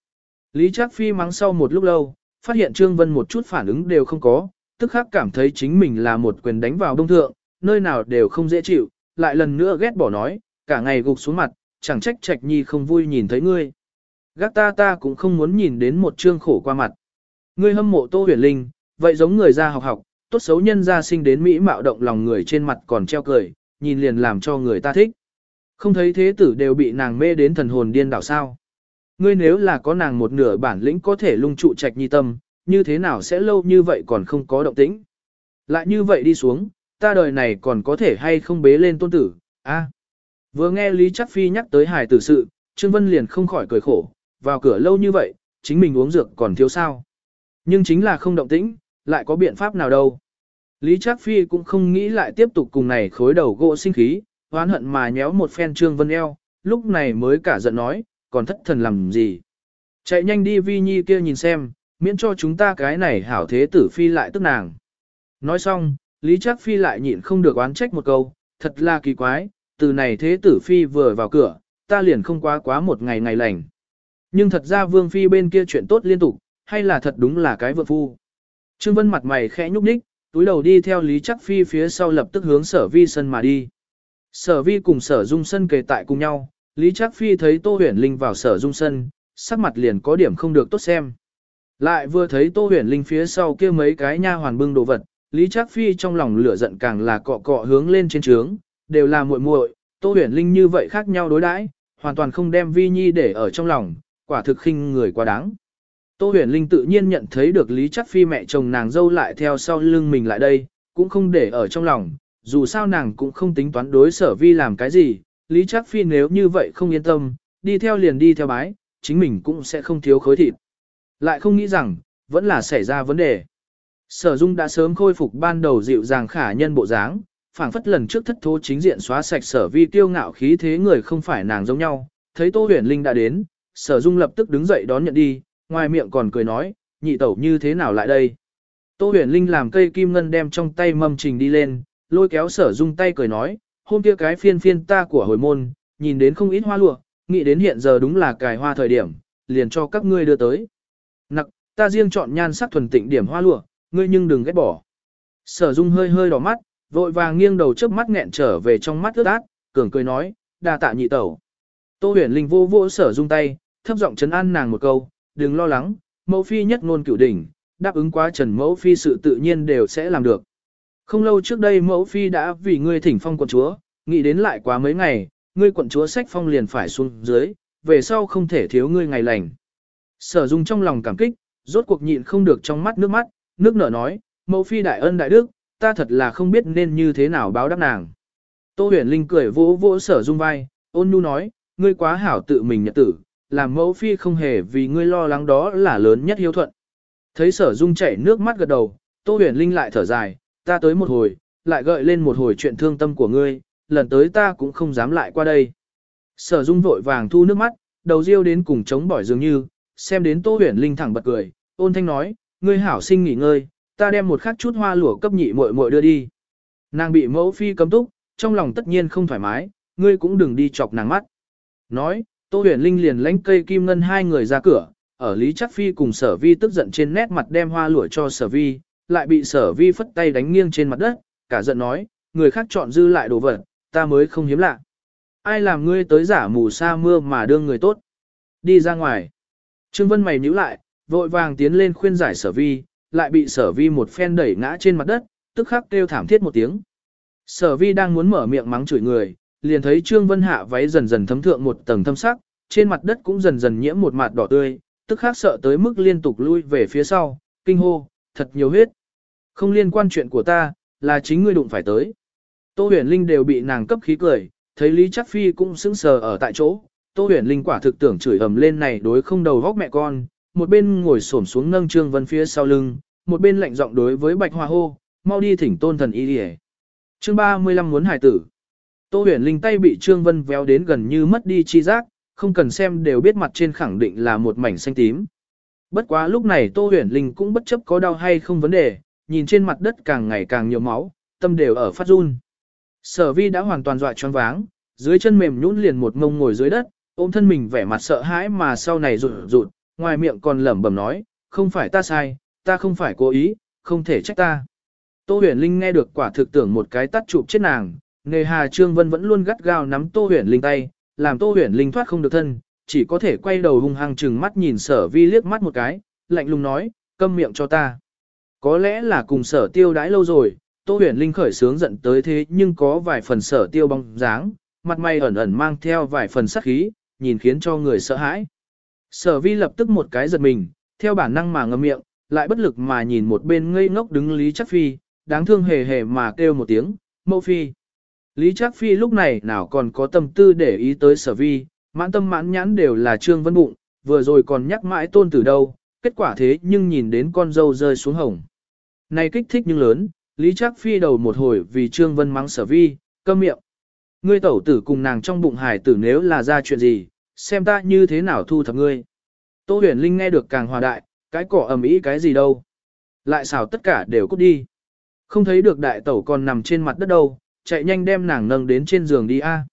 Lý Trác Phi mắng sau một lúc lâu, phát hiện Trương Vân một chút phản ứng đều không có, tức khắc cảm thấy chính mình là một quyền đánh vào đông thượng, nơi nào đều không dễ chịu, lại lần nữa ghét bỏ nói, cả ngày gục xuống mặt, chẳng trách trạch nhi không vui nhìn thấy ngươi. Gác ta ta cũng không muốn nhìn đến một trương khổ qua mặt. Ngươi hâm mộ Tô Huyền Linh, vậy giống người ra học học, tốt xấu nhân ra sinh đến Mỹ mạo động lòng người trên mặt còn treo cười, nhìn liền làm cho người ta thích. Không thấy thế tử đều bị nàng mê đến thần hồn điên đảo sao. Ngươi nếu là có nàng một nửa bản lĩnh có thể lung trụ trạch nhi tâm, như thế nào sẽ lâu như vậy còn không có động tĩnh. Lại như vậy đi xuống, ta đời này còn có thể hay không bế lên tôn tử, a Vừa nghe Lý Chắc Phi nhắc tới hài tử sự, Trương Vân liền không khỏi cười khổ, vào cửa lâu như vậy, chính mình uống dược còn thiếu sao. Nhưng chính là không động tĩnh, lại có biện pháp nào đâu. Lý Trác Phi cũng không nghĩ lại tiếp tục cùng này khối đầu gỗ sinh khí, hoán hận mà nhéo một phen Trương Vân eo, lúc này mới cả giận nói, còn thất thần làm gì. Chạy nhanh đi Vi Nhi kia nhìn xem, miễn cho chúng ta cái này hảo thế tử Phi lại tức nàng. Nói xong, Lý Trác Phi lại nhịn không được oán trách một câu, thật là kỳ quái, từ này thế tử Phi vừa vào cửa, ta liền không quá quá một ngày ngày lành. Nhưng thật ra Vương Phi bên kia chuyện tốt liên tục, hay là thật đúng là cái vợ phu. Trương Vân mặt mày khẽ nhúc nhích, túi đầu đi theo Lý Chắc Phi phía sau lập tức hướng sở vi sân mà đi. Sở vi cùng sở dung sân kề tại cùng nhau, Lý Trác Phi thấy Tô Huyền Linh vào sở dung sân, sắc mặt liền có điểm không được tốt xem. Lại vừa thấy Tô Huyền Linh phía sau kia mấy cái nha hoàn bưng đồ vật, Lý Trác Phi trong lòng lửa giận càng là cọ cọ hướng lên trên trướng, đều là muội muội, Tô Huyền Linh như vậy khác nhau đối đãi, hoàn toàn không đem Vi Nhi để ở trong lòng, quả thực khinh người quá đáng. Tô Huyền Linh tự nhiên nhận thấy được Lý Chắc Phi mẹ chồng nàng dâu lại theo sau lưng mình lại đây, cũng không để ở trong lòng, dù sao nàng cũng không tính toán đối sở vi làm cái gì, Lý Trác Phi nếu như vậy không yên tâm, đi theo liền đi theo bái, chính mình cũng sẽ không thiếu khối thịt. Lại không nghĩ rằng, vẫn là xảy ra vấn đề. Sở Dung đã sớm khôi phục ban đầu dịu dàng khả nhân bộ dáng, phảng phất lần trước thất thố chính diện xóa sạch sở vi tiêu ngạo khí thế người không phải nàng giống nhau. Thấy Tô Huyền Linh đã đến, Sở Dung lập tức đứng dậy đón nhận đi, ngoài miệng còn cười nói, nhị tẩu như thế nào lại đây. Tô huyền linh làm cây kim ngân đem trong tay mâm trình đi lên, lôi kéo sở dung tay cười nói, hôm kia cái phiên phiên ta của hồi môn, nhìn đến không ít hoa lụa, nghĩ đến hiện giờ đúng là cài hoa thời điểm, liền cho các ngươi đưa tới. Nặc, ta riêng chọn nhan sắc thuần tịnh điểm hoa lụa, ngươi nhưng đừng ghét bỏ. Sở dung hơi hơi đỏ mắt, vội vàng nghiêng đầu chớp mắt nghẹn trở về trong mắt ướt át, cường cười nói, đa tạ nhị tẩu. Tô huyền linh vô vô sở dung tay, thấp giọng chấn an nàng một câu, đừng lo lắng, mẫu phi nhất ngôn cửu đỉnh, đáp ứng quá trần mẫu phi sự tự nhiên đều sẽ làm được. Không lâu trước đây mẫu phi đã vì ngươi thỉnh phong quận chúa, nghĩ đến lại quá mấy ngày, ngươi quận chúa sách phong liền phải xuống dưới, về sau không thể thiếu ngươi ngày lành. Sở dung trong lòng cảm kích, rốt cuộc nhịn không được trong mắt nước mắt, nước nở nói, mẫu phi đại ân đại đức, ta thật là không biết nên như thế nào báo đáp nàng. Tô huyền linh cười vỗ vỗ sở dung vai, ôn nhu nói, ngươi quá hảo tự mình nhận tử, làm mẫu phi không hề vì ngươi lo lắng đó là lớn nhất hiếu thuận. Thấy sở dung chảy nước mắt gật đầu, Tô huyền linh lại thở dài, ta tới một hồi, lại gợi lên một hồi chuyện thương tâm của ngươi, lần tới ta cũng không dám lại qua đây. Sở dung vội vàng thu nước mắt, đầu riêu đến cùng chống bỏi dường như, xem đến Tô huyền linh thẳng bật cười, ôn thanh nói, ngươi hảo sinh nghỉ ngơi, ta đem một khắc chút hoa lụa cấp nhị muội muội đưa đi. Nàng bị mẫu phi cấm túc, trong lòng tất nhiên không thoải mái, ngươi cũng đừng đi chọc nàng mắt. Nói, Tô huyền linh liền lánh cây kim ngân hai người ra cửa, ở Lý Chắc Phi cùng sở vi tức giận trên nét mặt đem hoa lụa cho sở vi, lại bị sở vi phất tay đánh nghiêng trên mặt đất, cả giận nói, người khác chọn dư lại đồ vật, ta mới không hiếm lạ. Ai làm ngươi tới giả mù sa mưa mà đương người tốt? Đi ra ngoài. Trương Vân mày nhíu lại, vội vàng tiến lên khuyên giải sở vi, lại bị sở vi một phen đẩy ngã trên mặt đất, tức khắc kêu thảm thiết một tiếng. Sở vi đang muốn mở miệng mắng chửi người, liền thấy Trương Vân hạ váy dần dần thấm thượng một tầng thâm sắc, trên mặt đất cũng dần dần nhiễm một mạt đỏ tươi, tức khác sợ tới mức liên tục lui về phía sau, kinh hô, thật nhiều huyết. Không liên quan chuyện của ta, là chính ngươi đụng phải tới. Tô huyền linh đều bị nàng cấp khí cười, thấy Lý Chắc Phi cũng sững sờ ở tại chỗ. Tô huyền linh quả thực tưởng chửi ầm lên này đối không đầu góc mẹ con, một bên ngồi xổm xuống nâng trương vân phía sau lưng, một bên lạnh giọng đối với bạch hoa hô, mau đi thỉnh tôn thần y đi Chương 35 muốn hải tử. Tô huyền linh tay bị trương vân véo đến gần như mất đi chi giác, không cần xem đều biết mặt trên khẳng định là một mảnh xanh tím. Bất quá lúc này Tô Huyền Linh cũng bất chấp có đau hay không vấn đề, nhìn trên mặt đất càng ngày càng nhiều máu, tâm đều ở phát run. Sở vi đã hoàn toàn dọa choáng váng, dưới chân mềm nhũn liền một ngông ngồi dưới đất, ôm thân mình vẻ mặt sợ hãi mà sau này rụt rụt, ngoài miệng còn lẩm bẩm nói, không phải ta sai, ta không phải cố ý, không thể trách ta. Tô huyền linh nghe được quả thực tưởng một cái tắt chụp chết nàng, nghề hà trương vân vẫn luôn gắt gao nắm tô huyền linh tay, làm Tô Huyền Linh thoát không được thân, chỉ có thể quay đầu hung hăng chừng mắt nhìn sở vi liếc mắt một cái, lạnh lùng nói, câm miệng cho ta. Có lẽ là cùng sở tiêu đãi lâu rồi, Tô Huyền Linh khởi sướng giận tới thế nhưng có vài phần sở tiêu bóng dáng, mặt mày ẩn ẩn mang theo vài phần sát khí, nhìn khiến cho người sợ hãi. Sở vi lập tức một cái giật mình, theo bản năng mà ngậm miệng, lại bất lực mà nhìn một bên ngây ngốc đứng Lý Chắc Phi, đáng thương hề hề mà kêu một tiếng, mẫu phi. Lý Trác Phi lúc này nào còn có tâm tư để ý tới sở vi, mãn tâm mãn nhãn đều là Trương Vân Bụng, vừa rồi còn nhắc mãi tôn tử đâu, kết quả thế nhưng nhìn đến con dâu rơi xuống hồng. Này kích thích nhưng lớn, Lý Trác Phi đầu một hồi vì Trương Vân mắng sở vi, câm miệng. Ngươi tẩu tử cùng nàng trong bụng hải tử nếu là ra chuyện gì, xem ta như thế nào thu thập ngươi. Tô huyền linh nghe được càng hòa đại, cái cỏ ầm ĩ cái gì đâu. Lại xào tất cả đều cút đi. Không thấy được đại tẩu còn nằm trên mặt đất đâu, chạy nhanh đem nàng nâng đến trên giường đi a.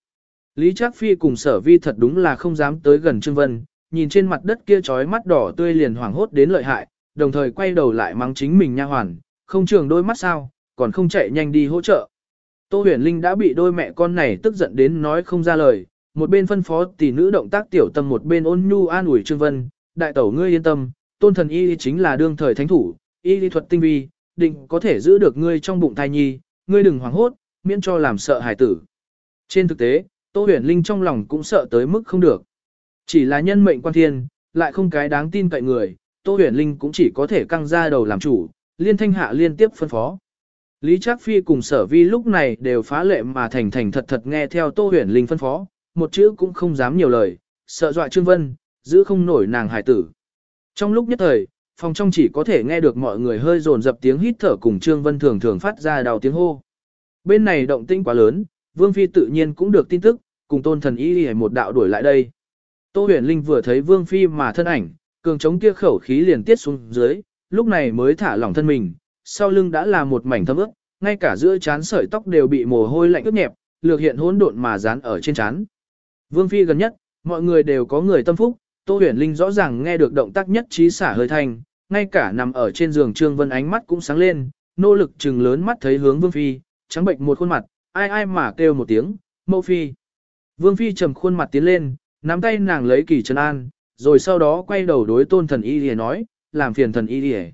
Lý Trác Phi cùng sở vi thật đúng là không dám tới gần Trương Vân, nhìn trên mặt đất kia trói mắt đỏ tươi liền hoảng hốt đến lợi hại, đồng thời quay đầu lại mắng chính mình nha hoàn, không trường đôi mắt sao, còn không chạy nhanh đi hỗ trợ. Tô huyền linh đã bị đôi mẹ con này tức giận đến nói không ra lời, một bên phân phó tỷ nữ động tác tiểu tâm một bên ôn nhu an ủi Trương Vân, đại tẩu ngươi yên tâm, tôn thần y chính là đương thời thánh thủ, y lý thuật tinh vi, định có thể giữ được ngươi trong bụng thai nhi, ngươi đừng hoảng hốt, miễn cho làm sợ hài tử. Trên thực tế, Tô Huyền Linh trong lòng cũng sợ tới mức không được. Chỉ là nhân mệnh quan thiên, lại không cái đáng tin cậy người, Tô Huyền Linh cũng chỉ có thể căng ra đầu làm chủ, liên thanh hạ liên tiếp phân phó. Lý Trác Phi cùng sở vi lúc này đều phá lệ mà thành thành thật thật nghe theo Tô Huyền Linh phân phó, một chữ cũng không dám nhiều lời, sợ dọa Trương Vân, giữ không nổi nàng hài tử. Trong lúc nhất thời, phòng trong chỉ có thể nghe được mọi người hơi dồn dập tiếng hít thở cùng Trương Vân thường thường phát ra đào tiếng hô. Bên này động tĩnh quá lớn, Vương Phi tự nhiên cũng được tin tức, cùng tôn thần y một đạo đuổi lại đây. Tô huyền linh vừa thấy Vương Phi mà thân ảnh, cường chống kia khẩu khí liền tiết xuống dưới, lúc này mới thả lỏng thân mình, sau lưng đã là một mảnh thấm ướt, ngay cả giữa trán sợi tóc đều bị mồ hôi lạnh ướt nhẹp, lược hiện hỗn độn mà dán ở trên trán. Vương Phi gần nhất, mọi người đều có người tâm phúc, Tô huyền linh rõ ràng nghe được động tác nhất trí xả hơi thành, ngay cả nằm ở trên giường Trương Vân ánh mắt cũng sáng lên, nỗ lực trừng lớn mắt thấy hướng Vương Phi, trắng bệnh một khuôn mặt, ai ai mà kêu một tiếng, mẫu Phi. Vương Phi trầm khuôn mặt tiến lên, nắm tay nàng lấy kỳ trấn an, rồi sau đó quay đầu đối tôn thần y lìa nói, làm phiền thần y lìa.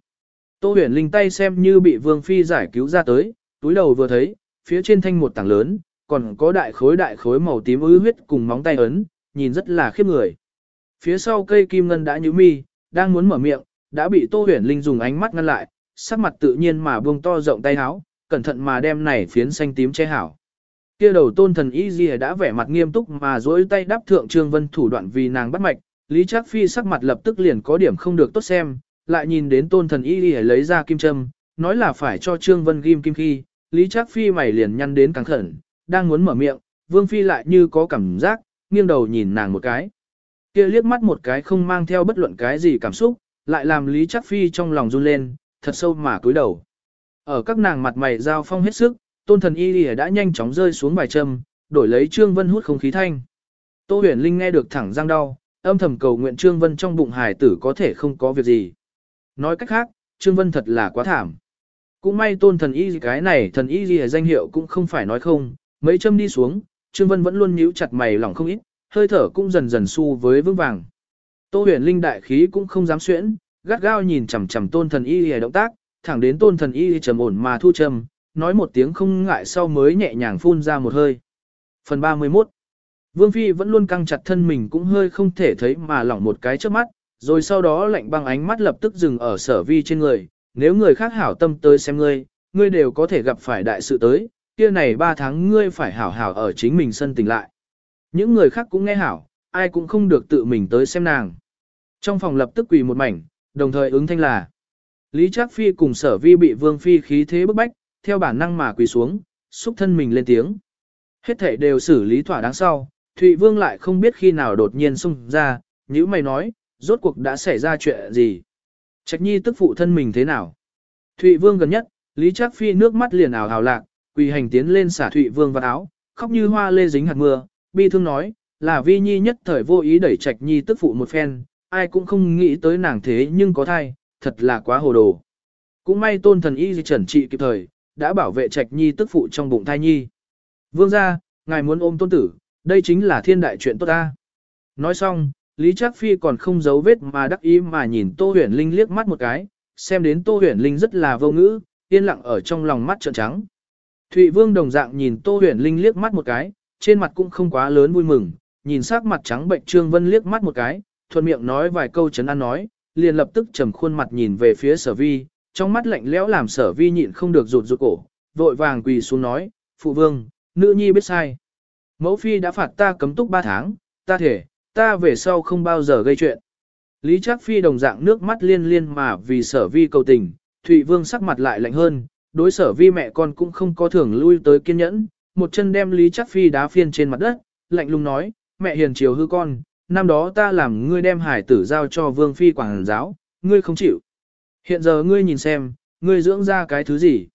Tô huyền linh tay xem như bị Vương Phi giải cứu ra tới, túi đầu vừa thấy, phía trên thanh một tảng lớn, còn có đại khối đại khối màu tím ứ huyết cùng móng tay ấn, nhìn rất là khiếp người. Phía sau cây kim ngân đã nhíu mi, đang muốn mở miệng, đã bị Tô Huyền Linh dùng ánh mắt ngăn lại, sắc mặt tự nhiên mà buông to rộng tay áo, cẩn thận mà đem này phiến xanh tím che hảo. Kia đầu tôn thần y gì đã vẻ mặt nghiêm túc mà duỗi tay đáp thượng Trương Vân thủ đoạn vì nàng bắt mạch, Lý Trác Phi sắc mặt lập tức liền có điểm không được tốt xem, lại nhìn đến tôn thần y gì lấy ra kim châm, nói là phải cho Trương Vân ghim kim khi, Lý Trác Phi mày liền nhăn đến càng khẩn, đang muốn mở miệng, Vương Phi lại như có cảm giác, nghiêng đầu nhìn nàng một cái. Kia liếc mắt một cái không mang theo bất luận cái gì cảm xúc, lại làm Lý trác Phi trong lòng run lên, thật sâu mà cúi đầu. Ở các nàng mặt mày giao phong hết sức, tôn thần y lìa đã nhanh chóng rơi xuống bài châm, đổi lấy Trương Vân hút không khí thanh. Tô huyền linh nghe được thẳng răng đau, âm thầm cầu nguyện Trương Vân trong bụng hải tử có thể không có việc gì. Nói cách khác, Trương Vân thật là quá thảm. Cũng may tôn thần y cái này thần y gì danh hiệu cũng không phải nói không, mấy châm đi xuống, Trương Vân vẫn luôn nhíu chặt mày lỏng không ít, hơi thở cũng dần dần su với vững vàng. Tô huyền linh đại khí cũng không dám xuyễn, gắt gao nhìn chằm chằm tôn thần y lìa động tác, thẳng đến tôn thần y trầm ổn mà thu trầm, nói một tiếng không ngại sau mới nhẹ nhàng phun ra một hơi. Phần 31 Vương Phi vẫn luôn căng chặt thân mình cũng hơi không thể thấy mà lỏng một cái trước mắt, rồi sau đó lạnh băng ánh mắt lập tức dừng ở sở vi trên người, nếu người khác hảo tâm tới xem ngươi, ngươi đều có thể gặp phải đại sự tới, kia này ba tháng ngươi phải hảo hảo ở chính mình sân tỉnh lại. Những người khác cũng nghe hảo, ai cũng không được tự mình tới xem nàng. Trong phòng lập tức quỳ một mảnh, đồng thời ứng thanh là. Lý Trác Phi cùng sở vi bị Vương Phi khí thế bức bách, theo bản năng mà quỳ xuống, xúc thân mình lên tiếng. Hết thể đều xử lý thỏa đáng sau, Thụy Vương lại không biết khi nào đột nhiên xung ra, như mày nói, rốt cuộc đã xảy ra chuyện gì. Trạch nhi tức phụ thân mình thế nào. Thụy Vương gần nhất, Lý Trác Phi nước mắt liền ảo hào lạc, quỳ hành tiến lên xả Thụy Vương vào áo, khóc như hoa lê dính hạt mưa, bi thương nói, là vi nhi nhất thời vô ý đẩy trạch nhi tức phụ một phen, ai cũng không nghĩ tới nàng thế nhưng có thai, thật là quá hồ đồ. Cũng may tôn thần y trần trị kịp thời, đã bảo vệ trạch nhi tức phụ trong bụng thai nhi. Vương gia, ngài muốn ôm tôn tử, đây chính là thiên đại chuyện tốt ta. Nói xong, Lý Trác Phi còn không giấu vết mà đắc ý mà nhìn Tô Huyền Linh liếc mắt một cái, xem đến Tô Huyền Linh rất là vô ngữ, yên lặng ở trong lòng mắt trợn trắng. Thụy Vương đồng dạng nhìn Tô Huyền Linh liếc mắt một cái, trên mặt cũng không quá lớn vui mừng, nhìn sắc mặt trắng bệnh Trương Vân liếc mắt một cái, thuận miệng nói vài câu chấn an nói, liền lập tức trầm khuôn mặt nhìn về phía sở vi, trong mắt lạnh lẽo làm sở vi nhịn không được rụt rụt cổ, vội vàng quỳ xuống nói, phụ vương, nữ nhi biết sai. Mẫu phi đã phạt ta cấm túc ba tháng, ta thể, ta về sau không bao giờ gây chuyện. Lý Trác Phi đồng dạng nước mắt liên liên mà vì sở vi cầu tình, Thụy Vương sắc mặt lại lạnh hơn, đối sở vi mẹ con cũng không có thường lui tới kiên nhẫn, một chân đem Lý Trác Phi đá phiên trên mặt đất, lạnh lùng nói, mẹ hiền chiều hư con, năm đó ta làm ngươi đem hải tử giao cho vương phi quảng giáo, ngươi không chịu. Hiện giờ ngươi nhìn xem, ngươi dưỡng ra cái thứ gì.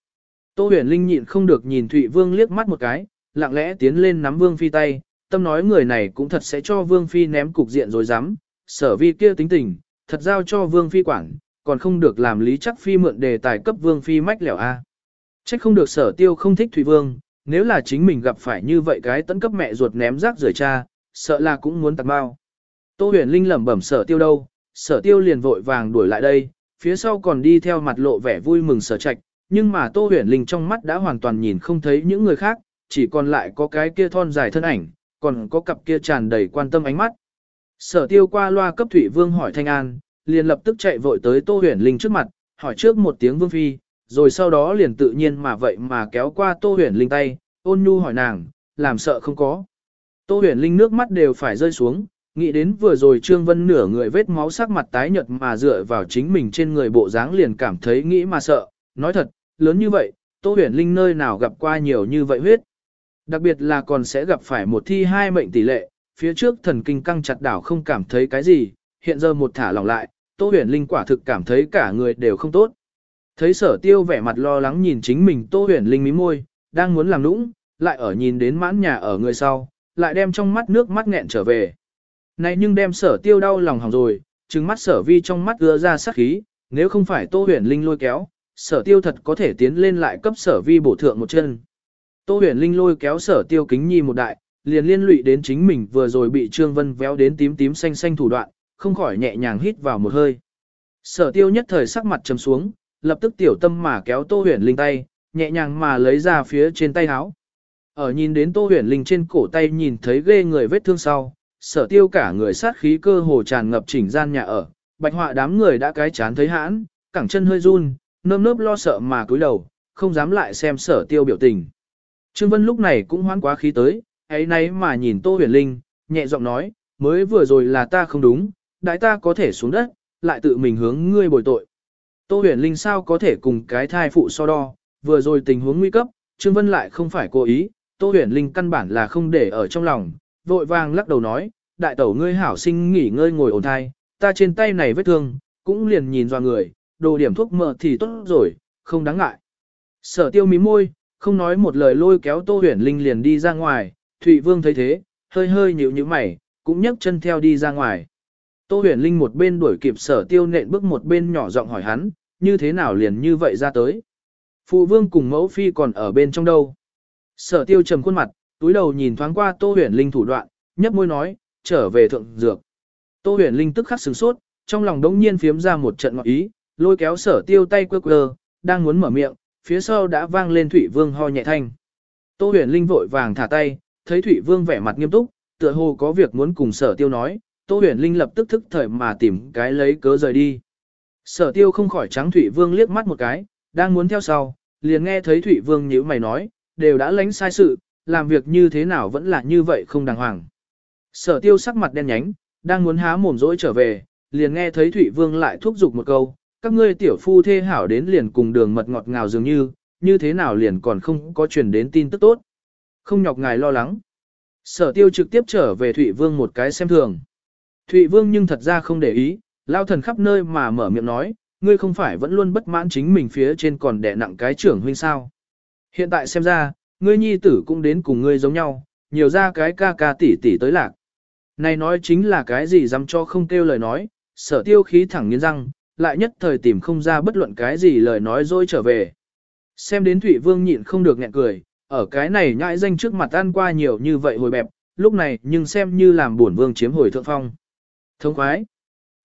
Tô huyền linh nhịn không được nhìn Thụy Vương liếc mắt một cái, lặng lẽ tiến lên nắm vương phi tay, tâm nói người này cũng thật sẽ cho vương phi ném cục diện rồi dám, sở vi kia tính tình, thật giao cho vương phi quản, còn không được làm lý chắc phi mượn đề tài cấp vương phi mách lẻo a. Trách không được sở tiêu không thích Thụy Vương, nếu là chính mình gặp phải như vậy cái tấn cấp mẹ ruột ném rác rời cha, sợ là cũng muốn tạc bao. Tô huyền linh lẩm bẩm sở tiêu đâu, sở tiêu liền vội vàng đuổi lại đây, phía sau còn đi theo mặt lộ vẻ vui mừng sở trạch, nhưng mà tô huyền linh trong mắt đã hoàn toàn nhìn không thấy những người khác, chỉ còn lại có cái kia thon dài thân ảnh, còn có cặp kia tràn đầy quan tâm ánh mắt. Sở tiêu qua loa cấp thủy vương hỏi thanh an, liền lập tức chạy vội tới tô huyền linh trước mặt, hỏi trước một tiếng vương phi, rồi sau đó liền tự nhiên mà vậy mà kéo qua tô huyền linh tay, ôn nhu hỏi nàng, làm sợ không có. Tô huyền linh nước mắt đều phải rơi xuống, Nghĩ đến vừa rồi Trương Vân nửa người vết máu sắc mặt tái nhợt mà dựa vào chính mình trên người bộ dáng liền cảm thấy nghĩ mà sợ, nói thật, lớn như vậy, Tô Huyền Linh nơi nào gặp qua nhiều như vậy huyết. Đặc biệt là còn sẽ gặp phải một thi hai mệnh tỷ lệ, phía trước thần kinh căng chặt đảo không cảm thấy cái gì, hiện giờ một thả lỏng lại, Tô Huyền Linh quả thực cảm thấy cả người đều không tốt. Thấy sở tiêu vẻ mặt lo lắng nhìn chính mình Tô Huyền Linh mí môi, đang muốn làm nũng, lại ở nhìn đến mãn nhà ở người sau, lại đem trong mắt nước mắt nghẹn trở về. Này nhưng đem sở tiêu đau lòng hỏng rồi, trừng mắt sở vi trong mắt ưa ra sát khí, nếu không phải Tô Huyền Linh lôi kéo, sở tiêu thật có thể tiến lên lại cấp sở vi bổ thượng một chân. Tô huyền linh lôi kéo sở tiêu kính nhi một đại, liền liên lụy đến chính mình vừa rồi bị Trương Vân véo đến tím tím xanh xanh thủ đoạn, không khỏi nhẹ nhàng hít vào một hơi. Sở tiêu nhất thời sắc mặt trầm xuống, lập tức tiểu tâm mà kéo Tô huyền linh tay, nhẹ nhàng mà lấy ra phía trên tay áo. Ở nhìn đến Tô huyền linh trên cổ tay nhìn thấy ghê người vết thương sau, sở tiêu cả người sát khí cơ hồ tràn ngập chỉnh gian nhà ở, bạch họa đám người đã cái chán thấy hãn, cẳng chân hơi run, nơm nớp lo sợ mà cúi đầu, không dám lại xem sở tiêu biểu tình. Trương Vân lúc này cũng hoán quá khí tới, ấy nấy mà nhìn Tô Huyền Linh, nhẹ giọng nói, mới vừa rồi là ta không đúng, đại ta có thể xuống đất, lại tự mình hướng ngươi bồi tội. Tô Huyền Linh sao có thể cùng cái thai phụ so đo, vừa rồi tình huống nguy cấp, Trương Vân lại không phải cố ý, Tô Huyền Linh căn bản là không để ở trong lòng, vội vàng lắc đầu nói, đại tẩu ngươi hảo sinh nghỉ ngơi ngồi ổn thai, ta trên tay này vết thương, cũng liền nhìn doa người, đồ điểm thuốc mỡ thì tốt rồi, không đáng ngại. Sở tiêu mí môi, không nói một lời lôi kéo Tô Huyền Linh liền đi ra ngoài, Thụy Vương thấy thế, hơi hơi nhíu nhíu mày, cũng nhấc chân theo đi ra ngoài. Tô Huyền Linh một bên đuổi kịp sở tiêu nện bước một bên nhỏ giọng hỏi hắn, như thế nào liền như vậy ra tới. Phụ vương cùng mẫu phi còn ở bên trong đâu. Sở tiêu trầm khuôn mặt, túi đầu nhìn thoáng qua Tô Huyền Linh thủ đoạn, nhấp môi nói, trở về thượng dược. Tô Huyền Linh tức khắc sửng sốt, trong lòng đống nhiên phiếm ra một trận ngọn ý, lôi kéo sở tiêu tay quơ quơ, đang muốn mở miệng, phía sau đã vang lên Thủy Vương ho nhẹ thanh. Tô huyền linh vội vàng thả tay, thấy Thủy Vương vẻ mặt nghiêm túc, tựa hồ có việc muốn cùng sở tiêu nói, Tô huyền linh lập tức thức thời mà tìm cái lấy cớ rời đi. Sở tiêu không khỏi trắng Thủy Vương liếc mắt một cái, đang muốn theo sau, liền nghe thấy Thủy Vương nhíu mày nói, đều đã lánh sai sự, làm việc như thế nào vẫn là như vậy không đàng hoàng. Sở tiêu sắc mặt đen nhánh, đang muốn há mồm dỗi trở về, liền nghe thấy Thủy Vương lại thúc giục một câu, các ngươi tiểu phu thê hảo đến liền cùng đường mật ngọt ngào dường như, như thế nào liền còn không có truyền đến tin tức tốt. Không nhọc ngài lo lắng. Sở tiêu trực tiếp trở về Thụy Vương một cái xem thường. Thụy Vương nhưng thật ra không để ý, lao thần khắp nơi mà mở miệng nói, ngươi không phải vẫn luôn bất mãn chính mình phía trên còn đẻ nặng cái trưởng huynh sao. Hiện tại xem ra, ngươi nhi tử cũng đến cùng ngươi giống nhau, nhiều ra cái ca ca tỷ tỷ tới lạc. Này nói chính là cái gì dám cho không kêu lời nói, sở tiêu khí thẳng nghiến răng, lại nhất thời tìm không ra bất luận cái gì lời nói dối trở về. Xem đến Thụy Vương nhịn không được nghẹn cười, ở cái này nhãi danh trước mặt ăn qua nhiều như vậy hồi bẹp, lúc này nhưng xem như làm buồn vương chiếm hồi thượng phong. Thông khoái.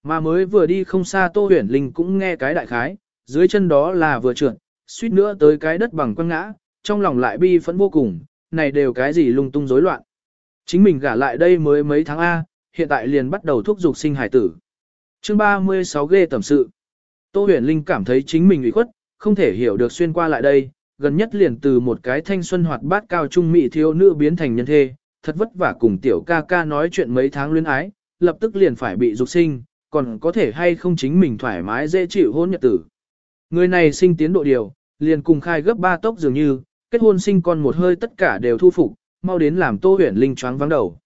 Mà mới vừa đi không xa Tô Huyền Linh cũng nghe cái đại khái, dưới chân đó là vừa trượt, suýt nữa tới cái đất bằng quăng ngã, trong lòng lại bi phẫn vô cùng, này đều cái gì lung tung rối loạn. Chính mình gả lại đây mới mấy tháng A, hiện tại liền bắt đầu thúc giục sinh hải tử. Chương 36 ghê tẩm sự. Tô huyền linh cảm thấy chính mình ủy khuất, không thể hiểu được xuyên qua lại đây, gần nhất liền từ một cái thanh xuân hoạt bát cao trung mỹ thiếu nữ biến thành nhân thê, thật vất vả cùng tiểu ca ca nói chuyện mấy tháng luyến ái, lập tức liền phải bị dục sinh, còn có thể hay không chính mình thoải mái dễ chịu hôn nhật tử. Người này sinh tiến độ điều, liền cùng khai gấp ba tốc dường như, kết hôn sinh con một hơi tất cả đều thu phục, mau đến làm Tô Huyền Linh choáng vắng đầu.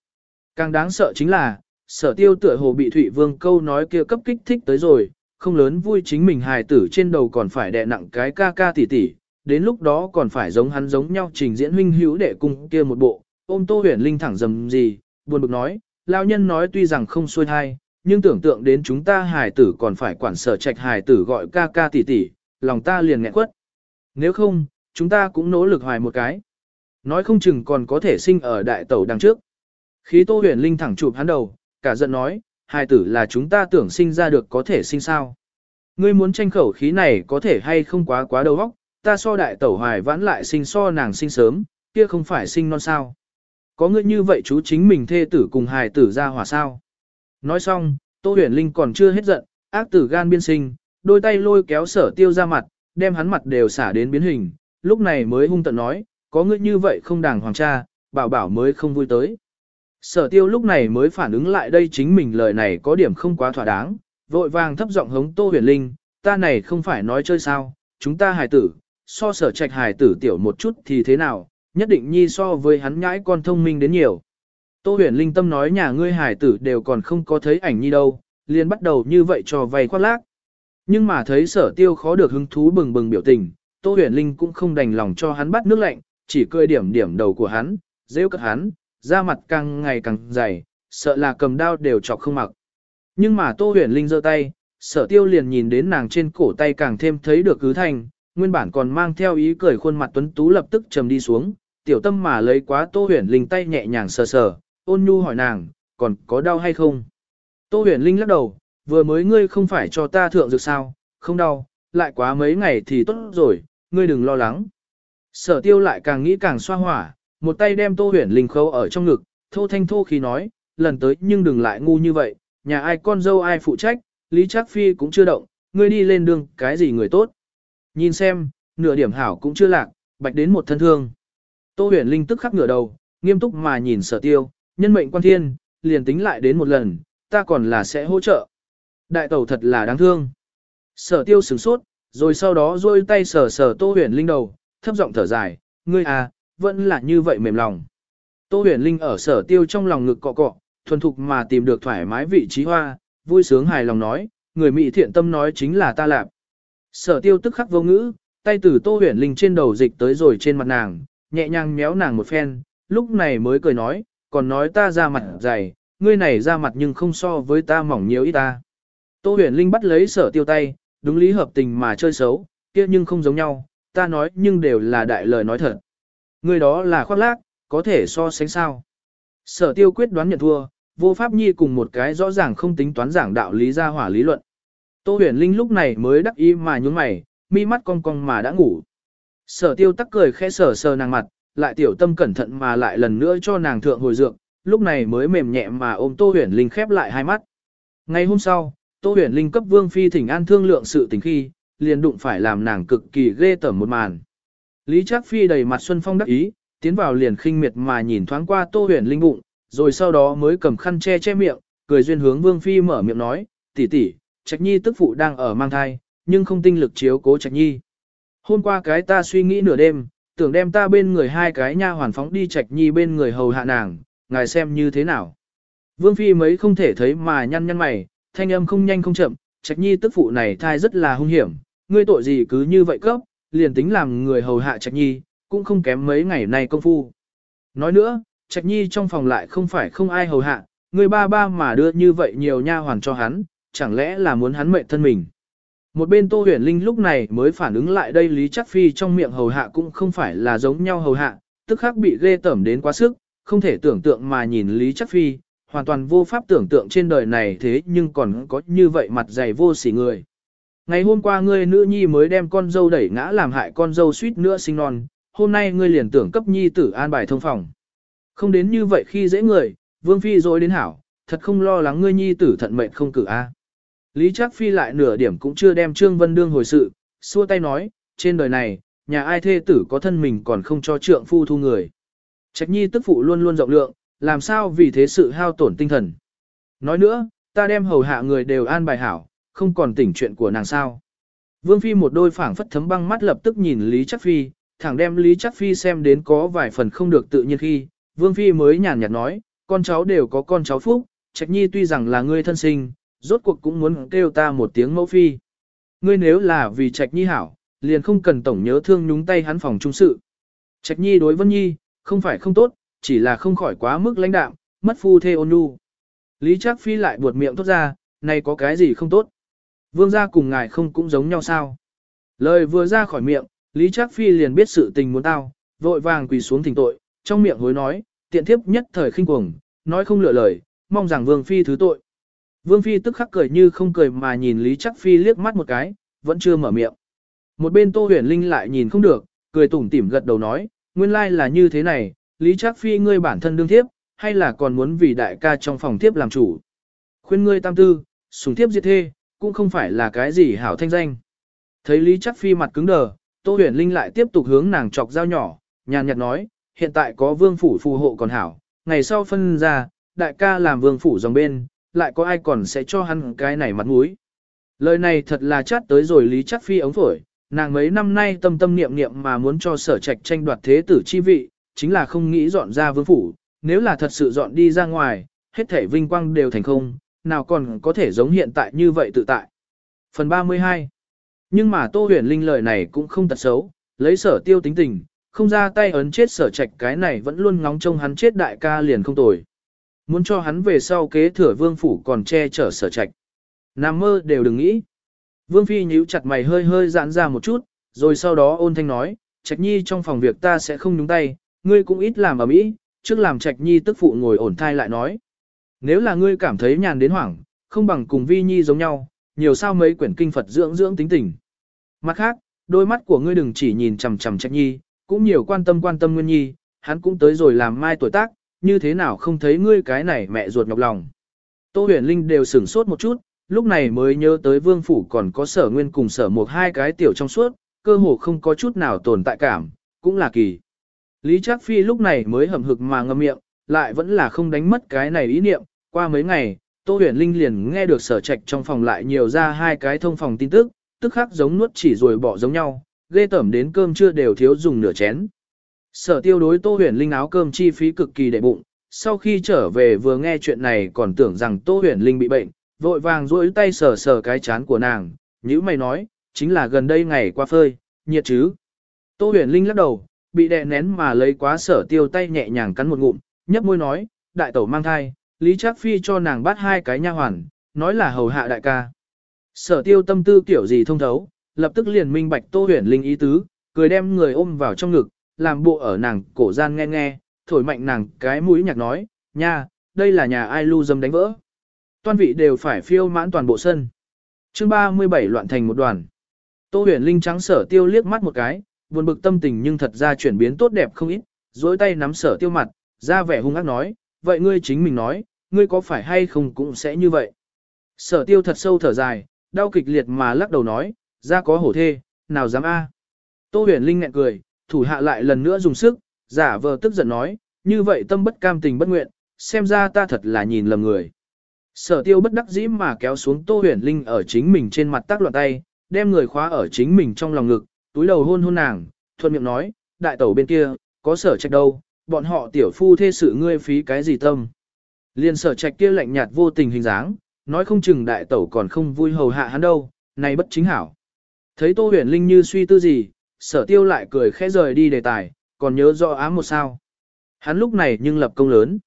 Càng đáng sợ chính là, sở tiêu tựa hồ bị Thụy Vương câu nói kia cấp kích thích tới rồi, không lớn vui chính mình hài tử trên đầu còn phải đè nặng cái ca ca tỷ tỷ, đến lúc đó còn phải giống hắn giống nhau trình diễn huynh hữu để cung kia một bộ, ôm tô huyền linh thẳng dầm gì, buồn bực nói, lão nhân nói tuy rằng không xuôi thai, nhưng tưởng tượng đến chúng ta hài tử còn phải quản sở trạch hài tử gọi ca ca tỷ tỷ, lòng ta liền nghẹn quất. Nếu không, chúng ta cũng nỗ lực hoài một cái. Nói không chừng còn có thể sinh ở đại tẩu đằng trước. Khí tô huyền linh thẳng chụp hắn đầu, cả giận nói, hài tử là chúng ta tưởng sinh ra được có thể sinh sao. Ngươi muốn tranh khẩu khí này có thể hay không quá quá đầu óc, ta so đại tẩu hoài vãn lại sinh so nàng sinh sớm, kia không phải sinh non sao. Có ngươi như vậy chú chính mình thê tử cùng hài tử ra hỏa sao. Nói xong, Tô huyền linh còn chưa hết giận, ác tử gan biên sinh, đôi tay lôi kéo sở tiêu ra mặt, đem hắn mặt đều xả đến biến hình, lúc này mới hung tận nói, có ngươi như vậy không đàng hoàng cha, bảo bảo mới không vui tới. Sở tiêu lúc này mới phản ứng lại đây chính mình lời này có điểm không quá thỏa đáng, vội vàng thấp giọng hống Tô Huyền Linh, ta này không phải nói chơi sao, chúng ta hài tử, so sở trạch hài tử tiểu một chút thì thế nào, nhất định nhi so với hắn nhãi con thông minh đến nhiều. Tô huyền linh tâm nói nhà ngươi hài tử đều còn không có thấy ảnh nhi đâu, liền bắt đầu như vậy cho vay khoác lác. Nhưng mà thấy sở tiêu khó được hứng thú bừng bừng biểu tình, Tô huyền linh cũng không đành lòng cho hắn bắt nước lạnh, chỉ cười điểm điểm đầu của hắn, rêu cất hắn, da mặt càng ngày càng dày, sợ là cầm đao đều chọc không mặc. Nhưng mà Tô huyền linh giơ tay, sở tiêu liền nhìn đến nàng trên cổ tay càng thêm thấy được cứ thành, nguyên bản còn mang theo ý cười khuôn mặt tuấn tú lập tức trầm đi xuống, tiểu tâm mà lấy quá Tô huyền linh tay nhẹ nhàng sờ sờ, ôn nhu hỏi nàng, còn có đau hay không? Tô huyền linh lắc đầu, vừa mới ngươi không phải cho ta thượng dược sao, không đau, lại quá mấy ngày thì tốt rồi, ngươi đừng lo lắng. Sở tiêu lại càng nghĩ càng xoa hỏa, một tay đem tô huyền linh khâu ở trong ngực, thô thanh thô khi nói, lần tới nhưng đừng lại ngu như vậy, nhà ai con dâu ai phụ trách, Lý Trác Phi cũng chưa động, ngươi đi lên đường, cái gì người tốt. Nhìn xem, nửa điểm hảo cũng chưa lạc, bạch đến một thân thương. Tô huyền linh tức khắc ngửa đầu, nghiêm túc mà nhìn sở tiêu, nhân mệnh quan thiên, liền tính lại đến một lần, ta còn là sẽ hỗ trợ. Đại tẩu thật là đáng thương. Sở tiêu sửng sốt, rồi sau đó rôi tay sờ sờ tô huyền linh đầu, thấp giọng thở dài, ngươi à, vẫn là như vậy mềm lòng. Tô huyền linh ở sở tiêu trong lòng ngực cọ cọ, thuần thục mà tìm được thoải mái vị trí hoa, vui sướng hài lòng nói, người mỹ thiện tâm nói chính là ta lạp. Sở tiêu tức khắc vô ngữ, tay từ tô huyền linh trên đầu dịch tới rồi trên mặt nàng, nhẹ nhàng méo nàng một phen, lúc này mới cười nói, còn nói ta ra mặt dày, ngươi này ra mặt nhưng không so với ta mỏng nhiều ít ta. Tô huyền linh bắt lấy sở tiêu tay, đúng lý hợp tình mà chơi xấu, kia nhưng không giống nhau, ta nói nhưng đều là đại lời nói thật. Ngươi đó là khoác lác, có thể so sánh sao. Sở tiêu quyết đoán nhận thua, vô pháp nhi cùng một cái rõ ràng không tính toán giảng đạo lý ra hỏa lý luận. Tô huyền linh lúc này mới đắc ý mà nhún mày, mi mắt cong cong mà đã ngủ. Sở tiêu tắc cười khẽ sờ sờ nàng mặt, lại tiểu tâm cẩn thận mà lại lần nữa cho nàng thượng hồi dược, lúc này mới mềm nhẹ mà ôm Tô Huyền Linh khép lại hai mắt. Ngày hôm sau, Tô Huyền Linh cấp Vương Phi thỉnh an thương lượng sự tình khi, liền đụng phải làm nàng cực kỳ ghê tởm một màn. Lý Trác Phi đầy mặt xuân phong đắc ý, tiến vào liền khinh miệt mà nhìn thoáng qua Tô Huyền Linh bụng, rồi sau đó mới cầm khăn che che miệng, cười duyên hướng Vương Phi mở miệng nói, tỷ tỷ, Trạch Nhi tức phụ đang ở mang thai, nhưng không tinh lực chiếu cố Trạch Nhi. Hôm qua cái ta suy nghĩ nửa đêm, tưởng đem ta bên người hai cái nha hoàn phóng đi Trạch Nhi bên người hầu hạ nàng, ngài xem như thế nào. Vương Phi mấy không thể thấy mà nhăn nhăn mày, thanh âm không nhanh không chậm, Trạch Nhi tức phụ này thai rất là hung hiểm, ngươi tội gì cứ như vậy cấp, liền tính làm người hầu hạ Trạch Nhi, cũng không kém mấy ngày nay công phu. Nói nữa, Trạch Nhi trong phòng lại không phải không ai hầu hạ, người ba ba mà đưa như vậy nhiều nha hoàn cho hắn, chẳng lẽ là muốn hắn mệnh thân mình. Một bên Tô Huyền Linh lúc này mới phản ứng lại đây Lý Chắc Phi trong miệng hầu hạ cũng không phải là giống nhau hầu hạ, tức khắc bị ghê tẩm đến quá sức, không thể tưởng tượng mà nhìn Lý Chắc Phi, hoàn toàn vô pháp tưởng tượng trên đời này thế nhưng còn có như vậy mặt dày vô sỉ người. Ngày hôm qua ngươi nữ nhi mới đem con dâu đẩy ngã làm hại con dâu suýt nữa sinh non, hôm nay ngươi liền tưởng cấp nhi tử an bài thông phòng. Không đến như vậy khi dễ người, Vương Phi dối đến hảo, thật không lo lắng ngươi nhi tử thận mệnh không cử a. Lý Trác Phi lại nửa điểm cũng chưa đem Trương Vân Đương hồi sự, xua tay nói, trên đời này, nhà ai thê tử có thân mình còn không cho trượng phu thu người. Trạch nhi tức phụ luôn luôn rộng lượng, làm sao vì thế sự hao tổn tinh thần. Nói nữa, ta đem hầu hạ người đều an bài hảo, không còn tỉnh chuyện của nàng sao. Vương Phi một đôi phảng phất thấm băng mắt lập tức nhìn Lý Chắc Phi, thẳng đem Lý Chắc Phi xem đến có vài phần không được tự nhiên khi, Vương Phi mới nhàn nhạt nói, con cháu đều có con cháu phúc, Trạch Nhi tuy rằng là ngươi thân sinh, rốt cuộc cũng muốn kêu ta một tiếng mẫu phi. Ngươi nếu là vì Trạch Nhi hảo, liền không cần tổng nhớ thương nhúng tay hắn phòng trung sự. Trạch Nhi đối Vân Nhi, không phải không tốt, chỉ là không khỏi quá mức lãnh đạm, mất phu thê ôn nhu. Lý Trác Phi lại buột miệng tốt ra, này có cái gì không tốt? Vương gia cùng ngài không cũng giống nhau sao? Lời vừa ra khỏi miệng, Lý Trác Phi liền biết sự tình muốn tao, vội vàng quỳ xuống thỉnh tội, trong miệng hối nói, tiện thiếp nhất thời khinh cuồng, nói không lựa lời, mong rằng Vương Phi thứ tội. Vương Phi tức khắc cười như không cười mà nhìn Lý Trác Phi liếc mắt một cái, vẫn chưa mở miệng. Một bên Tô Huyền Linh lại nhìn không được, cười tủm tỉm gật đầu nói, nguyên lai là như thế này, Lý Trác Phi ngươi bản thân đương thiếp, hay là còn muốn vì đại ca trong phòng thiếp làm chủ. Khuyên ngươi tam tư, sùng thiếp diệt thê, cũng không phải là cái gì hảo thanh danh. Thấy Lý Trác Phi mặt cứng đờ, Tô Huyền Linh lại tiếp tục hướng nàng chọc dao nhỏ, nhàn nhạt nói, hiện tại có vương phủ phù hộ còn hảo, ngày sau phân ra, đại ca làm vương phủ dòng bên, lại có ai còn sẽ cho hắn cái này mặt mũi. Lời này thật là chát tới rồi Lý Trác Phi ống phổi, nàng mấy năm nay tâm tâm niệm niệm mà muốn cho sở trạch tranh đoạt thế tử chi vị, chính là không nghĩ dọn ra vương phủ, nếu là thật sự dọn đi ra ngoài, hết thể vinh quang đều thành không, nào còn có thể giống hiện tại như vậy tự tại. Phần 32 Nhưng mà Tô huyền linh lời này cũng không tật xấu, lấy sở tiêu tính tình, không ra tay ấn chết sở trạch cái này vẫn luôn ngóng trông hắn chết đại ca liền không tồi. Muốn cho hắn về sau kế thừa vương phủ còn che chở sở trạch. Nam mơ đều đừng nghĩ. Vương Phi nhíu chặt mày hơi hơi giãn ra một chút, rồi sau đó ôn thanh nói, Trạch Nhi trong phòng việc ta sẽ không nhúng tay, ngươi cũng ít làm ở mỹ, trước làm Trạch Nhi tức phụ ngồi ổn thai lại nói. Nếu là ngươi cảm thấy nhàn đến hoảng, không bằng cùng Vi Nhi giống nhau, nhiều sao mấy quyển kinh Phật dưỡng dưỡng tính tình. Mặt khác, đôi mắt của ngươi đừng chỉ nhìn chằm chằm Trạch Nhi, cũng nhiều quan tâm quan tâm Nguyên Nhi, hắn cũng tới rồi làm mai tuổi tác, như thế nào không thấy ngươi cái này mẹ ruột nhọc lòng. Tô huyền linh đều sửng sốt một chút, lúc này mới nhớ tới vương phủ còn có sở nguyên cùng sở một hai cái tiểu trong suốt, cơ hồ không có chút nào tồn tại cảm, cũng là kỳ. Lý Trác Phi lúc này mới hầm hực mà ngậm miệng, lại vẫn là không đánh mất cái này ý niệm, qua mấy ngày, Tô Huyền Linh liền nghe được sở trạch trong phòng lại nhiều ra hai cái thông phòng tin tức, tức khắc giống nuốt chỉ rồi bỏ giống nhau, ghê tẩm đến cơm chưa đều thiếu dùng nửa chén. Sở tiêu đối Tô Huyền Linh áo cơm chi phí cực kỳ đệ bụng, sau khi trở về vừa nghe chuyện này còn tưởng rằng Tô Huyền Linh bị bệnh, vội vàng duỗi tay sờ sờ cái chán của nàng, nhữ mày nói, chính là gần đây ngày qua phơi, nhiệt chứ. Tô huyền linh lắc đầu, bị đè nén mà lấy quá sở tiêu tay nhẹ nhàng cắn một ngụm, nhấp môi nói, đại tẩu mang thai, Lý Trác Phi cho nàng bắt hai cái nha hoàn, nói là hầu hạ đại ca. Sở tiêu tâm tư kiểu gì thông thấu, lập tức liền minh bạch Tô huyền linh ý tứ, cười đem người ôm vào trong ngực, làm bộ ở nàng cổ gian nghe nghe, thổi mạnh nàng cái mũi nhạc nói, nha, đây là nhà ai lưu dâm đánh vỡ toàn vị đều phải phiêu mãn toàn bộ sân. chương 37 loạn thành một đoàn. Tô huyền linh trắng sở tiêu liếc mắt một cái, buồn bực tâm tình nhưng thật ra chuyển biến tốt đẹp không ít, dối tay nắm sở tiêu mặt, ra vẻ hung ác nói, vậy ngươi chính mình nói, ngươi có phải hay không cũng sẽ như vậy. Sở tiêu thật sâu thở dài, đau kịch liệt mà lắc đầu nói, ra có hổ thê, nào dám a Tô huyền linh ngẹn cười, thủ hạ lại lần nữa dùng sức, giả vờ tức giận nói, như vậy tâm bất cam tình bất nguyện, xem ra ta thật là nhìn lầm người. Sở tiêu bất đắc dĩ mà kéo xuống Tô Huyền Linh ở chính mình trên mặt tác loạn tay, đem người khóa ở chính mình trong lòng ngực, túi đầu hôn hôn nàng, thuận miệng nói, đại tẩu bên kia, có sở trạch đâu, bọn họ tiểu phu thê sự ngươi phí cái gì tâm. Liên sở trạch kia lạnh nhạt vô tình hình dáng, nói không chừng đại tẩu còn không vui hầu hạ hắn đâu, này bất chính hảo. Thấy Tô Huyền Linh như suy tư gì, sở tiêu lại cười khẽ rời đi đề tài, còn nhớ rõ ám một sao. Hắn lúc này nhưng lập công lớn.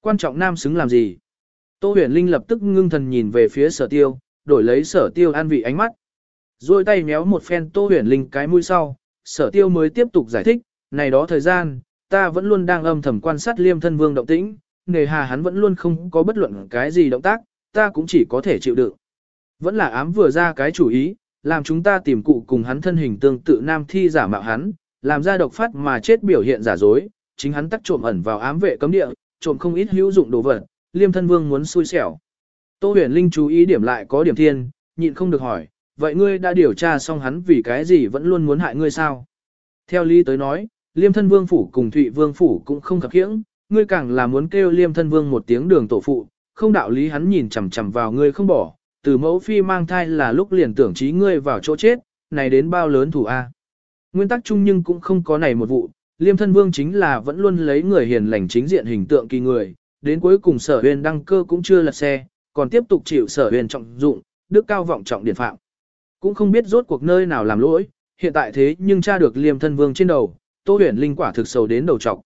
Quan trọng nam xứng làm gì? Tô huyền linh lập tức ngưng thần nhìn về phía sở tiêu, đổi lấy sở tiêu an vị ánh mắt. Rồi tay méo một phen tô huyền linh cái mũi sau, sở tiêu mới tiếp tục giải thích, này đó thời gian, ta vẫn luôn đang âm thầm quan sát liêm thân vương động tĩnh, nề hà hắn vẫn luôn không có bất luận cái gì động tác, ta cũng chỉ có thể chịu đựng. Vẫn là ám vừa ra cái chủ ý, làm chúng ta tìm cụ cùng hắn thân hình tương tự nam thi giả mạo hắn, làm ra độc phát mà chết biểu hiện giả dối, chính hắn tắc trộm ẩn vào ám vệ cấm địa, trộm không ít hữu dụng đồ vật, liêm thân vương muốn xui xẻo. Tô huyền linh chú ý điểm lại có điểm thiên, nhịn không được hỏi, vậy ngươi đã điều tra xong hắn vì cái gì vẫn luôn muốn hại ngươi sao? Theo lý tới nói, liêm thân vương phủ cùng thụy vương phủ cũng không khập khiễng, ngươi càng là muốn kêu liêm thân vương một tiếng đường tổ phụ, không đạo lý hắn nhìn chằm chằm vào ngươi không bỏ, từ mẫu phi mang thai là lúc liền tưởng trí ngươi vào chỗ chết, này đến bao lớn thủ A. Nguyên tắc chung nhưng cũng không có này một vụ, liêm thân vương chính là vẫn luôn lấy người hiền lành chính diện hình tượng kỳ người, đến cuối cùng sở huyền đăng cơ cũng chưa lật xe, còn tiếp tục chịu sở huyền trọng dụng, đức cao vọng trọng điển phạm. Cũng không biết rốt cuộc nơi nào làm lỗi, hiện tại thế nhưng tra được liêm thân vương trên đầu, tô huyền linh quả thực sầu đến đầu trọc.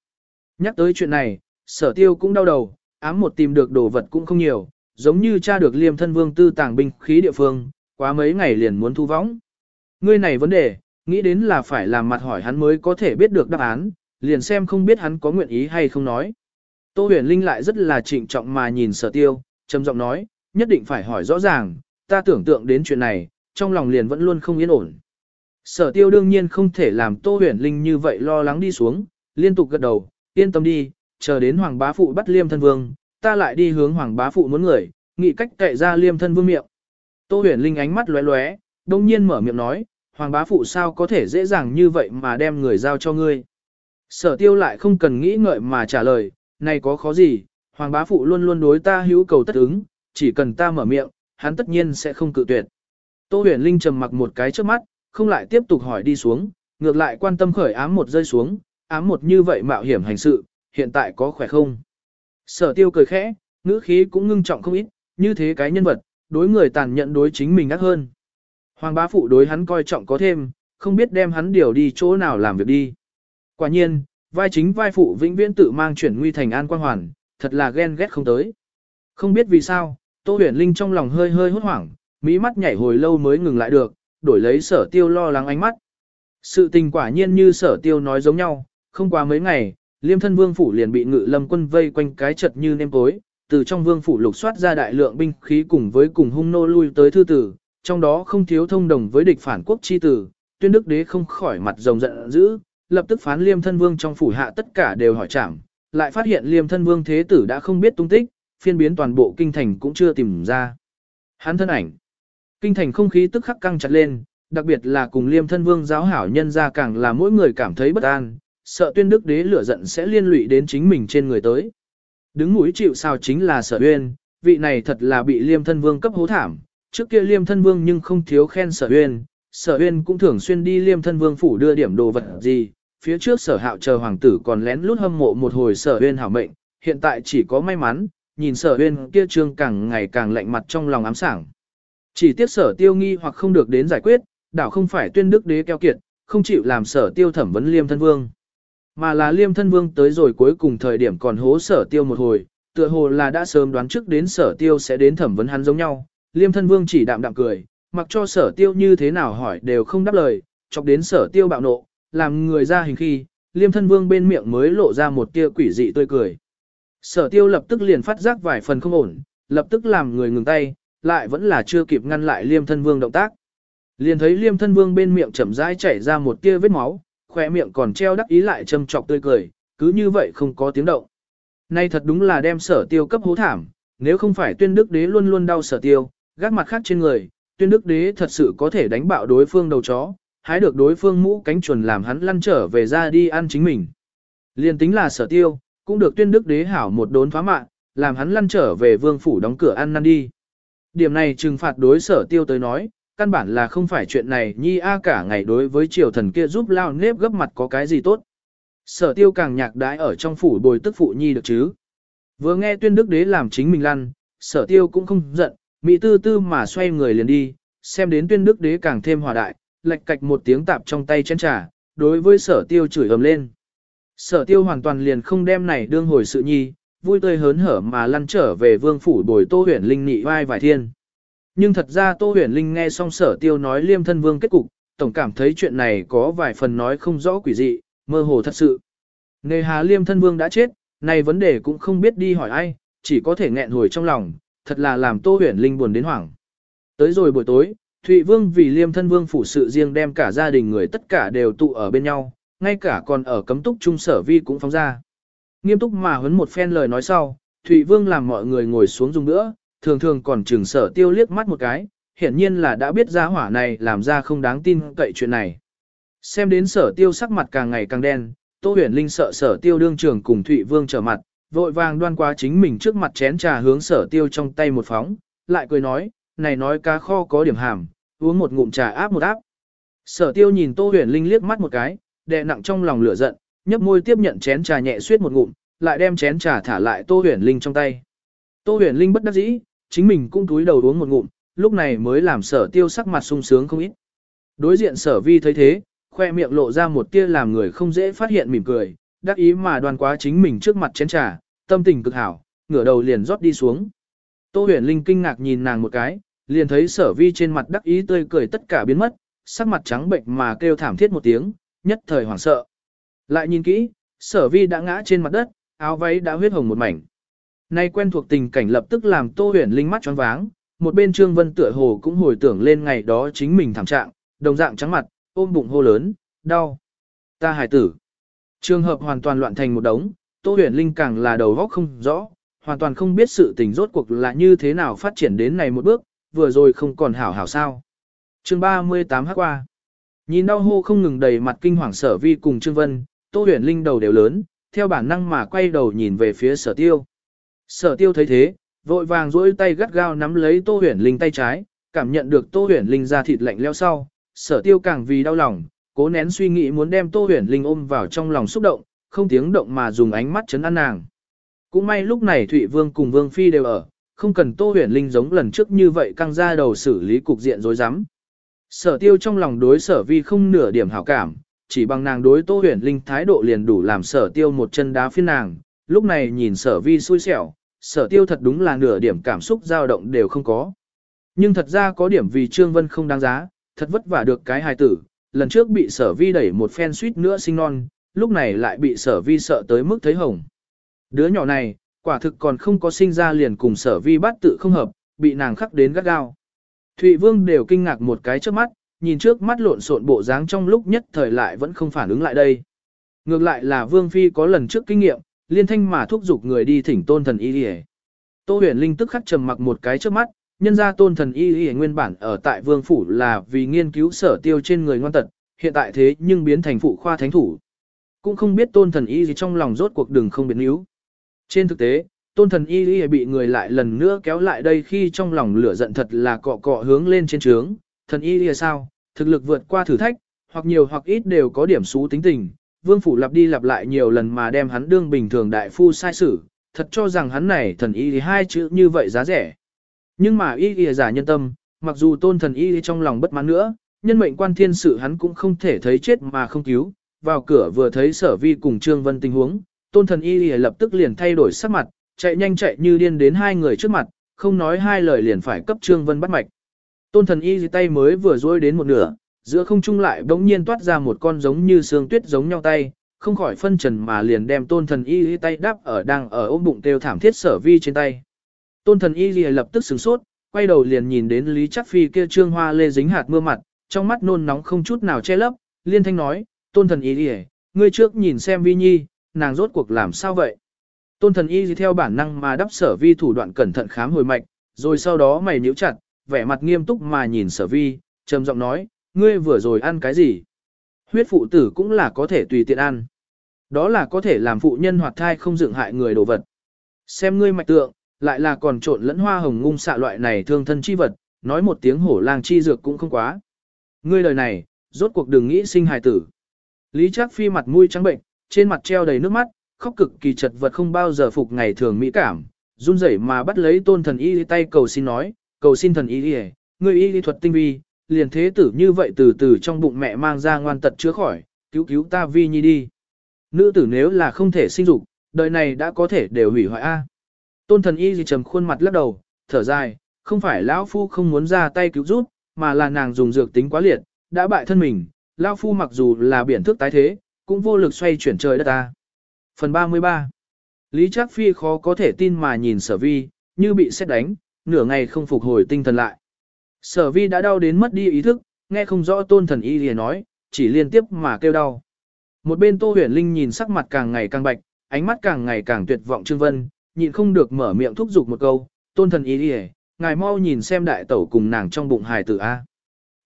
Nhắc tới chuyện này, sở tiêu cũng đau đầu, ám một tìm được đồ vật cũng không nhiều, giống như tra được liêm thân vương tư tàng binh khí địa phương, quá mấy ngày liền muốn thu võng. Ngươi này vấn đề, nghĩ đến là phải làm mặt hỏi hắn mới có thể biết được đáp án, liền xem không biết hắn có nguyện ý hay không nói. Tô huyền linh lại rất là trịnh trọng mà nhìn sở tiêu, trầm giọng nói, nhất định phải hỏi rõ ràng, ta tưởng tượng đến chuyện này, trong lòng liền vẫn luôn không yên ổn. Sở tiêu đương nhiên không thể làm Tô huyền linh như vậy lo lắng đi xuống, liên tục gật đầu, yên tâm đi, chờ đến Hoàng bá phụ bắt liêm thân vương, ta lại đi hướng Hoàng bá phụ muốn người, nghĩ cách cậy ra liêm thân vương miệng. Tô huyền linh ánh mắt lóe lóe, đông nhiên mở miệng nói, Hoàng bá phụ sao có thể dễ dàng như vậy mà đem người giao cho ngươi. Sở tiêu lại không cần nghĩ ngợi mà trả lời, này có khó gì, Hoàng bá phụ luôn luôn đối ta hữu cầu tất ứng, chỉ cần ta mở miệng, hắn tất nhiên sẽ không cự tuyệt. Tô huyền linh trầm mặc một cái trước mắt, không lại tiếp tục hỏi đi xuống, ngược lại quan tâm khởi ám một rơi xuống, ám một như vậy mạo hiểm hành sự, hiện tại có khỏe không? Sở tiêu cười khẽ, ngữ khí cũng ngưng trọng không ít, như thế cái nhân vật, đối người tàn nhẫn đối chính mình ác hơn. Hoàng bá phụ đối hắn coi trọng có thêm, không biết đem hắn điều đi chỗ nào làm việc đi. Quả nhiên, vai chính vai phụ vĩnh viễn tự mang chuyển nguy thành an quang hoàn, thật là ghen ghét không tới. Không biết vì sao, Tô huyền linh trong lòng hơi hơi hốt hoảng, mỹ mắt nhảy hồi lâu mới ngừng lại được, đổi lấy sở tiêu lo lắng ánh mắt. Sự tình quả nhiên như sở tiêu nói giống nhau, không qua mấy ngày, liêm thân vương phủ liền bị ngự lâm quân vây quanh cái chật như nêm tối, từ trong vương phủ lục soát ra đại lượng binh khí cùng với cùng hung nô lui tới thư tử, trong đó không thiếu thông đồng với địch phản quốc chi tử, tuyên đức đế không khỏi mặt rồng giận dữ, lập tức phán liêm thân vương trong phủ hạ tất cả đều hỏi trảm, lại phát hiện liêm thân vương thế tử đã không biết tung tích, phiên biến toàn bộ kinh thành cũng chưa tìm ra. Hắn thân ảnh. Kinh thành không khí tức khắc căng chặt lên, đặc biệt là cùng liêm thân vương giáo hảo nhân ra càng là mỗi người cảm thấy bất an, sợ tuyên đức đế lửa giận sẽ liên lụy đến chính mình trên người tới. Đứng mũi chịu sao chính là sở uyên, vị này thật là bị liêm thân vương cấp hố thảm, trước kia liêm thân vương nhưng không thiếu khen sở uyên, sở uyên cũng thường xuyên đi liêm thân vương phủ đưa điểm đồ vật gì, phía trước sở hạo chờ hoàng tử còn lén lút hâm mộ một hồi sở uyên hảo mệnh, hiện tại chỉ có may mắn, nhìn sở uyên kia trương càng ngày càng lạnh mặt trong lòng ám sảng. Chỉ tiếc sở tiêu nghi hoặc không được đến giải quyết, đảo không phải tuyên đức đế keo kiệt, không chịu làm sở tiêu thẩm vấn liêm thân vương. Mà là liêm thân vương tới rồi cuối cùng thời điểm còn hố sở tiêu một hồi, tựa hồ là đã sớm đoán trước đến sở tiêu sẽ đến thẩm vấn hắn giống nhau. Liêm thân vương chỉ đạm đạm cười, mặc cho sở tiêu như thế nào hỏi đều không đáp lời, chọc đến sở tiêu bạo nộ, làm người ra hình khi, liêm thân vương bên miệng mới lộ ra một tia quỷ dị tươi cười. Sở tiêu lập tức liền phát giác vài phần không ổn, lập tức làm người ngừng tay, lại vẫn là chưa kịp ngăn lại liêm thân vương động tác. Liền thấy liêm thân vương bên miệng chậm rãi chảy ra một tia vết máu, khỏe miệng còn treo đắc ý lại châm trọc tươi cười, cứ như vậy không có tiếng động. Nay thật đúng là đem sở tiêu cấp hố thảm, nếu không phải tuyên đức đế luôn luôn đau sở tiêu, gác mặt khác trên người, tuyên đức đế thật sự có thể đánh bạo đối phương đầu chó, hái được đối phương mũ cánh chuồn làm hắn lăn trở về ra đi ăn chính mình. Liên tính là sở tiêu, cũng được tuyên đức đế hảo một đốn phá mạng, làm hắn lăn trở về vương phủ đóng cửa ăn năn đi. Điểm này trừng phạt đối sở tiêu tới nói, căn bản là không phải chuyện này nhi a cả ngày đối với triều thần kia giúp lao nếp gấp mặt có cái gì tốt. Sở tiêu càng nhạc đãi ở trong phủ bồi tức phụ nhi được chứ. Vừa nghe tuyên đức đế làm chính mình lăn, sở tiêu cũng không giận, mỹ tư tư mà xoay người liền đi, xem đến tuyên đức đế càng thêm hòa đại, lệch cạch một tiếng tạp trong tay chén trà, đối với sở tiêu chửi ầm lên. Sở tiêu hoàn toàn liền không đem này đương hồi sự nhi, vui tươi hớn hở mà lăn trở về vương phủ bồi tô huyền linh nị vai vài thiên. Nhưng thật ra tô huyền linh nghe xong sở tiêu nói liêm thân vương kết cục, tổng cảm thấy chuyện này có vài phần nói không rõ quỷ dị, mơ hồ thật sự. Nề hà liêm thân vương đã chết, này vấn đề cũng không biết đi hỏi ai, chỉ có thể nghẹn hồi trong lòng, thật là làm tô huyền linh buồn đến hoảng. Tới rồi buổi tối, Thụy Vương vì liêm thân vương phủ sự riêng đem cả gia đình người tất cả đều tụ ở bên nhau, ngay cả còn ở cấm túc trung sở vi cũng phóng ra. Nghiêm túc mà huấn một phen lời nói sau, Thụy Vương làm mọi người ngồi xuống dùng nữa, thường thường còn chừng sở tiêu liếc mắt một cái, hiển nhiên là đã biết ra hỏa này làm ra không đáng tin cậy chuyện này. Xem đến sở tiêu sắc mặt càng ngày càng đen, Tô huyền linh sợ sở tiêu đương trưởng cùng Thụy Vương trở mặt, vội vàng đoan qua chính mình trước mặt chén trà hướng sở tiêu trong tay một phóng, lại cười nói, này nói cá kho có điểm hàm, uống một ngụm trà áp một áp. Sở tiêu nhìn Tô huyền linh liếc mắt một cái, đè nặng trong lòng lửa giận, nhấp môi tiếp nhận chén trà nhẹ suýt một ngụm, lại đem chén trà thả lại Tô Huyền Linh trong tay. Tô Huyền Linh bất đắc dĩ, chính mình cũng túi đầu uống một ngụm, lúc này mới làm sở tiêu sắc mặt sung sướng không ít. Đối diện sở vi thấy thế, khoe miệng lộ ra một tia làm người không dễ phát hiện mỉm cười, đắc ý mà đoan quá chính mình trước mặt chén trà, tâm tình cực hảo, ngửa đầu liền rót đi xuống. Tô huyền linh kinh ngạc nhìn nàng một cái, liền thấy sở vi trên mặt đắc ý tươi cười tất cả biến mất, sắc mặt trắng bệnh mà kêu thảm thiết một tiếng, nhất thời hoảng sợ. Lại nhìn kỹ, sở vi đã ngã trên mặt đất, áo váy đã huyết hồng một mảnh. Nay quen thuộc tình cảnh lập tức làm Tô Huyền Linh mắt choáng váng, một bên Trương Vân tựa hồ cũng hồi tưởng lên ngày đó chính mình thảm trạng, đồng dạng trắng mặt, ôm bụng hô lớn, đau. Ta hài tử. Trường hợp hoàn toàn loạn thành một đống, Tô Huyền Linh càng là đầu óc không rõ, hoàn toàn không biết sự tình rốt cuộc là như thế nào phát triển đến này một bước, vừa rồi không còn hảo hảo sao. Chương 38 hát qua. Nhìn đau hô không ngừng đầy mặt kinh hoàng sở vi cùng Trương Vân, Tô huyền linh đầu đều lớn, theo bản năng mà quay đầu nhìn về phía sở tiêu. Sở tiêu thấy thế, vội vàng duỗi tay gắt gao nắm lấy Tô Huyền Linh tay trái, cảm nhận được Tô Huyền Linh ra thịt lạnh leo sau, sở tiêu càng vì đau lòng, cố nén suy nghĩ muốn đem Tô Huyền Linh ôm vào trong lòng xúc động, không tiếng động mà dùng ánh mắt chấn an nàng. Cũng may lúc này Thụy Vương cùng Vương Phi đều ở, không cần Tô Huyền Linh giống lần trước như vậy căng ra đầu xử lý cục diện rối rắm. Sở tiêu trong lòng đối sở vi không nửa điểm hảo cảm, chỉ bằng nàng đối Tô Huyền Linh thái độ liền đủ làm sở tiêu một chân đá phiên nàng, lúc này nhìn sở vi xui xẻo, sở tiêu thật đúng là nửa điểm cảm xúc dao động đều không có. Nhưng thật ra có điểm vì Trương Vân không đáng giá, thật vất vả được cái hài tử, lần trước bị sở vi đẩy một phen suýt nữa sinh non, lúc này lại bị sở vi sợ tới mức thấy hồng. Đứa nhỏ này, quả thực còn không có sinh ra liền cùng sở vi bắt tự không hợp, bị nàng khắc đến gắt gao. Thụy Vương đều kinh ngạc một cái trước mắt, nhìn trước mắt lộn xộn bộ dáng trong lúc nhất thời lại vẫn không phản ứng lại đây. Ngược lại là Vương Phi có lần trước kinh nghiệm, liên thanh mà thúc giục người đi thỉnh tôn thần y đi Tô huyền linh tức khắc trầm mặc một cái trước mắt, nhân ra tôn thần y y nguyên bản ở tại vương phủ là vì nghiên cứu sở tiêu trên người ngoan tật, hiện tại thế nhưng biến thành phụ khoa thánh thủ. Cũng không biết tôn thần y gì trong lòng rốt cuộc đừng không biến yếu. Trên thực tế, tôn thần y y bị người lại lần nữa kéo lại đây khi trong lòng lửa giận thật là cọ cọ hướng lên trên trướng, thần y lìa sao, thực lực vượt qua thử thách, hoặc nhiều hoặc ít đều có điểm xú tính tình, vương phủ lặp đi lặp lại nhiều lần mà đem hắn đương bình thường đại phu sai sử, thật cho rằng hắn này thần y thì hai chữ như vậy giá rẻ. Nhưng mà y y giả nhân tâm, mặc dù tôn thần y trong lòng bất mãn nữa, nhân mệnh quan thiên sự hắn cũng không thể thấy chết mà không cứu, vào cửa vừa thấy sở vi cùng Trương Vân tình huống, tôn thần y lập tức liền thay đổi sắc mặt, chạy nhanh chạy như điên đến hai người trước mặt, không nói hai lời liền phải cấp Trương Vân bắt mạch. Tôn thần y tay mới vừa duỗi đến một nửa, giữa không trung lại bỗng nhiên toát ra một con giống như sương tuyết giống nhau tay, không khỏi phân trần mà liền đem tôn thần y tay đắp ở đang ở ôm bụng tiêu thảm thiết sở vi trên tay. Tôn thần y lập tức sửng sốt, quay đầu liền nhìn đến Lý Chắc Phi kia trương hoa lê dính hạt mưa mặt, trong mắt nôn nóng không chút nào che lấp, liên thanh nói, tôn thần y ngươi trước nhìn xem vi nhi, nàng rốt cuộc làm sao vậy. Tôn thần y theo bản năng mà đắp sở vi thủ đoạn cẩn thận khám hồi mạch, rồi sau đó mày nhíu chặt, vẻ mặt nghiêm túc mà nhìn sở vi, trầm giọng nói, ngươi vừa rồi ăn cái gì? Huyết phụ tử cũng là có thể tùy tiện ăn. Đó là có thể làm phụ nhân hoạt thai không dựng hại người đồ vật. Xem ngươi mạch tượng, lại là còn trộn lẫn hoa hồng ngung xạ loại này thương thân chi vật, nói một tiếng hổ lang chi dược cũng không quá. Ngươi lời này, rốt cuộc đừng nghĩ sinh hài tử. Lý Trác Phi mặt mũi trắng bệnh, trên mặt treo đầy nước mắt, khóc cực kỳ chật vật không bao giờ phục ngày thường mỹ cảm, run rẩy mà bắt lấy tôn thần y tay cầu xin nói, cầu xin thần y đi ngươi y thuật tinh vi, liền thế tử như vậy từ từ trong bụng mẹ mang ra ngoan tật chữa khỏi, cứu cứu ta vi nhi đi. Nữ tử nếu là không thể sinh dục, đời này đã có thể đều hủy hoại A. Tôn thần y gì trầm khuôn mặt lắc đầu, thở dài, không phải lão phu không muốn ra tay cứu giúp, mà là nàng dùng dược tính quá liệt, đã bại thân mình, lão phu mặc dù là biển thức tái thế, cũng vô lực xoay chuyển trời đất ta. Phần 33 Lý Trác Phi khó có thể tin mà nhìn sở vi, như bị xét đánh, nửa ngày không phục hồi tinh thần lại. Sở vi đã đau đến mất đi ý thức, nghe không rõ tôn thần y liền nói, chỉ liên tiếp mà kêu đau. Một bên Tô Huyền Linh nhìn sắc mặt càng ngày càng bạch, ánh mắt càng ngày càng tuyệt vọng Trương Vân, nhịn không được mở miệng thúc giục một câu, tôn thần y đi ngài mau nhìn xem đại tẩu cùng nàng trong bụng hài tử A.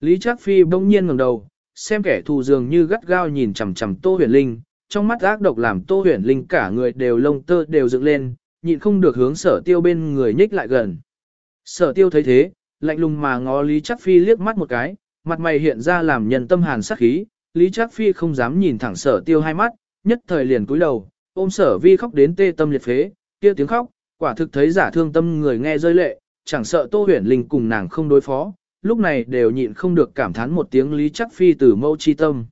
Lý Trác Phi bỗng nhiên ngẩng đầu, xem kẻ thù dường như gắt gao nhìn chằm chằm Tô Huyền Linh, trong mắt ác độc làm Tô Huyền Linh cả người đều lông tơ đều dựng lên, nhịn không được hướng sở tiêu bên người nhích lại gần. Sở tiêu thấy thế, lạnh lùng mà ngó Lý Trác Phi liếc mắt một cái, mặt mày hiện ra làm nhân tâm hàn sắc khí, Lý Trác Phi không dám nhìn thẳng sở tiêu hai mắt, nhất thời liền cúi đầu, ôm sở vi khóc đến tê tâm liệt phế, kia tiếng khóc, quả thực thấy giả thương tâm người nghe rơi lệ, chẳng sợ Tô Huyền Linh cùng nàng không đối phó, lúc này đều nhịn không được cảm thán một tiếng Lý Trác Phi từ mâu chi tâm.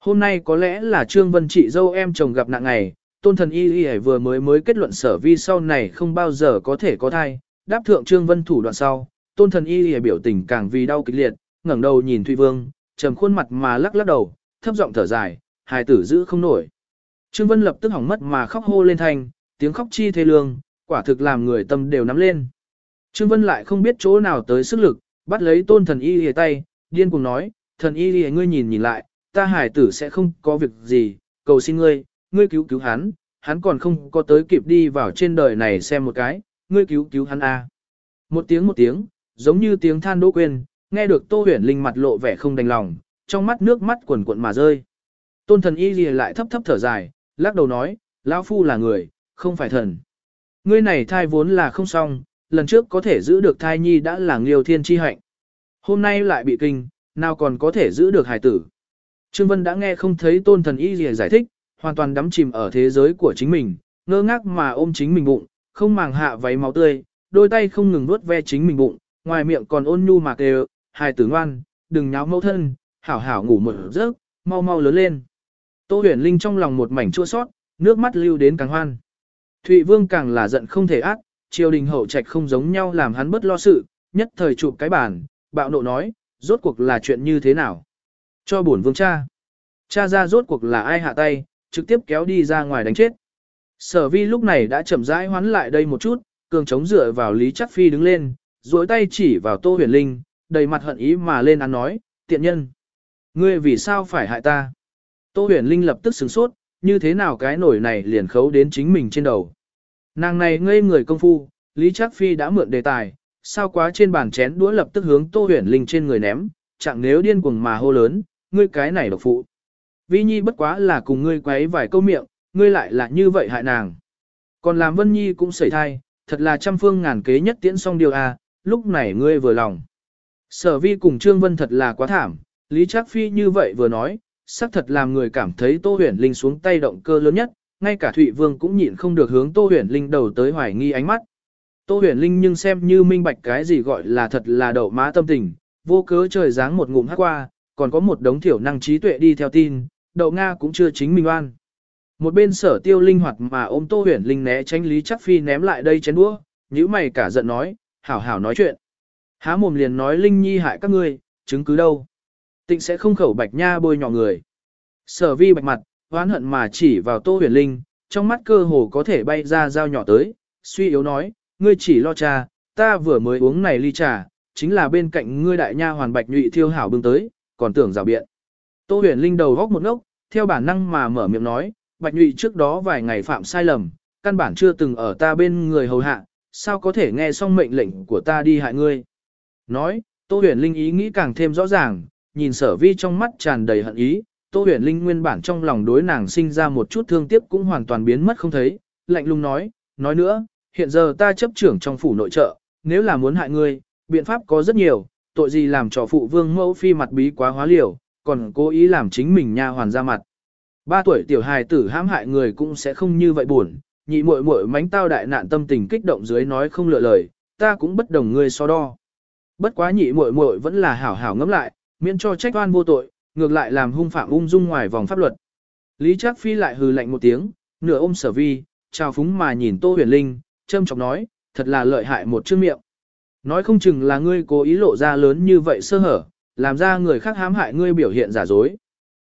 Hôm nay có lẽ là Trương Vân chị dâu em chồng gặp nạn ngày, Tôn Thần Y Y vừa mới mới kết luận sở vi sau này không bao giờ có thể có thai, đáp thượng Trương Vân thủ đoạn sau, Tôn Thần Y lìa biểu tình càng vì đau kịch liệt, ngẩng đầu nhìn Thụy Vương, trầm khuôn mặt mà lắc lắc đầu, thấp giọng thở dài, hài tử giữ không nổi. Trương Vân lập tức hỏng mất mà khóc hô lên thành, tiếng khóc chi thê lương, quả thực làm người tâm đều nắm lên. Trương Vân lại không biết chỗ nào tới sức lực, bắt lấy tôn thần y lìa tay, điên cùng nói, thần y lìa ngươi nhìn nhìn lại, ta hải tử sẽ không có việc gì, cầu xin ngươi, ngươi cứu cứu hắn, hắn còn không có tới kịp đi vào trên đời này xem một cái, ngươi cứu cứu hắn a. Một tiếng một tiếng, giống như tiếng than đỗ quên, nghe được Tô Huyền Linh mặt lộ vẻ không đành lòng, trong mắt nước mắt quần cuộn mà rơi. Tôn thần y lìa lại thấp thấp thở dài, lắc đầu nói, lão phu là người, không phải thần. Ngươi này thai vốn là không xong, lần trước có thể giữ được thai nhi đã là nghiêu thiên chi hạnh. Hôm nay lại bị kinh, nào còn có thể giữ được hài tử. Trương Vân đã nghe không thấy tôn thần y gì giải thích, hoàn toàn đắm chìm ở thế giới của chính mình, ngơ ngác mà ôm chính mình bụng, không màng hạ váy máu tươi, đôi tay không ngừng nuốt ve chính mình bụng, ngoài miệng còn ôn nhu mà kêu, hài tử ngoan, đừng nháo mẫu thân, hảo hảo ngủ một giấc, mau mau lớn lên. Tô huyền linh trong lòng một mảnh chua sót, nước mắt lưu đến càng hoan. Thụy vương càng là giận không thể ác, triều đình hậu trạch không giống nhau làm hắn bất lo sự, nhất thời chụp cái bàn, bạo nộ nói, rốt cuộc là chuyện như thế nào. Cho bổn vương cha. Cha ra rốt cuộc là ai hạ tay, trực tiếp kéo đi ra ngoài đánh chết. Sở vi lúc này đã chậm rãi hoán lại đây một chút, cường chống dựa vào Lý Chắc Phi đứng lên, duỗi tay chỉ vào Tô Huyền Linh, đầy mặt hận ý mà lên án nói, tiện nhân. Ngươi vì sao phải hại ta? Tô Huyền Linh lập tức sửng sốt, như thế nào cái nổi này liền khấu đến chính mình trên đầu. Nàng này ngây người công phu, Lý Trác Phi đã mượn đề tài, sao quá trên bàn chén đũa lập tức hướng Tô Huyền Linh trên người ném, chẳng nếu điên cuồng mà hô lớn, ngươi cái này độc phụ. Vi Nhi bất quá là cùng ngươi quấy vài câu miệng, ngươi lại là như vậy hại nàng. Còn làm Vân Nhi cũng sẩy thai, thật là trăm phương ngàn kế nhất tiễn xong điều a, lúc này ngươi vừa lòng. Sở vi cùng Trương Vân thật là quá thảm, Lý Trác Phi như vậy vừa nói, xác thật làm người cảm thấy Tô Huyền Linh xuống tay động cơ lớn nhất, ngay cả Thụy Vương cũng nhịn không được hướng Tô Huyền Linh đầu tới hoài nghi ánh mắt. Tô Huyền Linh nhưng xem như minh bạch cái gì gọi là thật là đậu má tâm tình, vô cớ trời dáng một ngụm hát qua, còn có một đống thiểu năng trí tuệ đi theo tin, đậu Nga cũng chưa chính mình oan. Một bên sở tiêu linh hoạt mà ôm Tô Huyền Linh né tránh Lý Chắc Phi ném lại đây chén đũa, nhữ mày cả giận nói, hảo hảo nói chuyện. Há mồm liền nói Linh Nhi hại các ngươi, chứng cứ đâu. Tịnh sẽ không khẩu bạch nha bôi nhỏ người. Sở vi bạch mặt, oán hận mà chỉ vào Tô Huyền Linh, trong mắt cơ hồ có thể bay ra dao nhỏ tới, suy yếu nói, ngươi chỉ lo trà, ta vừa mới uống này ly trà, chính là bên cạnh ngươi đại nha hoàn bạch nhụy thiêu hảo bưng tới, còn tưởng rào biện. Tô huyền linh đầu góc một ngốc, theo bản năng mà mở miệng nói, bạch nhụy trước đó vài ngày phạm sai lầm, căn bản chưa từng ở ta bên người hầu hạ, sao có thể nghe xong mệnh lệnh của ta đi hại ngươi. Nói, Tô huyền linh ý nghĩ càng thêm rõ ràng, nhìn sở vi trong mắt tràn đầy hận ý, Tô huyền linh nguyên bản trong lòng đối nàng sinh ra một chút thương tiếc cũng hoàn toàn biến mất không thấy, lạnh lùng nói, nói nữa, hiện giờ ta chấp trưởng trong phủ nội trợ, nếu là muốn hại ngươi, biện pháp có rất nhiều, tội gì làm trò phụ vương mẫu phi mặt bí quá hóa liều, còn cố ý làm chính mình nha hoàn ra mặt. Ba tuổi tiểu hài tử hãm hại người cũng sẽ không như vậy buồn, nhị muội muội mánh tao đại nạn tâm tình kích động dưới nói không lựa lời, ta cũng bất đồng ngươi so đo. Bất quá nhị muội muội vẫn là hảo hảo ngẫm lại, miễn cho trách oan vô tội, ngược lại làm hung phạm ung dung ngoài vòng pháp luật. Lý Trác Phi lại hừ lạnh một tiếng, nửa ôm sở vi, chào phúng mà nhìn Tô Huyền Linh, châm chọc nói, thật là lợi hại một chữ miệng. Nói không chừng là ngươi cố ý lộ ra lớn như vậy sơ hở, làm ra người khác hãm hại ngươi biểu hiện giả dối.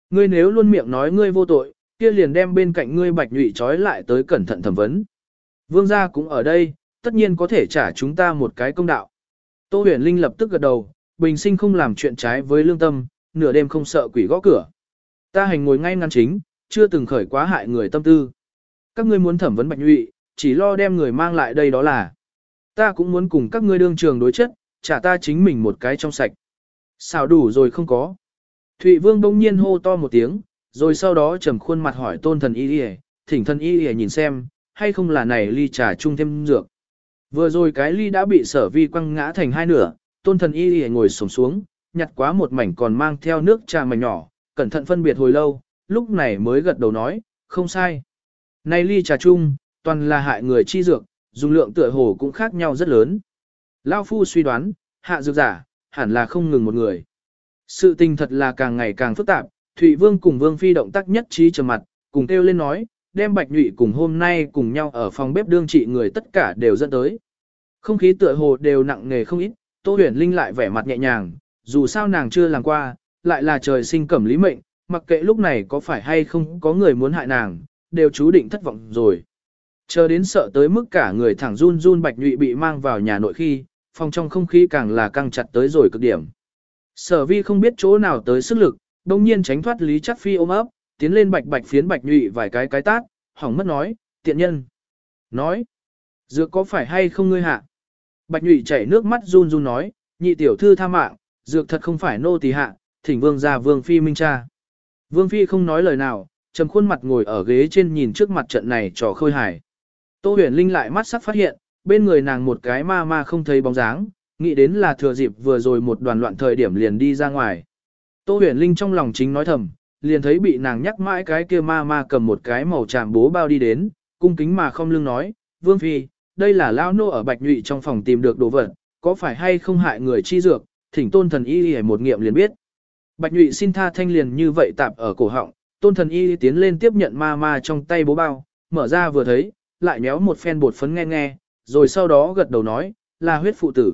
Ngươi nếu luôn miệng nói ngươi vô tội, kia liền đem bên cạnh ngươi bạch nhụy trói lại tới cẩn thận thẩm vấn. Vương gia cũng ở đây, tất nhiên có thể trả chúng ta một cái công đạo. Tô huyền linh lập tức gật đầu, bình sinh không làm chuyện trái với lương tâm, nửa đêm không sợ quỷ gõ cửa. Ta hành ngồi ngay ngăn chính, chưa từng khởi quá hại người tâm tư. Các ngươi muốn thẩm vấn bạch nhụy, chỉ lo đem người mang lại đây đó là. Ta cũng muốn cùng các ngươi đương trường đối chất, trả ta chính mình một cái trong sạch. Xào đủ rồi không có. Thụy Vương bỗng nhiên hô to một tiếng, rồi sau đó trầm khuôn mặt hỏi tôn thần y y thỉnh thần y y nhìn xem, hay không là này ly trà chung thêm dược. Vừa rồi cái ly đã bị sở vi quăng ngã thành hai nửa, tôn thần y y ngồi sổng xuống, nhặt quá một mảnh còn mang theo nước trà mảnh nhỏ, cẩn thận phân biệt hồi lâu, lúc này mới gật đầu nói, không sai. Này ly trà chung, toàn là hại người chi dược, dùng lượng tựa hồ cũng khác nhau rất lớn. Lao Phu suy đoán, hạ dược giả, hẳn là không ngừng một người. Sự tình thật là càng ngày càng phức tạp, Thụy Vương cùng Vương Phi động tác nhất trí trầm mặt, cùng kêu lên nói, đem Bạch Nhụy cùng hôm nay cùng nhau ở phòng bếp đương trị người tất cả đều dẫn tới. Không khí tựa hồ đều nặng nề không ít, Tô Huyền Linh lại vẻ mặt nhẹ nhàng, dù sao nàng chưa làm qua, lại là trời sinh cẩm lý mệnh, mặc kệ lúc này có phải hay không có người muốn hại nàng, đều chú định thất vọng rồi. Chờ đến sợ tới mức cả người thẳng run run bạch nhụy bị mang vào nhà nội khi, phòng trong không khí càng là căng chặt tới rồi cực điểm. Sở vi không biết chỗ nào tới sức lực, đông nhiên tránh thoát Lý Chắc Phi ôm ấp, tiến lên bạch bạch phiến bạch nhụy vài cái cái tát, hỏng mất nói, tiện nhân. Nói, dược có phải hay không ngươi hạ? Bạch nhụy chảy nước mắt run run nói, nhị tiểu thư tha mạng, dược thật không phải nô tỳ hạ, thỉnh vương ra vương phi minh cha. Vương phi không nói lời nào, trầm khuôn mặt ngồi ở ghế trên nhìn trước mặt trận này trò khôi hài. Tô huyền linh lại mắt sắc phát hiện, bên người nàng một cái ma ma không thấy bóng dáng, nghĩ đến là thừa dịp vừa rồi một đoàn loạn thời điểm liền đi ra ngoài. Tô huyền linh trong lòng chính nói thầm, liền thấy bị nàng nhắc mãi cái kia ma ma cầm một cái màu tràm bố bao đi đến, cung kính mà không lưng nói, Vương Phi, đây là lao nô ở Bạch Nhụy trong phòng tìm được đồ vật, có phải hay không hại người chi dược, thỉnh tôn thần y y một nghiệm liền biết. Bạch Nhụy xin tha thanh liền như vậy tạp ở cổ họng, tôn thần y tiến lên tiếp nhận ma ma trong tay bố bao, mở ra vừa thấy, lại méo một phen bột phấn nghe nghe, rồi sau đó gật đầu nói, là huyết phụ tử.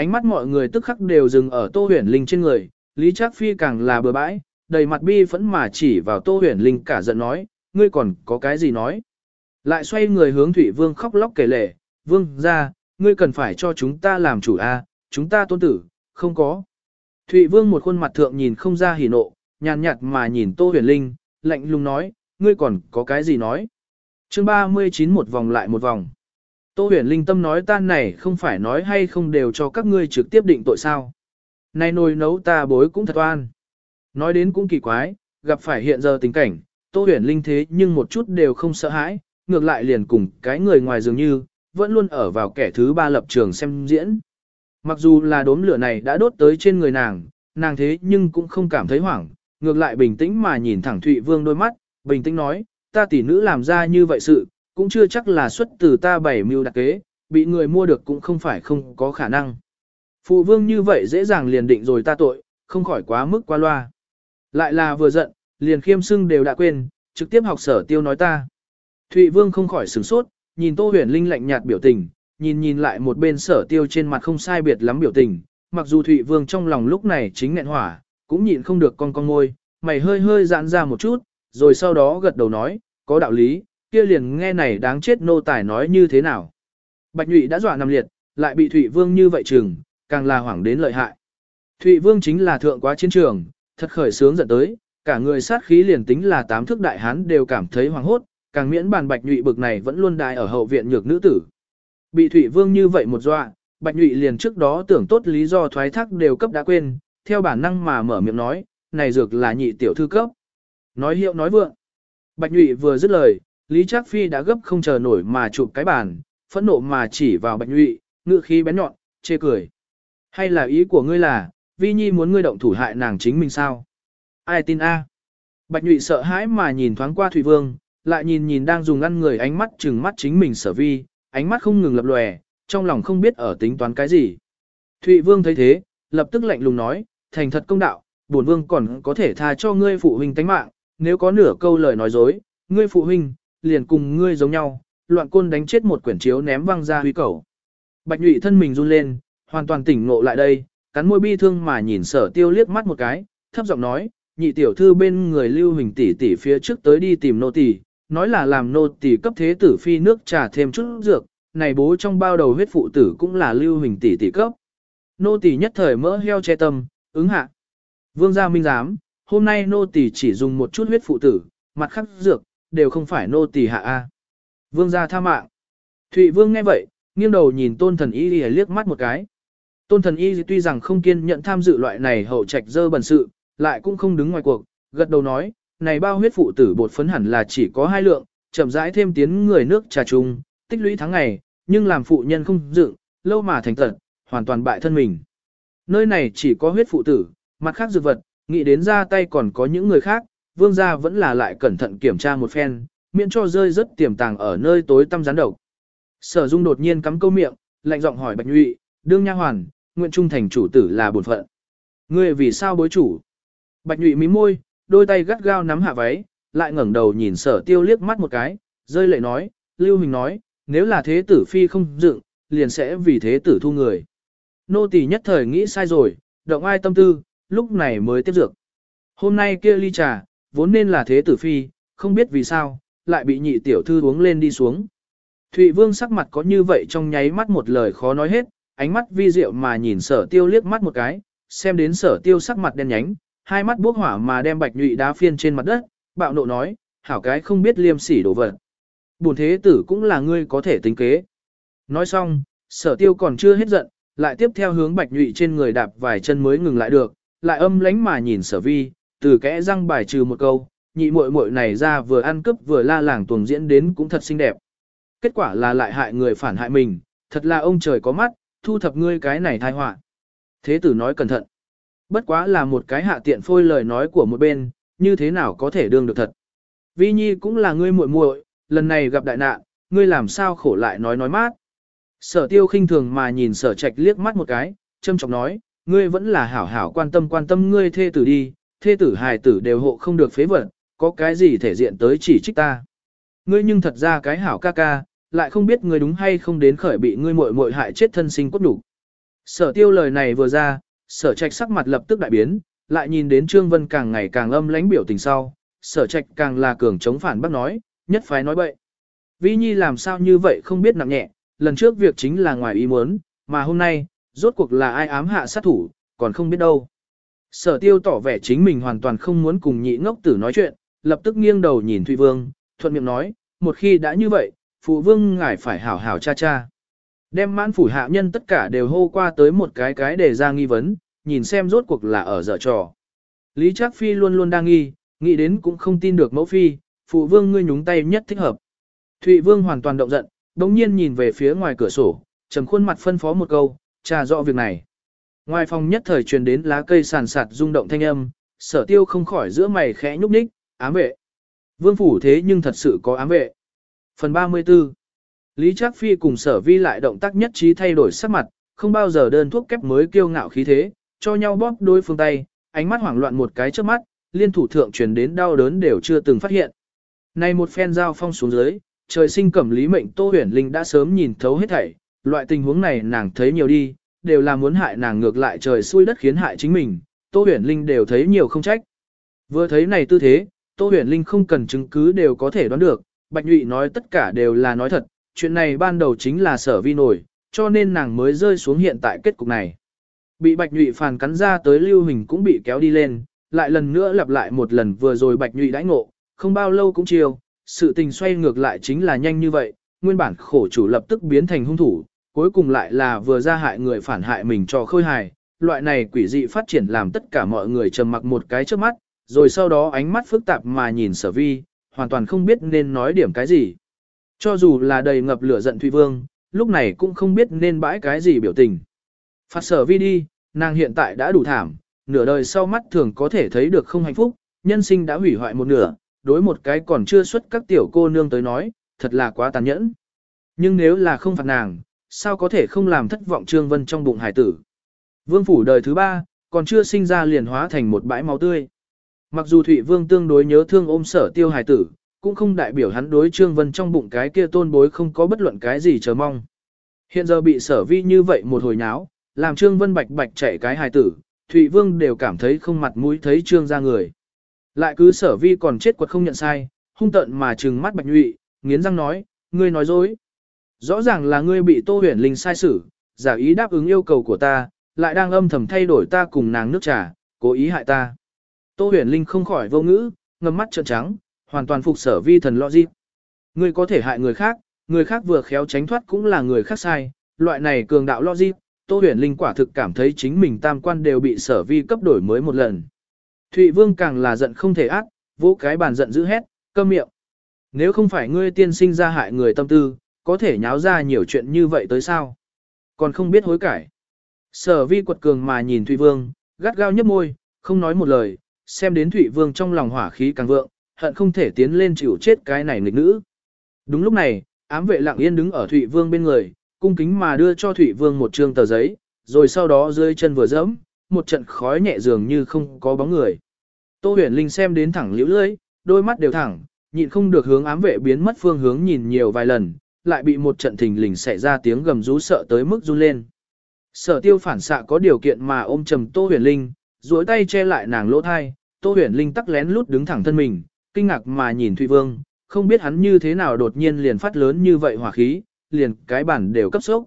Ánh mắt mọi người tức khắc đều dừng ở tô huyền linh trên người, Lý Trác Phi càng là bừa bãi, đầy mặt bi phẫn mà chỉ vào tô huyền linh cả giận nói, ngươi còn có cái gì nói. Lại xoay người hướng Thủy Vương khóc lóc kể lể, Vương ra, ngươi cần phải cho chúng ta làm chủ a, chúng ta tôn tử, không có. Thụy Vương một khuôn mặt thượng nhìn không ra hỉ nộ, nhàn nhạt mà nhìn Tô Huyền Linh, lạnh lùng nói, ngươi còn có cái gì nói. chương 39 một vòng lại một vòng. Tô huyền linh tâm nói tan này không phải nói hay không đều cho các ngươi trực tiếp định tội sao. Này nồi nấu ta bối cũng thật oan. Nói đến cũng kỳ quái, gặp phải hiện giờ tình cảnh, Tô huyền linh thế nhưng một chút đều không sợ hãi, ngược lại liền cùng cái người ngoài dường như, vẫn luôn ở vào kẻ thứ ba lập trường xem diễn. Mặc dù là đốm lửa này đã đốt tới trên người nàng, nàng thế nhưng cũng không cảm thấy hoảng, ngược lại bình tĩnh mà nhìn thẳng Thụy Vương đôi mắt, bình tĩnh nói, ta tỷ nữ làm ra như vậy sự, cũng chưa chắc là xuất từ ta bảy mưu đặc kế, bị người mua được cũng không phải không có khả năng. Phụ vương như vậy dễ dàng liền định rồi ta tội, không khỏi quá mức qua loa. Lại là vừa giận, liền khiêm sưng đều đã quên, trực tiếp học sở tiêu nói ta. Thụy vương không khỏi sửng sốt, nhìn tô huyền linh lạnh nhạt biểu tình, nhìn nhìn lại một bên sở tiêu trên mặt không sai biệt lắm biểu tình, mặc dù Thụy vương trong lòng lúc này chính nghẹn hỏa, cũng nhịn không được con con ngôi, mày hơi hơi giãn ra một chút, rồi sau đó gật đầu nói, có đạo lý, kia liền nghe này đáng chết nô tài nói như thế nào. Bạch Nhụy đã dọa nằm liệt, lại bị Thụy Vương như vậy chừng, càng là hoảng đến lợi hại. Thụy Vương chính là thượng quá chiến trường, thật khởi sướng giận tới, cả người sát khí liền tính là tám thước đại hán đều cảm thấy hoảng hốt, càng miễn bàn Bạch Nhụy bực này vẫn luôn đại ở hậu viện nhược nữ tử. Bị Thụy Vương như vậy một dọa, Bạch Nhụy liền trước đó tưởng tốt lý do thoái thác đều cấp đã quên, theo bản năng mà mở miệng nói, này dược là nhị tiểu thư cấp. Nói hiệu nói vượng. Bạch Nhụy vừa dứt lời, Lý Trác Phi đã gấp không chờ nổi mà chụp cái bàn, phẫn nộ mà chỉ vào Bạch Nhụy, ngự khí bén nhọn, chê cười. Hay là ý của ngươi là, Vi Nhi muốn ngươi động thủ hại nàng chính mình sao? Ai tin a? Bạch Nhụy sợ hãi mà nhìn thoáng qua Thủy Vương, lại nhìn nhìn đang dùng ngăn người ánh mắt chừng mắt chính mình sở vi, ánh mắt không ngừng lập lòe, trong lòng không biết ở tính toán cái gì. Thụy Vương thấy thế, lập tức lạnh lùng nói, thành thật công đạo, bổn vương còn có thể tha cho ngươi phụ huynh tánh mạng, nếu có nửa câu lời nói dối, ngươi phụ huynh, liền cùng ngươi giống nhau, loạn côn đánh chết một quyển chiếu ném văng ra huy cầu. Bạch nhụy thân mình run lên, hoàn toàn tỉnh ngộ lại đây, cắn môi bi thương mà nhìn sở tiêu liếc mắt một cái, thấp giọng nói, nhị tiểu thư bên người lưu hình tỷ tỷ phía trước tới đi tìm nô tỷ, nói là làm nô tỷ cấp thế tử phi nước trà thêm chút dược, này bố trong bao đầu huyết phụ tử cũng là lưu hình tỷ tỷ cấp. Nô tỷ nhất thời mỡ heo che tâm, ứng hạ. Vương gia minh giám, hôm nay nô tỷ chỉ dùng một chút huyết phụ tử, mặt khắc dược, đều không phải nô tỳ hạ A. Vương gia tha mạng. Thụy vương nghe vậy, nghiêng đầu nhìn tôn thần y liếc mắt một cái. Tôn thần y tuy rằng không kiên nhận tham dự loại này hậu trạch dơ bẩn sự, lại cũng không đứng ngoài cuộc, gật đầu nói, này bao huyết phụ tử bột phấn hẳn là chỉ có hai lượng, chậm rãi thêm tiến người nước trà chung, tích lũy tháng ngày, nhưng làm phụ nhân không dựng, lâu mà thành tật, hoàn toàn bại thân mình. Nơi này chỉ có huyết phụ tử, mặt khác dược vật, nghĩ đến ra tay còn có những người khác, vương gia vẫn là lại cẩn thận kiểm tra một phen, miễn cho rơi rất tiềm tàng ở nơi tối tăm gián độc. Sở Dung đột nhiên cắm câu miệng, lạnh giọng hỏi Bạch Nhụy, đương nha hoàn, nguyện trung thành chủ tử là bổn phận. Ngươi vì sao bối chủ? Bạch Nhụy mím môi, đôi tay gắt gao nắm hạ váy, lại ngẩng đầu nhìn Sở Tiêu liếc mắt một cái, rơi lệ nói, Lưu Hình nói, nếu là thế tử phi không dựng, liền sẽ vì thế tử thu người. Nô tỳ nhất thời nghĩ sai rồi, động ai tâm tư, lúc này mới tiếp dược. Hôm nay kia ly trà, vốn nên là thế tử phi, không biết vì sao, lại bị nhị tiểu thư uống lên đi xuống. Thụy Vương sắc mặt có như vậy trong nháy mắt một lời khó nói hết, ánh mắt vi diệu mà nhìn sở tiêu liếc mắt một cái, xem đến sở tiêu sắc mặt đen nhánh, hai mắt bốc hỏa mà đem bạch nhụy đá phiên trên mặt đất, bạo nộ nói, hảo cái không biết liêm sỉ đổ vật. Bùn thế tử cũng là ngươi có thể tính kế. Nói xong, sở tiêu còn chưa hết giận, lại tiếp theo hướng bạch nhụy trên người đạp vài chân mới ngừng lại được, lại âm lánh mà nhìn sở vi, từ kẽ răng bài trừ một câu, nhị muội muội này ra vừa ăn cướp vừa la làng tuồng diễn đến cũng thật xinh đẹp. kết quả là lại hại người phản hại mình, thật là ông trời có mắt, thu thập ngươi cái này tai họa. Thế tử nói cẩn thận. Bất quá là một cái hạ tiện phôi lời nói của một bên, như thế nào có thể đương được thật. Vi Nhi cũng là ngươi muội muội, lần này gặp đại nạn, ngươi làm sao khổ lại nói nói mát. Sở tiêu khinh thường mà nhìn sở trạch liếc mắt một cái, châm trọng nói, ngươi vẫn là hảo hảo quan tâm quan tâm ngươi thê tử đi, thê tử hài tử đều hộ không được phế vật, có cái gì thể diện tới chỉ trích ta. Ngươi nhưng thật ra cái hảo ca ca, lại không biết ngươi đúng hay không đến khởi bị ngươi muội muội hại chết thân sinh cốt đủ. Sở tiêu lời này vừa ra, sở trạch sắc mặt lập tức đại biến, lại nhìn đến Trương Vân càng ngày càng âm lãnh biểu tình sau, sở trạch càng là cường chống phản bác nói, nhất phái nói bậy. Vi Nhi làm sao như vậy không biết nặng nhẹ, lần trước việc chính là ngoài ý muốn, mà hôm nay, rốt cuộc là ai ám hạ sát thủ, còn không biết đâu. Sở tiêu tỏ vẻ chính mình hoàn toàn không muốn cùng nhị ngốc tử nói chuyện, lập tức nghiêng đầu nhìn Thụy Vương, thuận miệng nói, một khi đã như vậy, phụ vương ngài phải hảo hảo cha cha. Đem mãn phủ hạ nhân tất cả đều hô qua tới một cái cái để ra nghi vấn, nhìn xem rốt cuộc là ở dở trò. Lý Trác Phi luôn luôn đang nghi, nghĩ đến cũng không tin được mẫu phi, phụ vương ngươi nhúng tay nhất thích hợp. Thụy Vương hoàn toàn động giận, đống nhiên nhìn về phía ngoài cửa sổ, trầm khuôn mặt phân phó một câu, trà rõ việc này. Ngoài phòng nhất thời truyền đến lá cây sàn sạt rung động thanh âm, sở tiêu không khỏi giữa mày khẽ nhúc nhích, ám vệ. Vương phủ thế nhưng thật sự có ám vệ. Phần 34 Lý Trác Phi cùng sở vi lại động tác nhất trí thay đổi sắc mặt, không bao giờ đơn thuốc kép mới kiêu ngạo khí thế, cho nhau bóp đôi phương tay, ánh mắt hoảng loạn một cái trước mắt, liên thủ thượng truyền đến đau đớn đều chưa từng phát hiện. Này một phen giao phong xuống dưới, trời sinh cẩm lý mệnh Tô Huyền Linh đã sớm nhìn thấu hết thảy, loại tình huống này nàng thấy nhiều đi, đều là muốn hại nàng ngược lại trời xui đất khiến hại chính mình, Tô Huyền Linh đều thấy nhiều không trách. Vừa thấy này tư thế, Tô Huyền Linh không cần chứng cứ đều có thể đoán được, Bạch Nhụy nói tất cả đều là nói thật, chuyện này ban đầu chính là sở vi nổi, cho nên nàng mới rơi xuống hiện tại kết cục này. Bị Bạch Nhụy phàn cắn ra tới lưu hình cũng bị kéo đi lên, lại lần nữa lặp lại một lần vừa rồi Bạch Nhụy đãi ngộ, không bao lâu cũng chiều, sự tình xoay ngược lại chính là nhanh như vậy, nguyên bản khổ chủ lập tức biến thành hung thủ, cuối cùng lại là vừa ra hại người phản hại mình cho khôi hài. Loại này quỷ dị phát triển làm tất cả mọi người trầm mặc một cái trước mắt, rồi sau đó ánh mắt phức tạp mà nhìn sở vi, hoàn toàn không biết nên nói điểm cái gì. Cho dù là đầy ngập lửa giận Thụy Vương, lúc này cũng không biết nên bãi cái gì biểu tình. Phạt sở vi đi, nàng hiện tại đã đủ thảm, nửa đời sau mắt thường có thể thấy được không hạnh phúc, nhân sinh đã hủy hoại một nửa, đối một cái còn chưa xuất các tiểu cô nương tới nói, thật là quá tàn nhẫn. Nhưng nếu là không phạt nàng, sao có thể không làm thất vọng Trương Vân trong bụng hải tử. Vương phủ đời thứ ba, còn chưa sinh ra liền hóa thành một bãi máu tươi. Mặc dù Thụy Vương tương đối nhớ thương ôm sở tiêu hải tử, cũng không đại biểu hắn đối Trương Vân trong bụng cái kia tôn bối không có bất luận cái gì chờ mong. Hiện giờ bị sở vi như vậy một hồi nháo, làm Trương Vân bạch bạch chạy cái hài tử, Thụy Vương đều cảm thấy không mặt mũi thấy Trương ra người. Lại cứ sở vi còn chết quật không nhận sai, hung tận mà trừng mắt bạch nhụy, nghiến răng nói, ngươi nói dối. Rõ ràng là ngươi bị Tô Huyền Linh sai xử, giả ý đáp ứng yêu cầu của ta, lại đang âm thầm thay đổi ta cùng nàng nước trà, cố ý hại ta. Tô Huyền Linh không khỏi vô ngữ, ngầm mắt trợn trắng, hoàn toàn phục sở vi thần logic. Ngươi có thể hại người khác, người khác vừa khéo tránh thoát cũng là người khác sai, loại này cường đạo logic, Tô Huyền Linh quả thực cảm thấy chính mình tam quan đều bị sở vi cấp đổi mới một lần. Thụy Vương càng là giận không thể ác, vỗ cái bàn giận dữ hét, câm miệng. Nếu không phải ngươi tiên sinh ra hại người tâm tư, có thể nháo ra nhiều chuyện như vậy tới sao? Còn không biết hối cải. Sở vi quật cường mà nhìn Thụy Vương, gắt gao nhấp môi, không nói một lời, xem đến Thụy Vương trong lòng hỏa khí càng vượng, hận không thể tiến lên chịu chết cái này nghịch nữ. Đúng lúc này, ám vệ lặng yên đứng ở Thụy Vương bên người, cung kính mà đưa cho Thụy Vương một trương tờ giấy, rồi sau đó rơi chân vừa dẫm, một trận khói nhẹ dường như không có bóng người. Tô huyền linh xem đến thẳng liễu lưỡi, đôi mắt đều thẳng, nhịn không được hướng ám vệ biến mất phương hướng nhìn nhiều vài lần, lại bị một trận thình lình xảy ra tiếng gầm rú sợ tới mức run lên. Sở tiêu phản xạ có điều kiện mà ôm trầm Tô huyền linh, duỗi tay che lại nàng lỗ thai, Tô huyền linh tắc lén lút đứng thẳng thân mình, kinh ngạc mà nhìn Thụy Vương, không biết hắn như thế nào đột nhiên liền phát lớn như vậy hỏa khí, liền cái bản đều cấp sốc.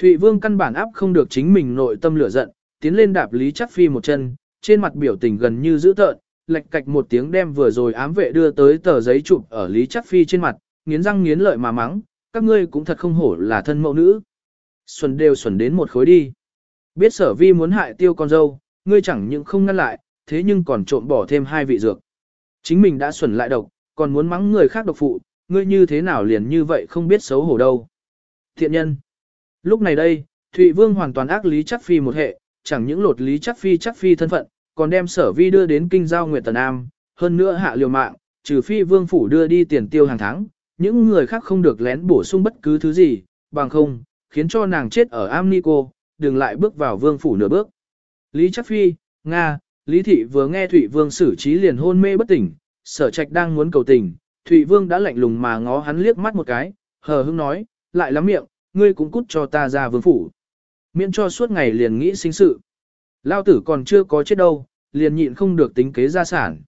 Thụy Vương căn bản áp không được chính mình nội tâm lửa giận, tiến lên đạp Lý Chắc Phi một chân, trên mặt biểu tình gần như dữ tợn, lệch cạch một tiếng đem vừa rồi ám vệ đưa tới tờ giấy chụp ở Lý Chắc Phi trên mặt, nghiến răng nghiến lợi mà mắng, các ngươi cũng thật không hổ là thân mẫu nữ. Xuân đều xuẩn đến một khối đi. Biết sở vi muốn hại tiêu con dâu, ngươi chẳng những không ngăn lại, thế nhưng còn trộm bỏ thêm hai vị dược. Chính mình đã xuẩn lại độc, còn muốn mắng người khác độc phụ, ngươi như thế nào liền như vậy không biết xấu hổ đâu. Thiện nhân. Lúc này đây, Thụy Vương hoàn toàn ác lý chắc phi một hệ, chẳng những lột lý chắc phi chắc phi thân phận, còn đem sở vi đưa đến kinh giao Nguyệt Tần Am, hơn nữa hạ liều mạng, trừ phi vương phủ đưa đi tiền tiêu hàng tháng, những người khác không được lén bổ sung bất cứ thứ gì, bằng không, khiến cho nàng chết ở Amnico, đừng lại bước vào vương phủ nửa bước. Lý chắc phi, Nga, Lý Thị vừa nghe Thụy Vương xử trí liền hôn mê bất tỉnh, sở trạch đang muốn cầu tình, Thụy Vương đã lạnh lùng mà ngó hắn liếc mắt một cái, hờ hững nói, lại lắm miệng, ngươi cũng cút cho ta ra vương phủ. Miễn cho suốt ngày liền nghĩ sinh sự. Lao tử còn chưa có chết đâu, liền nhịn không được tính kế gia sản.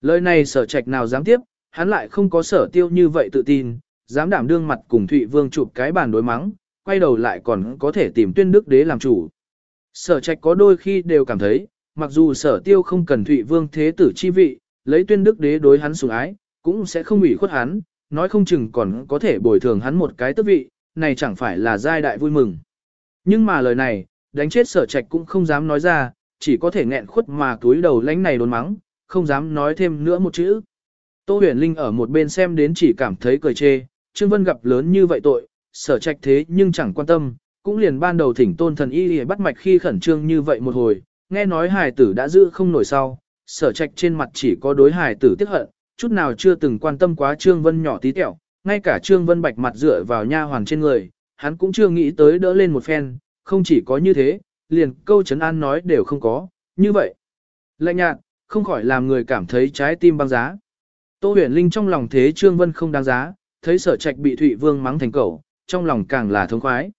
Lời này sở trạch nào dám tiếp, hắn lại không có sở tiêu như vậy tự tin, dám đảm đương mặt cùng Thụy Vương chụp cái bàn đối mắng, quay đầu lại còn có thể tìm tuyên đức đế làm chủ. Sở trạch có đôi khi đều cảm thấy, mặc dù sở tiêu không cần Thụy Vương thế tử chi vị, lấy tuyên đức đế đối hắn sủng ái, cũng sẽ không ủy khuất hắn, nói không chừng còn có thể bồi thường hắn một cái tước vị, này chẳng phải là giai đại vui mừng. Nhưng mà lời này, đánh chết sở trạch cũng không dám nói ra, chỉ có thể nghẹn khuất mà túi đầu lánh này đốn mắng, không dám nói thêm nữa một chữ. Tô huyền linh ở một bên xem đến chỉ cảm thấy cười chê, Trương Vân gặp lớn như vậy tội, sở trạch thế nhưng chẳng quan tâm, cũng liền ban đầu thỉnh tôn thần y y bắt mạch khi khẩn trương như vậy một hồi, nghe nói hài tử đã giữ không nổi sau, sở trạch trên mặt chỉ có đối hài tử tiếc hận, chút nào chưa từng quan tâm quá Trương Vân nhỏ tí tẹo, ngay cả Trương Vân bạch mặt dựa vào nha hoàn trên người, hắn cũng chưa nghĩ tới đỡ lên một phen, không chỉ có như thế, liền câu chấn an nói đều không có, như vậy. Lạnh nhạt, không khỏi làm người cảm thấy trái tim băng giá. Tô huyền linh trong lòng thế Trương Vân không đáng giá, thấy sở trạch bị Thụy Vương mắng thành cẩu, trong lòng càng là thống khoái.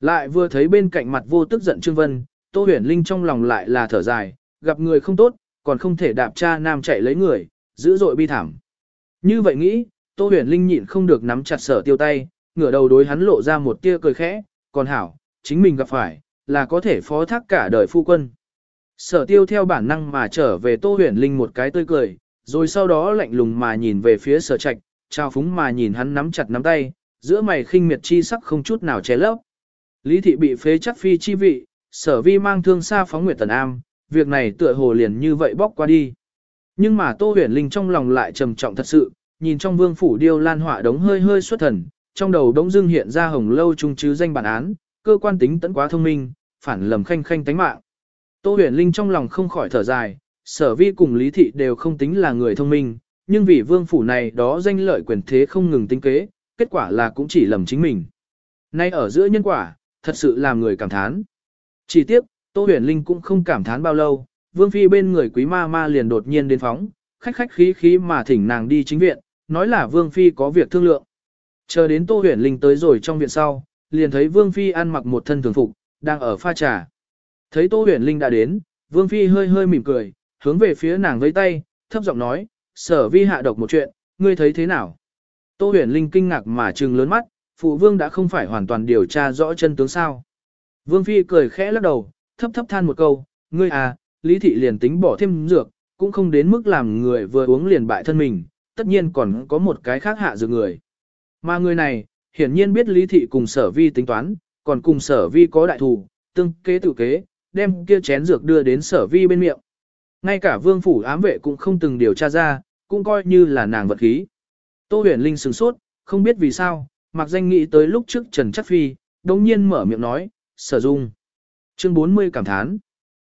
Lại vừa thấy bên cạnh mặt vô tức giận Trương Vân, Tô huyền linh trong lòng lại là thở dài, gặp người không tốt, còn không thể đạp cha nam chạy lấy người, dữ dội bi thảm. Như vậy nghĩ, Tô huyền linh nhịn không được nắm chặt sở tiêu tay, ngửa đầu đối hắn lộ ra một tia cười khẽ, còn hảo, chính mình gặp phải, là có thể phó thác cả đời phu quân. Sở tiêu theo bản năng mà trở về Tô huyền linh một cái tươi cười, rồi sau đó lạnh lùng mà nhìn về phía sở trạch, trao phúng mà nhìn hắn nắm chặt nắm tay, giữa mày khinh miệt chi sắc không chút nào che lấp. Lý thị bị phế chắc phi chi vị, sở vi mang thương xa phóng nguyệt tần am, việc này tựa hồ liền như vậy bóc qua đi. Nhưng mà Tô Huyền Linh trong lòng lại trầm trọng thật sự, nhìn trong vương phủ điêu lan họa đống hơi hơi xuất thần, trong đầu đống dưng hiện ra hồng lâu trung chứ danh bản án, cơ quan tính tẫn quá thông minh, phản lầm khanh khanh tánh mạng. Tô huyền linh trong lòng không khỏi thở dài, sở vi cùng lý thị đều không tính là người thông minh, nhưng vì vương phủ này đó danh lợi quyền thế không ngừng tính kế, kết quả là cũng chỉ lầm chính mình. Nay ở giữa nhân quả, thật sự làm người cảm thán. Chỉ tiếc, Tô huyền linh cũng không cảm thán bao lâu, vương phi bên người quý ma ma liền đột nhiên đến phóng, khách khách khí khí mà thỉnh nàng đi chính viện, nói là vương phi có việc thương lượng. Chờ đến Tô huyền linh tới rồi trong viện sau, liền thấy vương phi ăn mặc một thân thường phục, đang ở pha trà. Thấy Tô Huyền Linh đã đến, Vương Phi hơi hơi mỉm cười, hướng về phía nàng vẫy tay, thấp giọng nói, sở vi hạ độc một chuyện, ngươi thấy thế nào? Tô Huyền Linh kinh ngạc mà trừng lớn mắt, phụ vương đã không phải hoàn toàn điều tra rõ chân tướng sao. Vương Phi cười khẽ lắc đầu, thấp thấp than một câu, ngươi à, lý thị liền tính bỏ thêm dược, cũng không đến mức làm người vừa uống liền bại thân mình, tất nhiên còn có một cái khác hạ dược người. Mà người này, hiển nhiên biết lý thị cùng sở vi tính toán, còn cùng sở vi có đại thù, tương kế tự kế, đem kia chén dược đưa đến sở vi bên miệng. Ngay cả vương phủ ám vệ cũng không từng điều tra ra, cũng coi như là nàng vật khí. Tô huyền linh sửng sốt, không biết vì sao, mặc danh nghĩ tới lúc trước Trần Chắc Phi, đồng nhiên mở miệng nói, sở dung. Chương 40 cảm thán.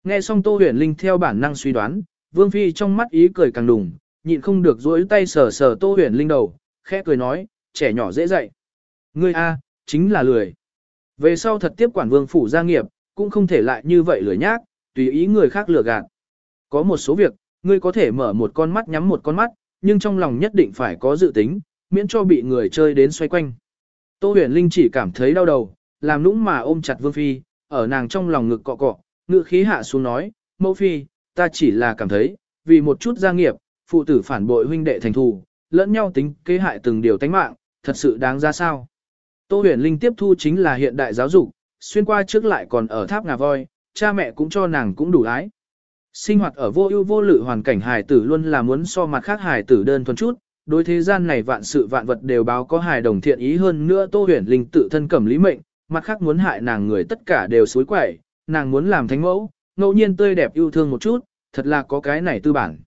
Nghe xong Tô huyền linh theo bản năng suy đoán, vương phi trong mắt ý cười càng đùng, nhịn không được dối tay sờ sờ Tô huyền linh đầu, khẽ cười nói, trẻ nhỏ dễ dạy. Ngươi A, chính là lười. Về sau thật tiếp quản vương phủ gia nghiệp, cũng không thể lại như vậy lười nhác, tùy ý người khác lừa gạt. Có một số việc, ngươi có thể mở một con mắt nhắm một con mắt, nhưng trong lòng nhất định phải có dự tính, miễn cho bị người chơi đến xoay quanh. Tô huyền linh chỉ cảm thấy đau đầu, làm nũng mà ôm chặt vương phi, ở nàng trong lòng ngực cọ cọ, ngự khí hạ xuống nói, mẫu phi, ta chỉ là cảm thấy, vì một chút gia nghiệp, phụ tử phản bội huynh đệ thành thù, lẫn nhau tính kế hại từng điều tánh mạng, thật sự đáng ra sao. Tô huyền linh tiếp thu chính là hiện đại giáo dục, xuyên qua trước lại còn ở tháp ngà voi, cha mẹ cũng cho nàng cũng đủ ái. Sinh hoạt ở vô ưu vô lự hoàn cảnh hài tử luôn là muốn so mặt khác hài tử đơn thuần chút, đối thế gian này vạn sự vạn vật đều báo có hài đồng thiện ý hơn nữa Tô Huyền Linh tự thân cẩm lý mệnh, mặt khác muốn hại nàng người tất cả đều suối quẩy, nàng muốn làm thánh mẫu, ngẫu nhiên tươi đẹp yêu thương một chút, thật là có cái này tư bản.